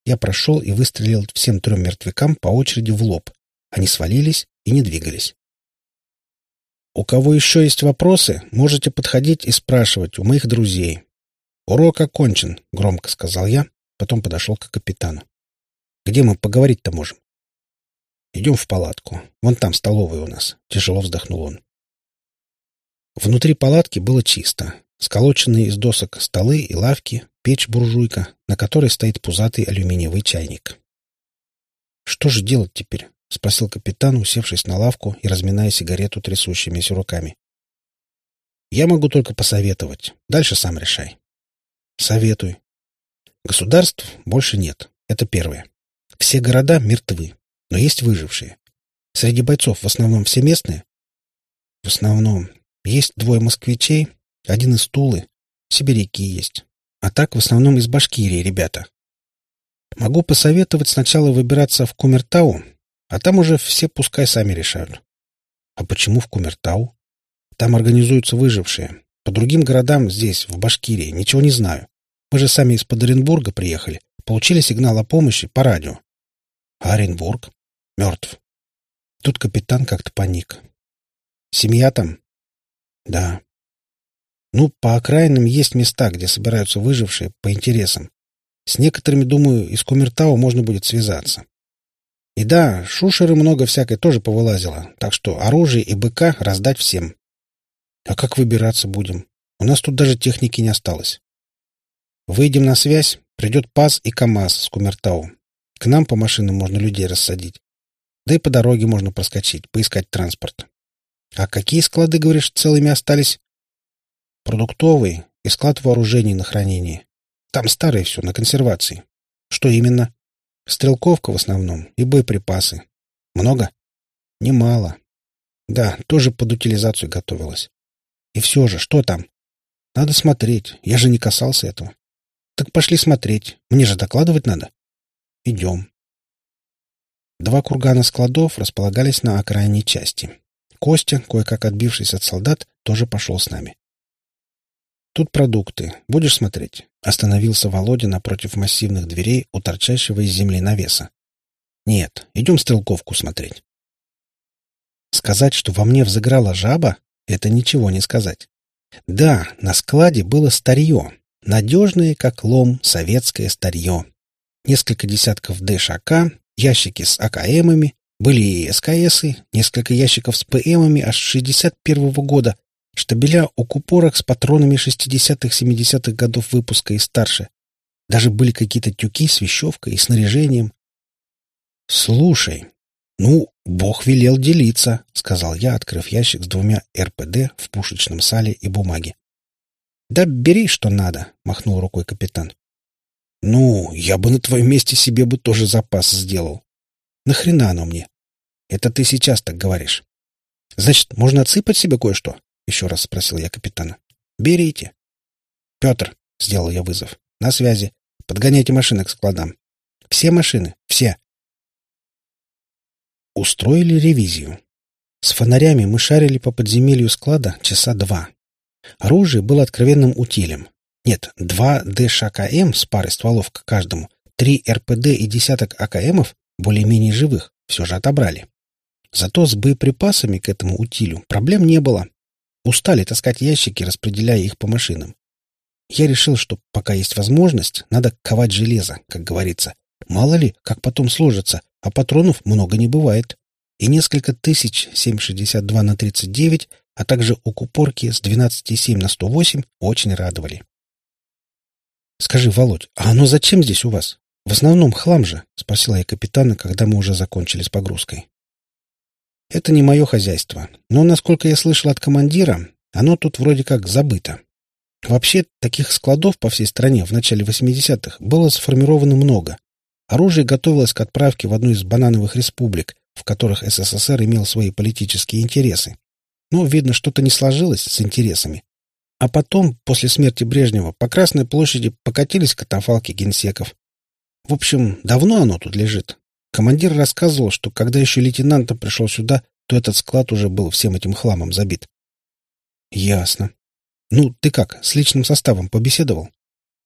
Я прошел и выстрелил всем трем мертвякам по очереди в лоб. Они свалились и не двигались. У кого еще есть вопросы, можете подходить и спрашивать у моих друзей. Урок окончен, громко сказал я, потом подошел к капитану. Где мы поговорить-то можем? Идем в палатку. Вон там столовая у нас. Тяжело вздохнул он. Внутри палатки было чисто. Сколоченные из досок столы и лавки, печь-буржуйка, на которой стоит пузатый алюминиевый чайник. «Что же делать теперь?» — спросил капитан, усевшись на лавку и разминая сигарету трясущимися руками. «Я могу только посоветовать. Дальше сам решай». «Советуй». «Государств больше нет. Это первое. Все города мертвы, но есть выжившие. Среди бойцов в основном все местные?» «В основном. Есть двое москвичей, один из Тулы. Сибиряки есть. А так в основном из Башкирии ребята. Могу посоветовать сначала выбираться в Кумертау, а там уже все пускай сами решают. А почему в Кумертау? Там организуются выжившие. По другим городам здесь, в Башкирии, ничего не знаю. Мы же сами из-под Оренбурга приехали. Получили сигнал о помощи по радио. А Оренбург? Мертв. Тут капитан как-то паник. Семья там? Да. Ну, по окраинам есть места, где собираются выжившие по интересам. С некоторыми, думаю, из Кумертау можно будет связаться. И да, шушеры много всякой тоже повылазило, так что оружие и быка раздать всем. А как выбираться будем? У нас тут даже техники не осталось. Выйдем на связь, придет ПАЗ и КАМАЗ с Кумертау. К нам по машинам можно людей рассадить. Да и по дороге можно проскочить, поискать транспорт. А какие склады, говоришь, целыми остались? Продуктовый и склад вооружений на хранении. Там старое все, на консервации. Что именно? Стрелковка в основном и боеприпасы. Много? Немало. Да, тоже под утилизацию готовилась. И все же, что там? Надо смотреть. Я же не касался этого. Так пошли смотреть. Мне же докладывать надо. Идем. Два кургана складов располагались на окраине части. Костя, кое-как отбившись от солдат, тоже пошел с нами. Тут продукты. Будешь смотреть?» Остановился Володя напротив массивных дверей у торчащего из земли навеса. «Нет, идем стрелковку смотреть». Сказать, что во мне взыграла жаба, это ничего не сказать. Да, на складе было старье. Надежное, как лом, советское старье. Несколько десятков ДШК, ящики с АКМами, были и СКСы, несколько ящиков с ПМами аж 61 -го года, штабеля укупорок с патронами 60-70-х годов выпуска и старше. Даже были какие-то тюки с вещевкой и снаряжением. «Слушай, ну, Бог велел делиться», — сказал я, открыв ящик с двумя РПД в пушечном сале и бумаге. «Да бери, что надо», — махнул рукой капитан. «Ну, я бы на твоем месте себе бы тоже запас сделал. Нахрена оно мне? Это ты сейчас так говоришь. Значит, можно отсыпать себе кое-что? Еще раз спросил я капитана. Берите. Петр, сделал я вызов. На связи. Подгоняйте машины к складам. Все машины. Все. Устроили ревизию. С фонарями мы шарили по подземелью склада часа два. Оружие было откровенным утилем. Нет, два ДШКМ с парой стволов к каждому, три РПД и десяток АКМов более-менее живых, все же отобрали. Зато с боеприпасами к этому утилю проблем не было. Устали таскать ящики, распределяя их по машинам. Я решил, что пока есть возможность, надо ковать железо, как говорится. Мало ли, как потом сложится, а патронов много не бывает. И несколько тысяч 7,62 на 39, а также укупорки с 12,7 на 108 очень радовали. «Скажи, Володь, а оно зачем здесь у вас? В основном хлам же, — спросила я капитана, когда мы уже закончили с погрузкой. Это не мое хозяйство, но, насколько я слышал от командира, оно тут вроде как забыто. Вообще, таких складов по всей стране в начале 80-х было сформировано много. Оружие готовилось к отправке в одну из банановых республик, в которых СССР имел свои политические интересы. Но, видно, что-то не сложилось с интересами. А потом, после смерти Брежнева, по Красной площади покатились катафалки генсеков, в общем, давно оно тут лежит. Командир рассказывал, что когда еще лейтенантом пришел сюда, то этот склад уже был всем этим хламом забит. Ясно. Ну, ты как, с личным составом побеседовал?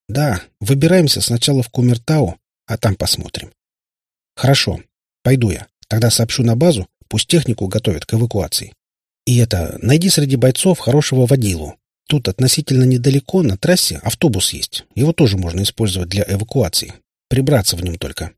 Да, выбираемся сначала в Кумертау, а там посмотрим. Хорошо, пойду я. Тогда сообщу на базу, пусть технику готовят к эвакуации. И это, найди среди бойцов хорошего водилу. Тут относительно недалеко на трассе автобус есть. Его тоже можно использовать для эвакуации. Прибраться в нем только.